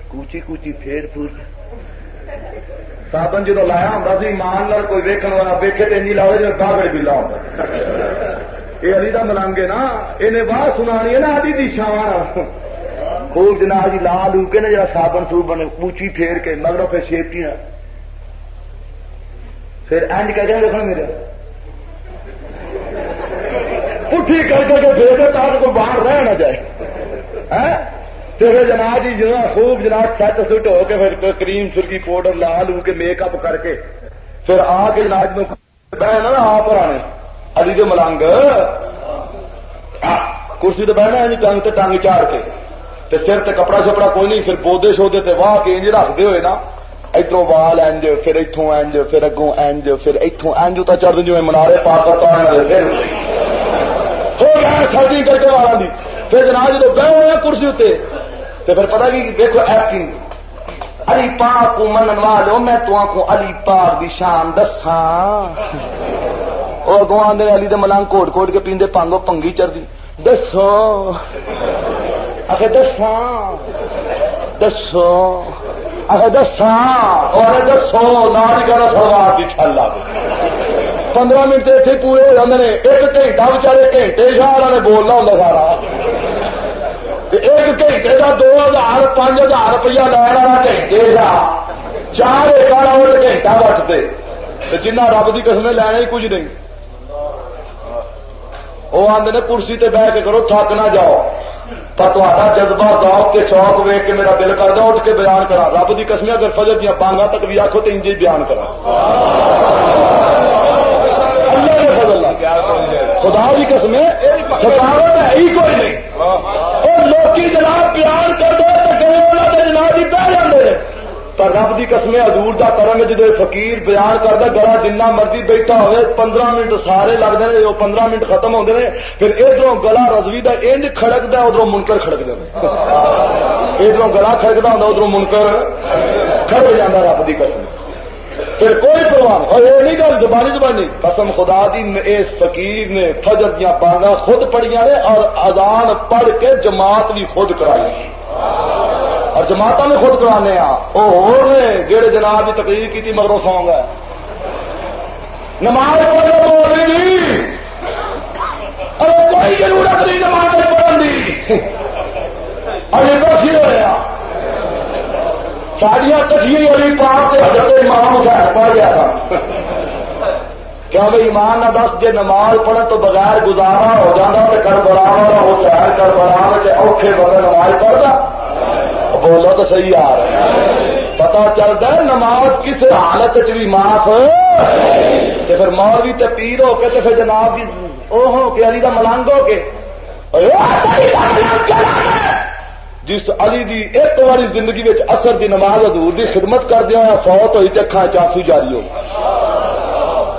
کوچی کوچی پھیر پھور۔ سابن جدو لایا ہوں سی مان لڑ کوئی ویکن والا ویکے تو این لاؤ جی باغڑ بلا ہوں یہ علی کا ملانگے نا یہ باہر سنانی ہے نا آدھی دشا خوب جناب جی لا لو کے نا جا سابن سوبن پوچی پھیر کے، مگر پھر سیفٹی نہ پھر اینڈ کہہ دیں دیکھنا میرے۔ پٹھی کر کے پھر دے تاکہ کوئی باہر رہ نہ جائے۔ پھر جناب جی جناب خوب جناب سیٹ سٹ ہو کے پھر کریم سرگی پاؤڈر لا لو کے میک اپ کر کے۔ پھر آ کے جناب جی بہنا نا آپ آنے۔ علی دے ملنگ۔ کرسی تو بہنا ہے جی ٹنگ تے ٹنگ چاڑ کے۔ تے سر تے کپڑا شپڑا کوئی نہیں، پھر پودے شودے تے واہ کے انج رکھتے ہوئے نا۔ ادھر وال اینج پھر اتوں اینج پھر اگوں اینج پھر اتوں اینج تو چڑھ جی منارے پا ہو گیا سردی کر کے والا دی پھر جناب جب بہ ہوئے کرسی اتنے تو پھر پتا کی دیکھو ایکٹنگ علی پاک کو من والو میں تو آخو علی پاک دی شان دساں اور اگوں آدھے علی دے ملانگ کوٹ کوٹ کے پیندے پانگو پنگی چڑھتی دسو آخر دساں دسو آخر اور دسو نال کہنا سلوار کی چھل آ پندرہ منٹ اتنے پورے ہو جاتے ہیں ایک گھنٹہ بچارے گھنٹے شاہ نے بولنا ہوں سارا۔ ایک گھنٹے کا دو ہزار، پانچ ہزار روپیہ لے والا گھنٹے کا چار ایک گھنٹہ بچتے۔ جنہ رب کی قسمیں لینا ہی کچھ نہیں۔ وہ آدھے کرسی تے بہ کے کرو، تھک نہ جاؤ۔ پر تا جذبہ گاؤ کے شوق وے کے میرا دل کرتا اٹھ کے بیان کرا رب کی قسمیں اگر فجر دیا بانگا تک بھی آخو تو انجی بیان کرا خدا کی قسم تھکاوٹ ہے ہی کوئی نہیں اور لوکی جناب بیان کر دو تو گئے جناب ہی پہ جاتے پر رب کی قسم حضور دا کرنگ جدو فقیر بیان کرتا گلا جنہ مرضی بیٹھا ہوئے، پندرہ منٹ سارے لگتے ہیں وہ پندرہ منٹ ختم ہوتے ہیں پھر ادھر گلا رضوی کا انج کھڑکتا ادھر منکر کھڑکتے ہیں ادھر گلا کھڑکتا ہوں ادھر منکر کھڑک جانا رب کی قسم۔ پھر کوئی پرواہ اور یہ نہیں گل زبانی زبانی۔ قسم خدا دی، اس فقیر نے فجر دیا بانگا خود پڑھیا نے اور اذان پڑھ کے جماعت بھی خود کرائی۔ اور جماعت میں خود کرانے وہ ہو جہے جناب کی تقریر کی مگروں سونگ ہے۔ نماز پڑھنے بول رہی کوئی ضرورت نہیں نماز پڑھنے کی ابھی بس ہو رہا ساریا کٹھی والی پاپ سے حضرت امام حسین پڑھ گیا تھا۔ کیا بھائی ایمان نہ دس جی نماز پڑھنے تو بغیر گزارا ہو جاتا تو کر بڑا ہو حسین کر برابر بڑا اوکھے بغیر نماز پڑھتا بولو تو صحیح آ رہا ہے پتا چلتا ہے نماز کس حالت چ بھی معاف پھر مولوی تے پیر ہو کے تو پھر جناب جی بھی وہ ہو کے، علی کا ملنگ ہو کے۔ جس علی دی ایک باری زندگی میں اثر دی نماز حضور دی خدمت کر دیا فوت ہوئی چکھا چافی جاری ہو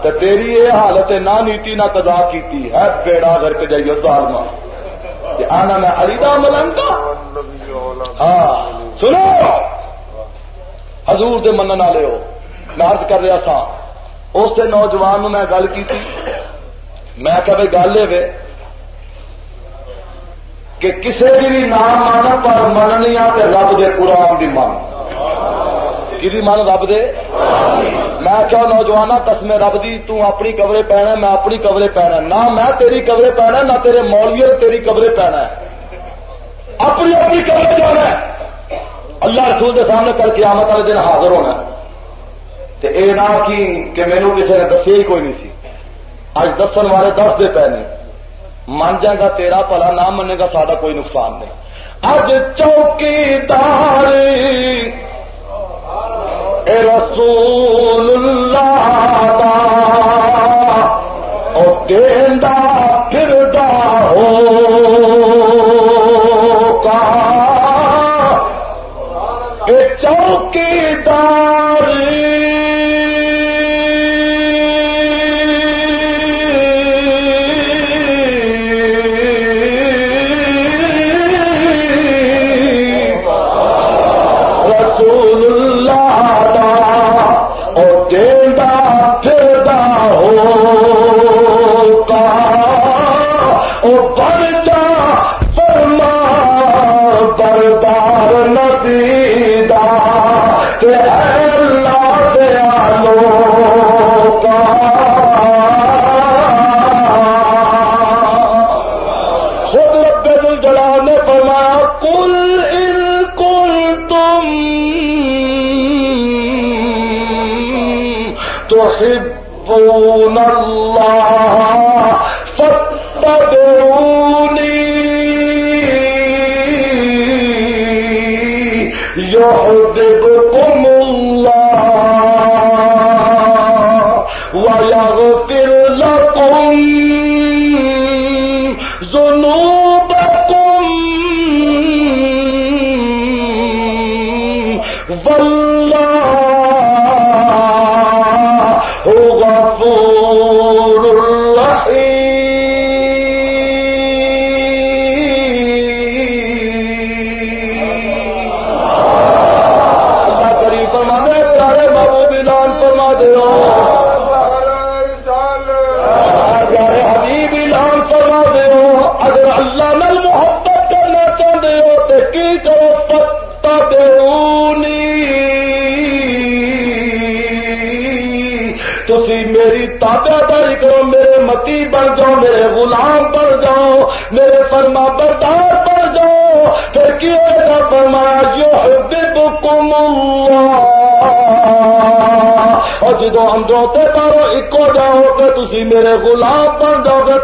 تو تیری یہ حالت نہ نیتی نہ قضا کی ہے۔ بیڑا گھر کے جائیے ظالمہ کہ آنا میں علی دا ملنگ ہاں سنو! حضور سے من والے ہو۔ نارد کر رہا سا اس نوجوان میں گل کی میں کہ گل ہے کہ کسی بھی بھی نام مان پر مننی آ رب دے قرآن دی من کی من رب دے؟ میں کیا نوجوان قسم رب دی، تو اپنی کبرے پینا میں اپنی کبرے پینا نہ میں تیری کبرے پینا نہ تیرے مولوی تیری کبرے پینا اپنی اپنی کبرے جانا اللہ رسول کے سامنے کل قیامت والے دن حاضر ہونا تے اے نہ کی کہ مینو کسی نے دسیا ہی کوئی نہیں سی۔ اج دسن والے دس دے پے نے۔ من جائے گا تیرا پلا نہ منے گا سارا کوئی نقصان نہیں۔ اج چوکی دار رسول اللہ دا۔ او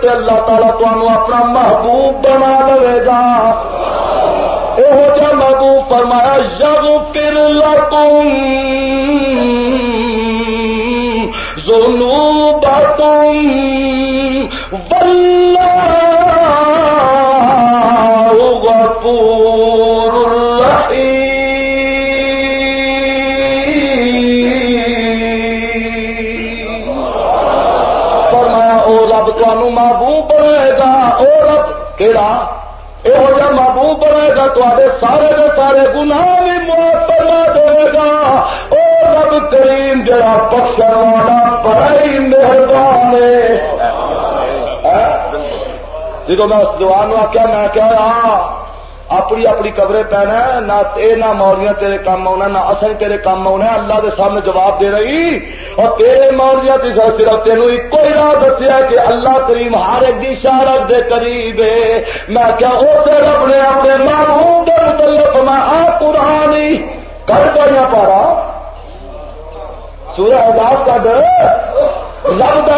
اللہ تعالیٰ تمہوں اپنا محبوب بنا لے گا۔ جدو میں اس جوان آخیا میں کیا اپنی اپنی قبرے پینا نہ اے نہ مولیاں تیرے کام آنا نہ اصل تیرے کام آنا اللہ دے سامنے جواب دے رہی اور تیرے مولیاں تی صرف تین ایک ہی راہ دسیا کہ اللہ کریم ہر ایک دی شارت دے قریب ہے میں کیا اسے رب نے اپنے معلوم دے متعلق میں آ قرآنی کر گیا پارا سورہ اعزاز کا در رب کا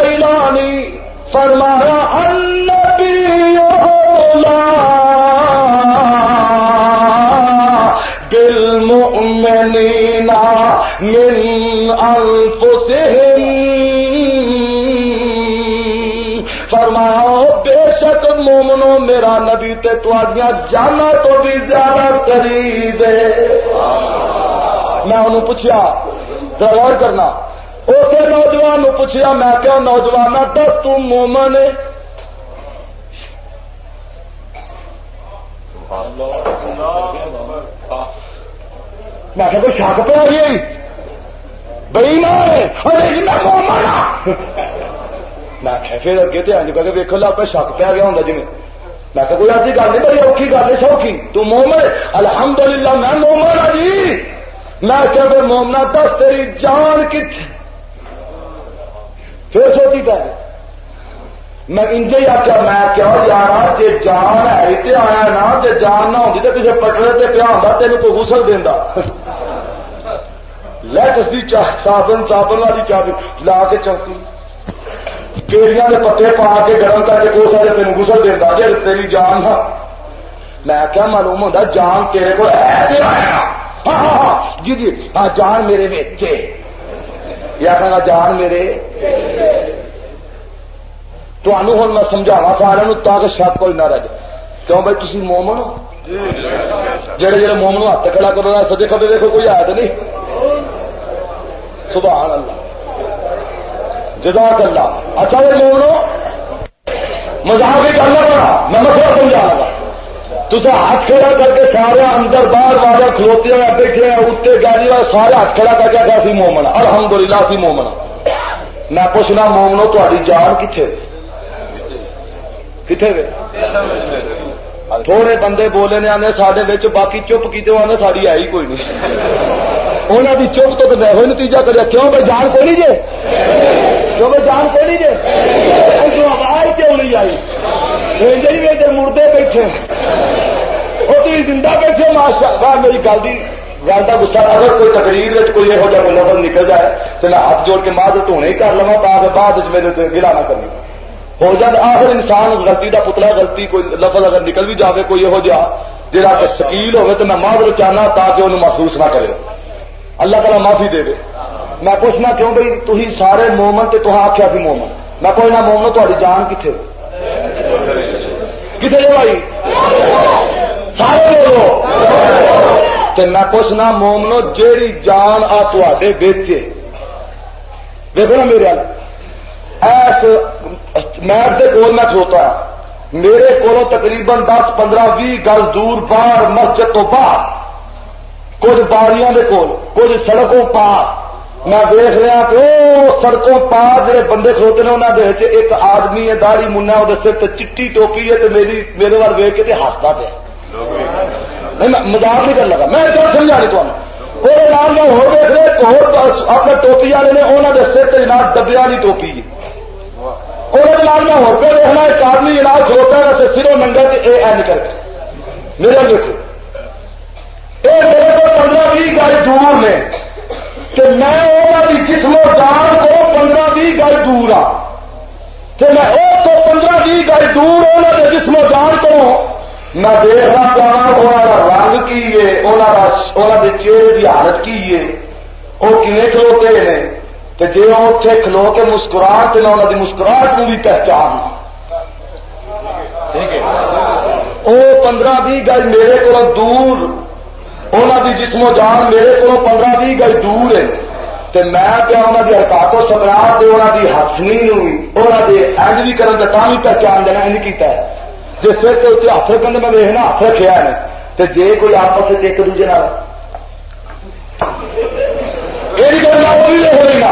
فرمایا مومنو میرا نبی تے تواڈیاں جانا تو بھی زیادہ قریب ہے۔ میں انہوں پوچھا غور کرنا۔ اسے نوجوان پوچھا میں کیا نوجوان دس تم مومن میں کہ شک پہ آئی بئی میں مومن ہاں۔ میں پھر اگے تو اینج کہ ویکو لا پہ شک پہ گیا ہوں جی۔ میں کہ کوئی ایسی گل نہیں بڑی اوکھی گل ہے سوکھی۔ تو مومن، الحمدللہ، میں مومن ہوں جی۔ میں کہ مومنا دس تیری جان کتنے پھر سوچی پہ میں انجے ہی آخیا میں کیا یار جی جان ہے تو آیا نا جی جان نہ ہوتی تو کسی پٹرے سے پیا ہوتا تین کوئی غسل دینا لے کسی صابن صابن والی چابی لا کے چلتی۔ کیڑیاں کے پتے پا کے گرم کر کے کوسا جی تین غسل دینا جی تیری جان نہ میں کیا معلوم ہوتا جان تیرے کو ہے ہاں ہاں ہاں جی جی ہاں جان میرے بچے یا کہنا جان میرے تو ہوں میں سمجھاوا سارے تاکہ شک کوئی نہ رہ جائے کیوں بھائی تھی مومن ہو جڑے جڑے مومن ہاتھ کھڑا کرو سجے کبھی دیکھو کوئی آیا تو نہیں سبحان اللہ جزاک اللہ۔ اچھا وہ مومنو مزاق بھی کرنا پڑا میں مسئلہ سمجھا لگا تصا ہاتھ کھڑا کر کے سارے اندر باہر والے کھلوتے ہوئے، بیٹھے اتنے گاڑی والے سارے ہاتھ کھڑا کر کے سی مومن۔ الحمد للہ سی مومن۔ میں پوچھنا مومنو تاری جان کتنے کتنے تھوڑے بندے بولے نے آنے سارے باقی چپ کیتے آنے ساری آئی کوئی نہیں۔ انہوں کی چپ تو میں ہوئی نتیجہ کریا کیوں بھائی جان کوئی نہیں جے؟ کیوں بھائی جان کوئی نہیں جے جو آواز کیوں نہیں آئی؟ ادھر مردے بیٹھے۔ وہ تھی زندہ بیٹھے، ماشاء اللہ، میری گل کی گل کا گسا اگر کوئی تقریر کوئی یہو جہاں لفظ نکل جائے، تو میں ہاتھ جوڑ کے ماں دھونے ہی کر لوا تاکہ بعد میرے گلا نہ کرنی۔ ہو جائے آخر انسان غلطی کا پتلا، غلطی کوئی لفظ اگر نکل بھی جائے کوئی یہو جہا جا شکیل ہوگی تو میں معذر چاہنا تاکہ انہوں محسوس نہ کرے۔ اللہ تعالیٰ معافی دے دے۔ میں پوچھنا کیوں بھائی تھی سارے مومن تو آخیا سی مومن؟ میں پوچھنا مومن تاری جان کتنے کتنے جو بھائی؟ سارے لوگ میں پوچھنا مومنو، جیڑی جان آ تے بیچے دیکھو نا میرے ایس میٹ کے کول میں کھلوتا ہاں۔ میرے کو تقریباً دس، پندرہ بھی گز دور باہر مسجد تو باہر۔ کچھ باریاں دے کول، کچھ سڑکوں پا میں دیکھ رہا کہ سڑکوں پا جڑے بندے کھلوتے ہیں انہوں نے ایک آدمی ہے داڑی منا وہ سر چٹی ٹوپی ہے تو میری، میرے وال ویک کے ہستا پیا۔ نہیں مزاق نہیں کر لگا۔ میں کیا سمجھا رہی تمہیں وہ نام میں ہو دیکھ رہے اپنے ٹوپی والے نے انہوں نے سر جناب ڈبیا والی ٹوپی وہ نام میں ہو کے دیکھنا، ایک آدمی جناب کھلوتا ہے سروں ننگا اے این کر کے۔ میرے دیکھو یہ میرے کو پندرہ بھی گاڑی دور نے کہ میں وہ جسم و جان کو پندرہ بھی گاڑی دور آ۔ کہ میں اس کو پندرہ بھی گاڑی دور انہوں نے جسم و جان کو میں دیکھنا چاہنا انہوں کا رنگ کی ہے انہوں کے چہرے کی حالت کی ہے۔ وہ کھے کھلوتے ہیں؟ کہ جی وہ اتنے کھلو کے مسکرا تو میں انہوں کی مسکراہٹ کو بھی پہچان ہاں۔ وہ پندرہ بھی گج میرے کو دور انہوں کی جسم و جان میرے کو پندرہ بھی گج دور ہے تے میں پیا انہوں کی حرکات و سکرات انہوں کی ہسنی انہوں کے اینڈ بھی کرن تا بھی پہچان دینا نہیں کیتا ہے جس سر کے اتنے ہاتھ رکھنے میں دیکھنا ہاتھ رکھا ہے تو جے کوئی آپس ایک دوجے یہ گل ہوئی نا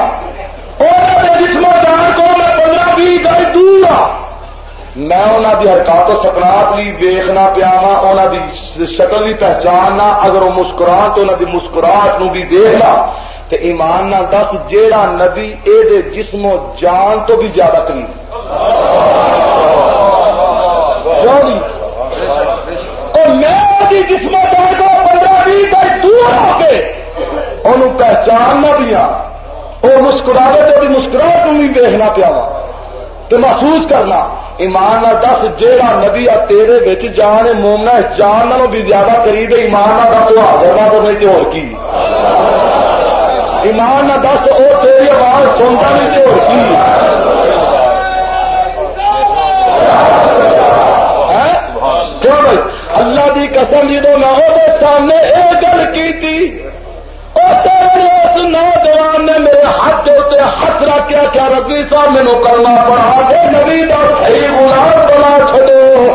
جسم جان کو میں پندرہ بھی گل دور ہاں میں انہوں کی حرکات و سکنات بھی ویخنا پیا انہوں کی شکل بھی پہچاننا، اگر وہ مسکران تو انہوں کی مسکراہٹ بھی دیکھنا تو ایمان نہ دس جیڑا نبی اے جسم و جان تو بھی زیادہ قریب۔ میں جسم و جان کو پندرہ بھی دور آ کے انہوں پہچاننا بھی ہاں وہ مسکرا تو بھی بھی دیکھنا پیا وا تو محسوس کرنا۔ ایمان نہ دس، جیڑا نبی آ تیرے بچ جان مومنا جان نالوں بھی زیادہ قریب ہے، ایمان نہ دس، وہ حاضر نہ تو نہیں تو اور کی؟ ایمان نہ دس، وہ تیری آواز سنتا نہیں تو اور کی؟ کیوں بھائی اللہ۔ کی قسم جدو میں وہ سامنے یہ گل کی اس نوجوان نے میرے ہاتھ اتنے ہاتھ رکھا کیا؟ ربی صاحب مینو کرنا پڑا کہ نبی کا صحیح گلاب بنا چلو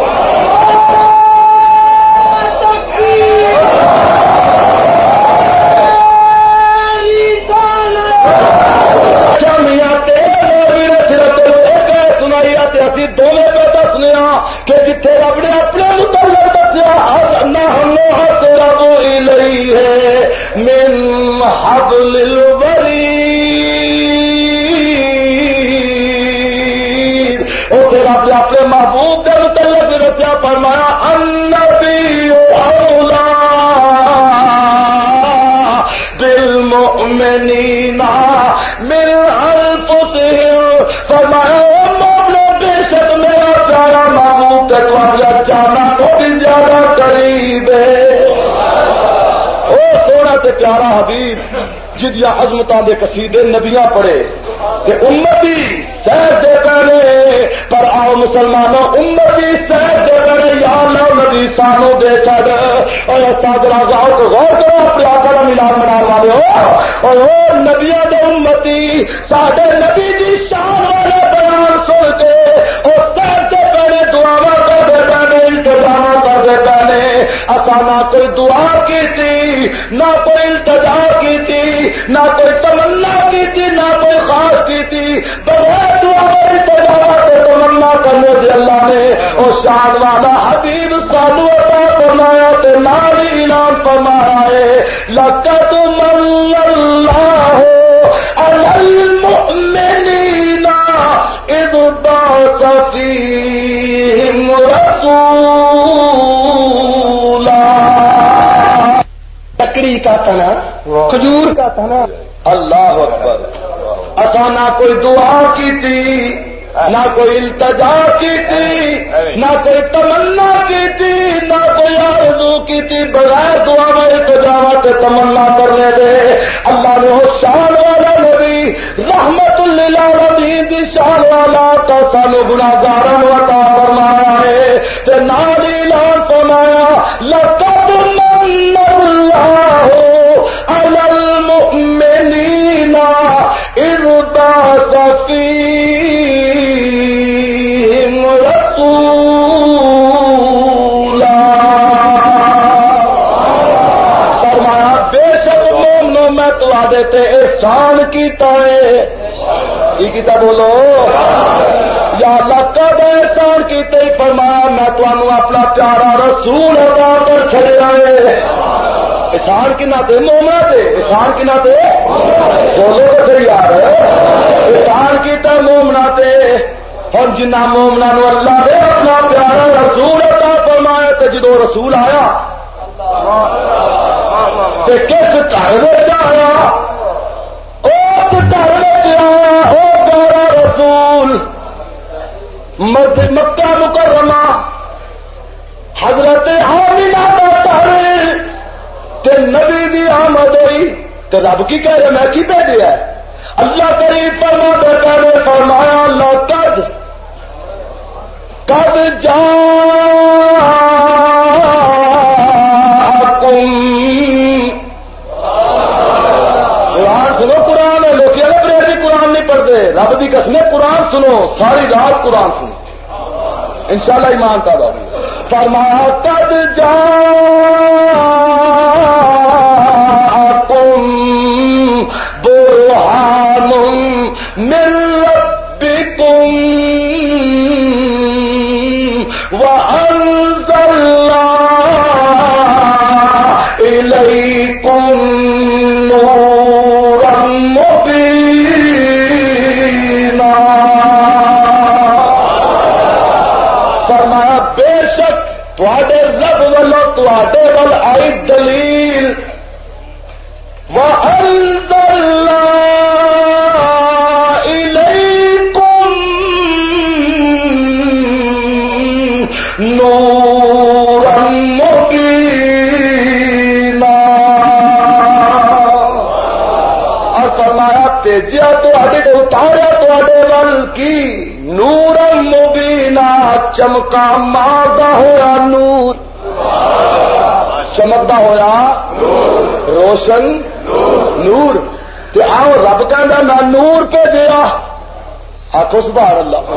دونوں پہ دسنے کہ جتنے رب نے اپنے متعلق دسیا نہ ہم تیرا کوئی لئی ہے من حبل الوری وہ پھر رب نے اپنے محبوب کے متعلق دسیا فرمایا النبی اولا بالمؤمنین من انفسهم فرمایا بے شک میرا پیارا محبوب تک جانا تو بھی زیادہ قریب پیارا حبیب جدیا عظمت دے کسیدے نبیاں پڑے تے امتی سیر دے پہنے پر آؤ مسلمانوں، امتی سیر دے پہنے یا لو نبی سانو دے چڑ اور استاد راجاؤ کو غور کرو، اپنے آقا کا ملاد منا والے ہو۔ اور وہ نبیاں دے امتی، ساڈے نبی دی شان اصا نہ کوئی دعا کی تھی نہ کوئی التجا کی تھی نہ کوئی تمنا کی تھی نہ کوئی خاص کی تھی بغیر دعا التجا کے تمنا کرنے سے اللہ نے وہ شان والا حبیب سالو عطا فرمایا تو ناری اعلان فرمایا ہے، لقد من اللہ المؤمنین اذ بعث فیہم رسول لکڑی کا تنا کھجور کا تنا۔ اللہ اکبر۔ اصا نہ کوئی دعا کی تھی نہ کوئی التجا کی تھی نہ کوئی تمنا کی تھی نہ کوئی آرزو کی تھی بغیر دعا میں التجا کے تمنا کرنے دے۔ اللہ نے شان والا نبی رحمت اللہ دی شان والا تو سانو گناگار وطا فرمایا ہے۔ ناری لان فرمایا لقد تو دیتے احسان کیتا ہے کی کیتا بولو؟ یا اللہ، کب احسان کیتے فرمایا، میں تمہوں اپنا پیارا رسول ادا کر چلے آئے۔ احسان کنا دے مومنا دے۔ احسان کنا دے بولو تو صحیح یار۔ احسان کیتا مومنا دے۔ ہوں جنہ مومنا نو اللہ دے اپنا پیارا رسول ادا فرمایا تو جدو رسول آیا، تے کس گھر آیا؟ اس گھر مکہ مکرمہ۔ حضرت حاملہ کا گھر تے نبی دی آمد ہوئی۔ تے رب کی کہہ رہے، میں کی بھیجے اللہ کریم فرما دے پہلے فرمایا اللہ کد کد جا نہیں پڑھتے، رب کی قسم قرآن سنو، ساری رات قرآن سنو۔ انشاءاللہ ایمان کا بابی پرما قد جا کم برہان مل کی نور مبینا چمکا ماردا ہوا نور چمکدا ہوا روشن نور تے آؤ رب کہ میں نور پہ دیا آخو سبحان اللہ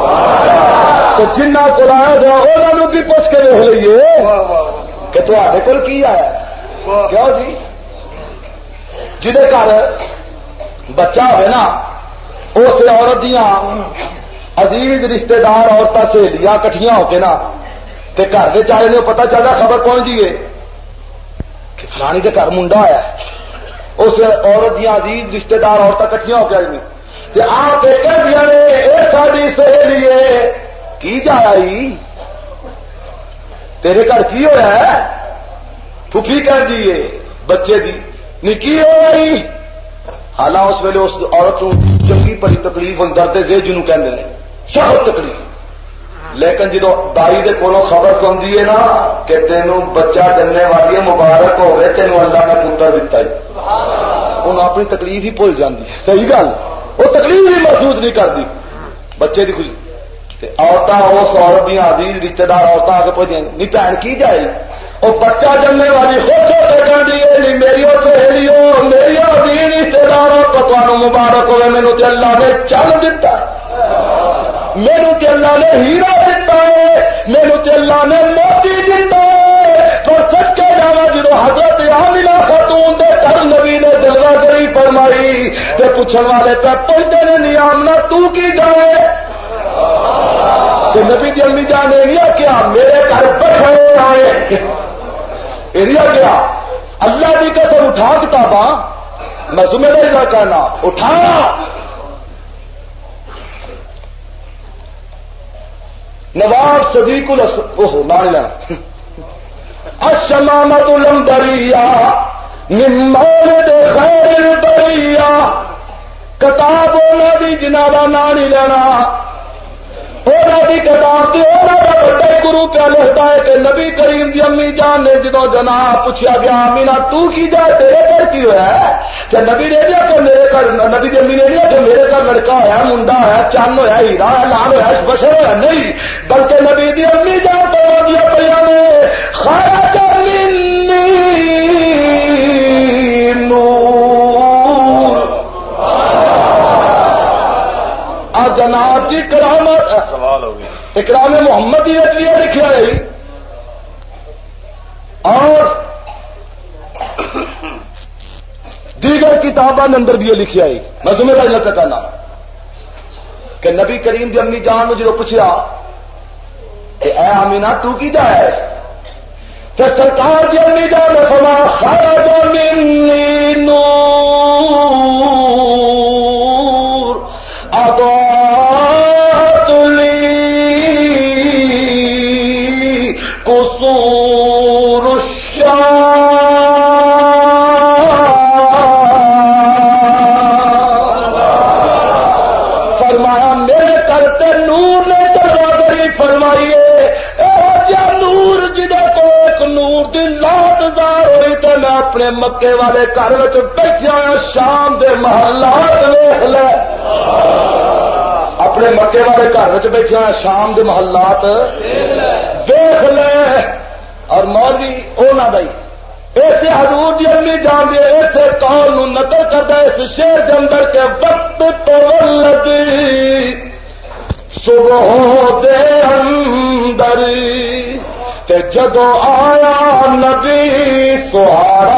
تو جنہ کو آیا گیا انہوں بھی پوچھ کے دیکھ لیے کہ تے کول کی آیا کیوں جی جہد گھر بچہ ہوئے نا اس عورت دیا عزیز رشتہ دار عورتیں سہیلیاں کٹھیاں ہو کے نا، تے گھر کے چاہے نے پتا چلتا خبر پہنچ جیے کہ فلانی کے گھر منڈا آیا اس عورت دیا عزیز رشتہ دار عورتیں کٹھیاں ہو کے آئی تے آ کے کہہ دیا نے، اے ساری سہیلی کی جا آئی تیرے گھر کی ہوا ہے؟ پھوپھی کر دیے بچے دی؟ نکی ہو گئی حالانکہ اس ویلے اس عورت کو چنگی بڑی تکلیف ہوں درد سے جنوں کہتے ہیں سخت تکلیف لیکن جدو دائی دے کولوں خبر سمجھی ہے نا کہ تینوں بچہ جننے والی ہے مبارک ہوئے تینوں اللہ نے پتر دیتا ہے انہوں اپنی تکلیف ہی بھول جاتی صحیح گل وہ تکلیف ہی محسوس نہیں کرتی بچے کی خوشی عورتیں اس عورت دیا عزیز رشتے دار عورتیں آ کے پوچھیں نہیں بھن کی جائے وہ بچہ جننے والی خوش ہو کے ہے نہیں میری سہیلی ہو میری عزیز رشتے دار تو تمہیں مبارک ہوئے مینو تو اللہ نے چل دیتا ہے۔ میرے تے اللہ نے ہیرا دیتا ہے میرے تے اللہ نے موتی دیتا ہے۔ تو سچ کے جانا جدو حضرت عاملہ خاتون دے کر نبی نے جلوہ کری فرمائی، تے پوچھن والے پہ پوچھتے نے نہیں آمنا تو کی جائے نبی دی امی جان ایریا کیا، میرے گھر بکھرے آئے۔ ایریا کیا اللہ دی قسم اٹھا کتاباں۔ میں ذمہ داری نہ کرنا اٹھا۔ نواب صدیق الس اوہ مان لینا اشمامت المبریا مولد خیر البریا کتاب انہوں دی جنابا نہ نہیں لینا۔ دی کتاب سے بڑے گرو پہ لکھتا ہے کہ نبی کریم دی امی جان نے جدو جناب پوچھا گیا، امینا، تو کی جائے؟ تیرے گھر کی ہوا ہے؟ کہ نبی نے دیا کہ میرے گھر، نبی دی امی نے دیا کہ میرے گھر لڑکا ہوا منڈا ہوا چند ہوا ہیرا ہے، لال ہوا بشر ہوا نہیں، بلکہ نبی دی امی جان تو دیا پہ نے، خیر جناب جی کرامت۔ اکرام محمد ہی اتنی لکھا ہے۔ اور دیگر کتابوں کے اندر بھی یہ لکھا ہے۔ میں ذمہ داری نہ کرنا کہ نبی کریم دی امی جان جب پوچھا اے امینا تو کی جائے کہ سرکار جی امی جان نے فرما خرج منی نور اپنے مکے والے گھر بیٹھا شام دے محلات ویخ لے۔ اپنے مکے والے گھر بیٹھا شام دے محلات ویخ لے۔ اور مولوی وہ نہ دئی ایسے حضور جی امی جان دے، ایسے کال نو نقل کرتا اس شیر کے اندر کے وقت تو لگی صبح دے اندر تے جدو آیا نبی سہارا،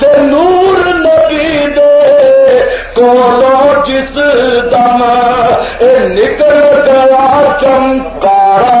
تے نور نبی دے کولو جس دم اے نکل گیا چمکارا۔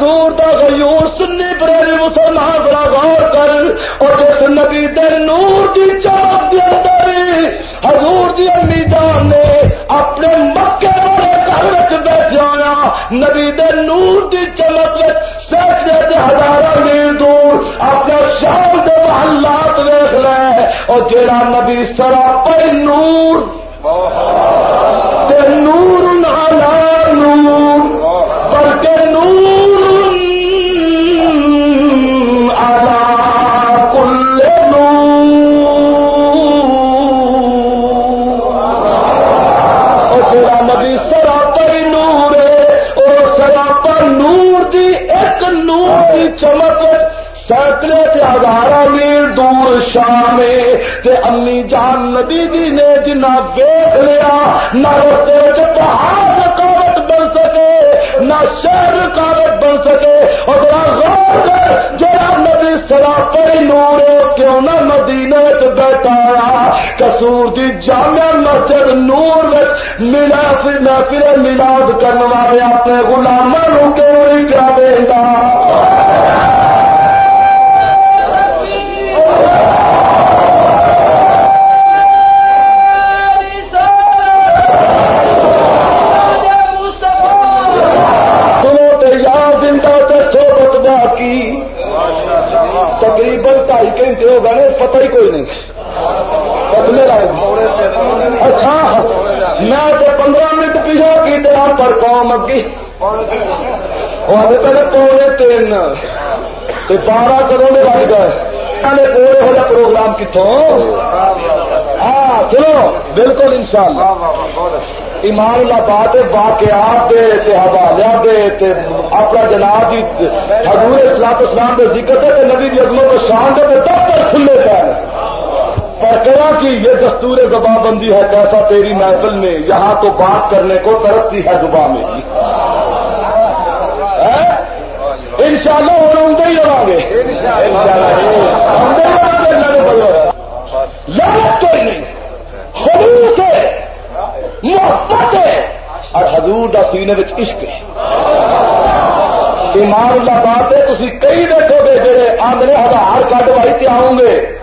کسور دا غیور سنی بریلی مسلمان بڑا غور کر، اور جس نبی دے نور دی چمک دے اندر حضور دی امی جان نے اپنے مکے والے گھر بیٹھ جانا نبی دے نور دی چمک سیکڑے ہزار میل دور اپنے شام دے محلات ویخ لے۔ اور جیڑا نبی سراپر نور۔ شام امی جان نبی دی نے جنا ویخ لیا، نہ روتے پہاڑ رکاوٹ بن سکے، نہ شہر رکاوٹ بن سکے۔ اور غور جڑا نبی سرا نور کیوں نہ مدینے بیٹھایا کسور دی جامع مسجد نور ملا پھر محفل ملاد کرنے والے اپنے غلاموں کیوں نہیں کیا دینا گھنٹے ہو گئے پتہ ہی کوئی نہیں کتنے اچھا میں تو پندرہ منٹ پیچھے کی طرح پر قوم اگی اور تین بارہ کروڑ لگ گئے پورے ہو پروگرام کتوں ہاں سنو بالکل انشاءاللہ ایمان اللہ بات واقعات دے تے دے تے اپنا جناب حضور اسلام اسلام کے ذکر دے تے نبی جی عظمت و شان دے دفتر کھلے پہ پر کیا کہ یہ دستور زبان بندی ہے کیسا تیری محفل میں یہاں تو بات کرنے کو ترستی ہے زبان میں ان شاء اللہ وہ اندر ہی لگا گے لانت کوئی نہیں۔ خلوص ہے۔ محبت ہے۔ اور حضور دا سینے میں عشق ہے۔ ایمان اللہ بات ہے تھی کئی دیکھو گے جہے آدھے ہزار کٹ وائی تے آؤں گے۔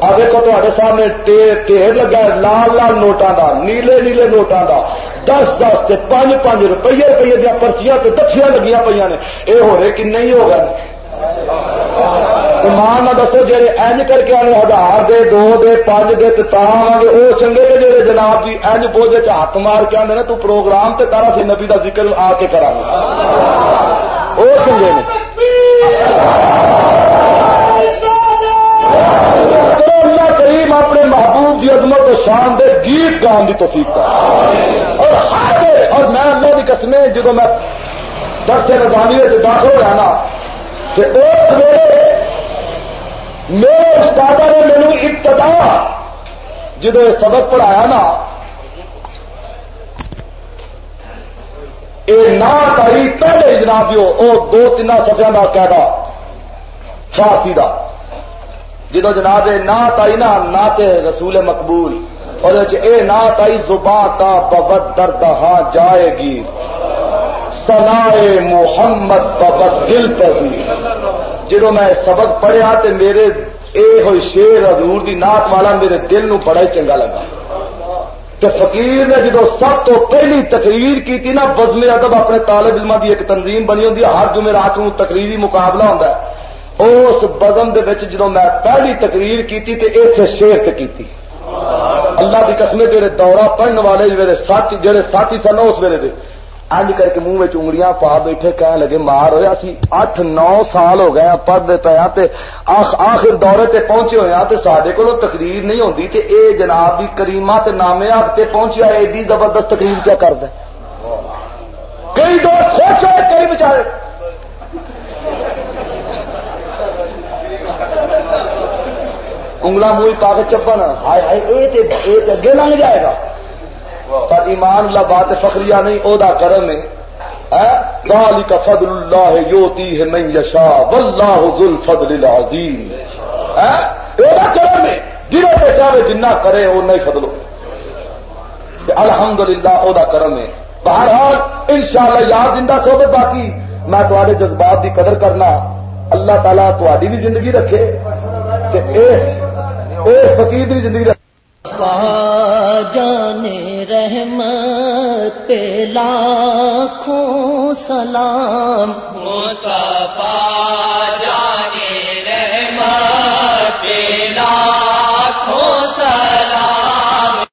آ دیکھو تے سامنے ٹھیر لگا لال لال نوٹاں دا، نیلے نیلے نوٹاں دا۔ دس دس تے پانچ پانچ روپیے روپیے دیا پرچیاں تے دچیاں لگیاں پہ نے۔ یہ ہو رہے کہ نہیں ہوگا مان نہ دسو جی اج کر کے آنے ہزار دے، دو دے، پانچ دے آ گے وہ چنگے نے جی جناب جی اج بوجھے ہاتھ مار کے آدھے تو پروگرام تے کرا سی نبی کا ذکر آ کے کرا وہ چنگے نے۔ کریم اپنے محبوب کی عظمت و شان دے گیت گان کی توفیق کا اور اور میں اللہ کی قسمیں جدو میں درس نظامی داخل ہوا نا کہ اس ویلے میرے استاد نے مینو ابتدا جدو یہ سبق پڑھایا نا یہ نہ تاری پہلے جناب جو وہ دو تین سفیا کا قیدا فارسی کا جدو جناب نات آئی نا نات رسول مقبول، اور اے نات آئی زباں کا ببت درد ہاں جائے گی۔ سنا محمد ببت دل پذیر جدو میں سبق پڑھیا تو میرے اے ہوئی شیر حضور دی نات والا میرے دل نو بڑا ہی چنگا لگا۔ کہ فقیر نے جدو سب تو پہلی تقریر کی تھی نا بزم ادب اپنے طالب علم کی ایک تنظیم بنی ہوں ہر جمعرات نو تقریری مقابلہ ہوتا ہے۔ اس بزم دے وچ جدو میں پہلی تقریر کی تے اسے شیر تے کی اللہ کی قسم جڑے دورہ پڑھنے والے جی جڑے ساتھی جڑے ساتھی سن اس ویلے دے۔ اج کر کے منہ انگلیاں پا بیٹھے کہنے لگے، مار ہویا سی، اٹھ نو سال ہو گئے پڑھتے پیا آخر دورے تے پہنچے ہوئے تے سارے کو تقریر نہیں ہوتی تے اے جناب دی کریمہ تے نامے حق تے پہنچیا ایڈی زبردست تقریر کیا کرد کئی دور خوش ہوئے، کئی بچارے انگلا منہ پا کے چپن ہائے ہائے یہ اگے لنگ جائے گا۔ پر ایمان اللہ بات فخریا نہیں، او دا کرم ہے۔ گالی کا فضل اللہ یوتی ہے نہیں یشا واللہ ذل فضل العظیم کرم ہے۔ جنہوں پہ چاہے جنہ کرے وہ نہیں فضلو۔ الحمد للہ او دا کرم ہے۔ بہرحال ان شاء اللہ یاد زندہ سو باقی۔ میں تے جذبات کی قدر کرنا۔ اللہ تعالیٰ تاری بھی زندگی رکھے کہ اے فقیر کی زندگی جانے رحمت لاکھوں سلام۔ مصطفیٰ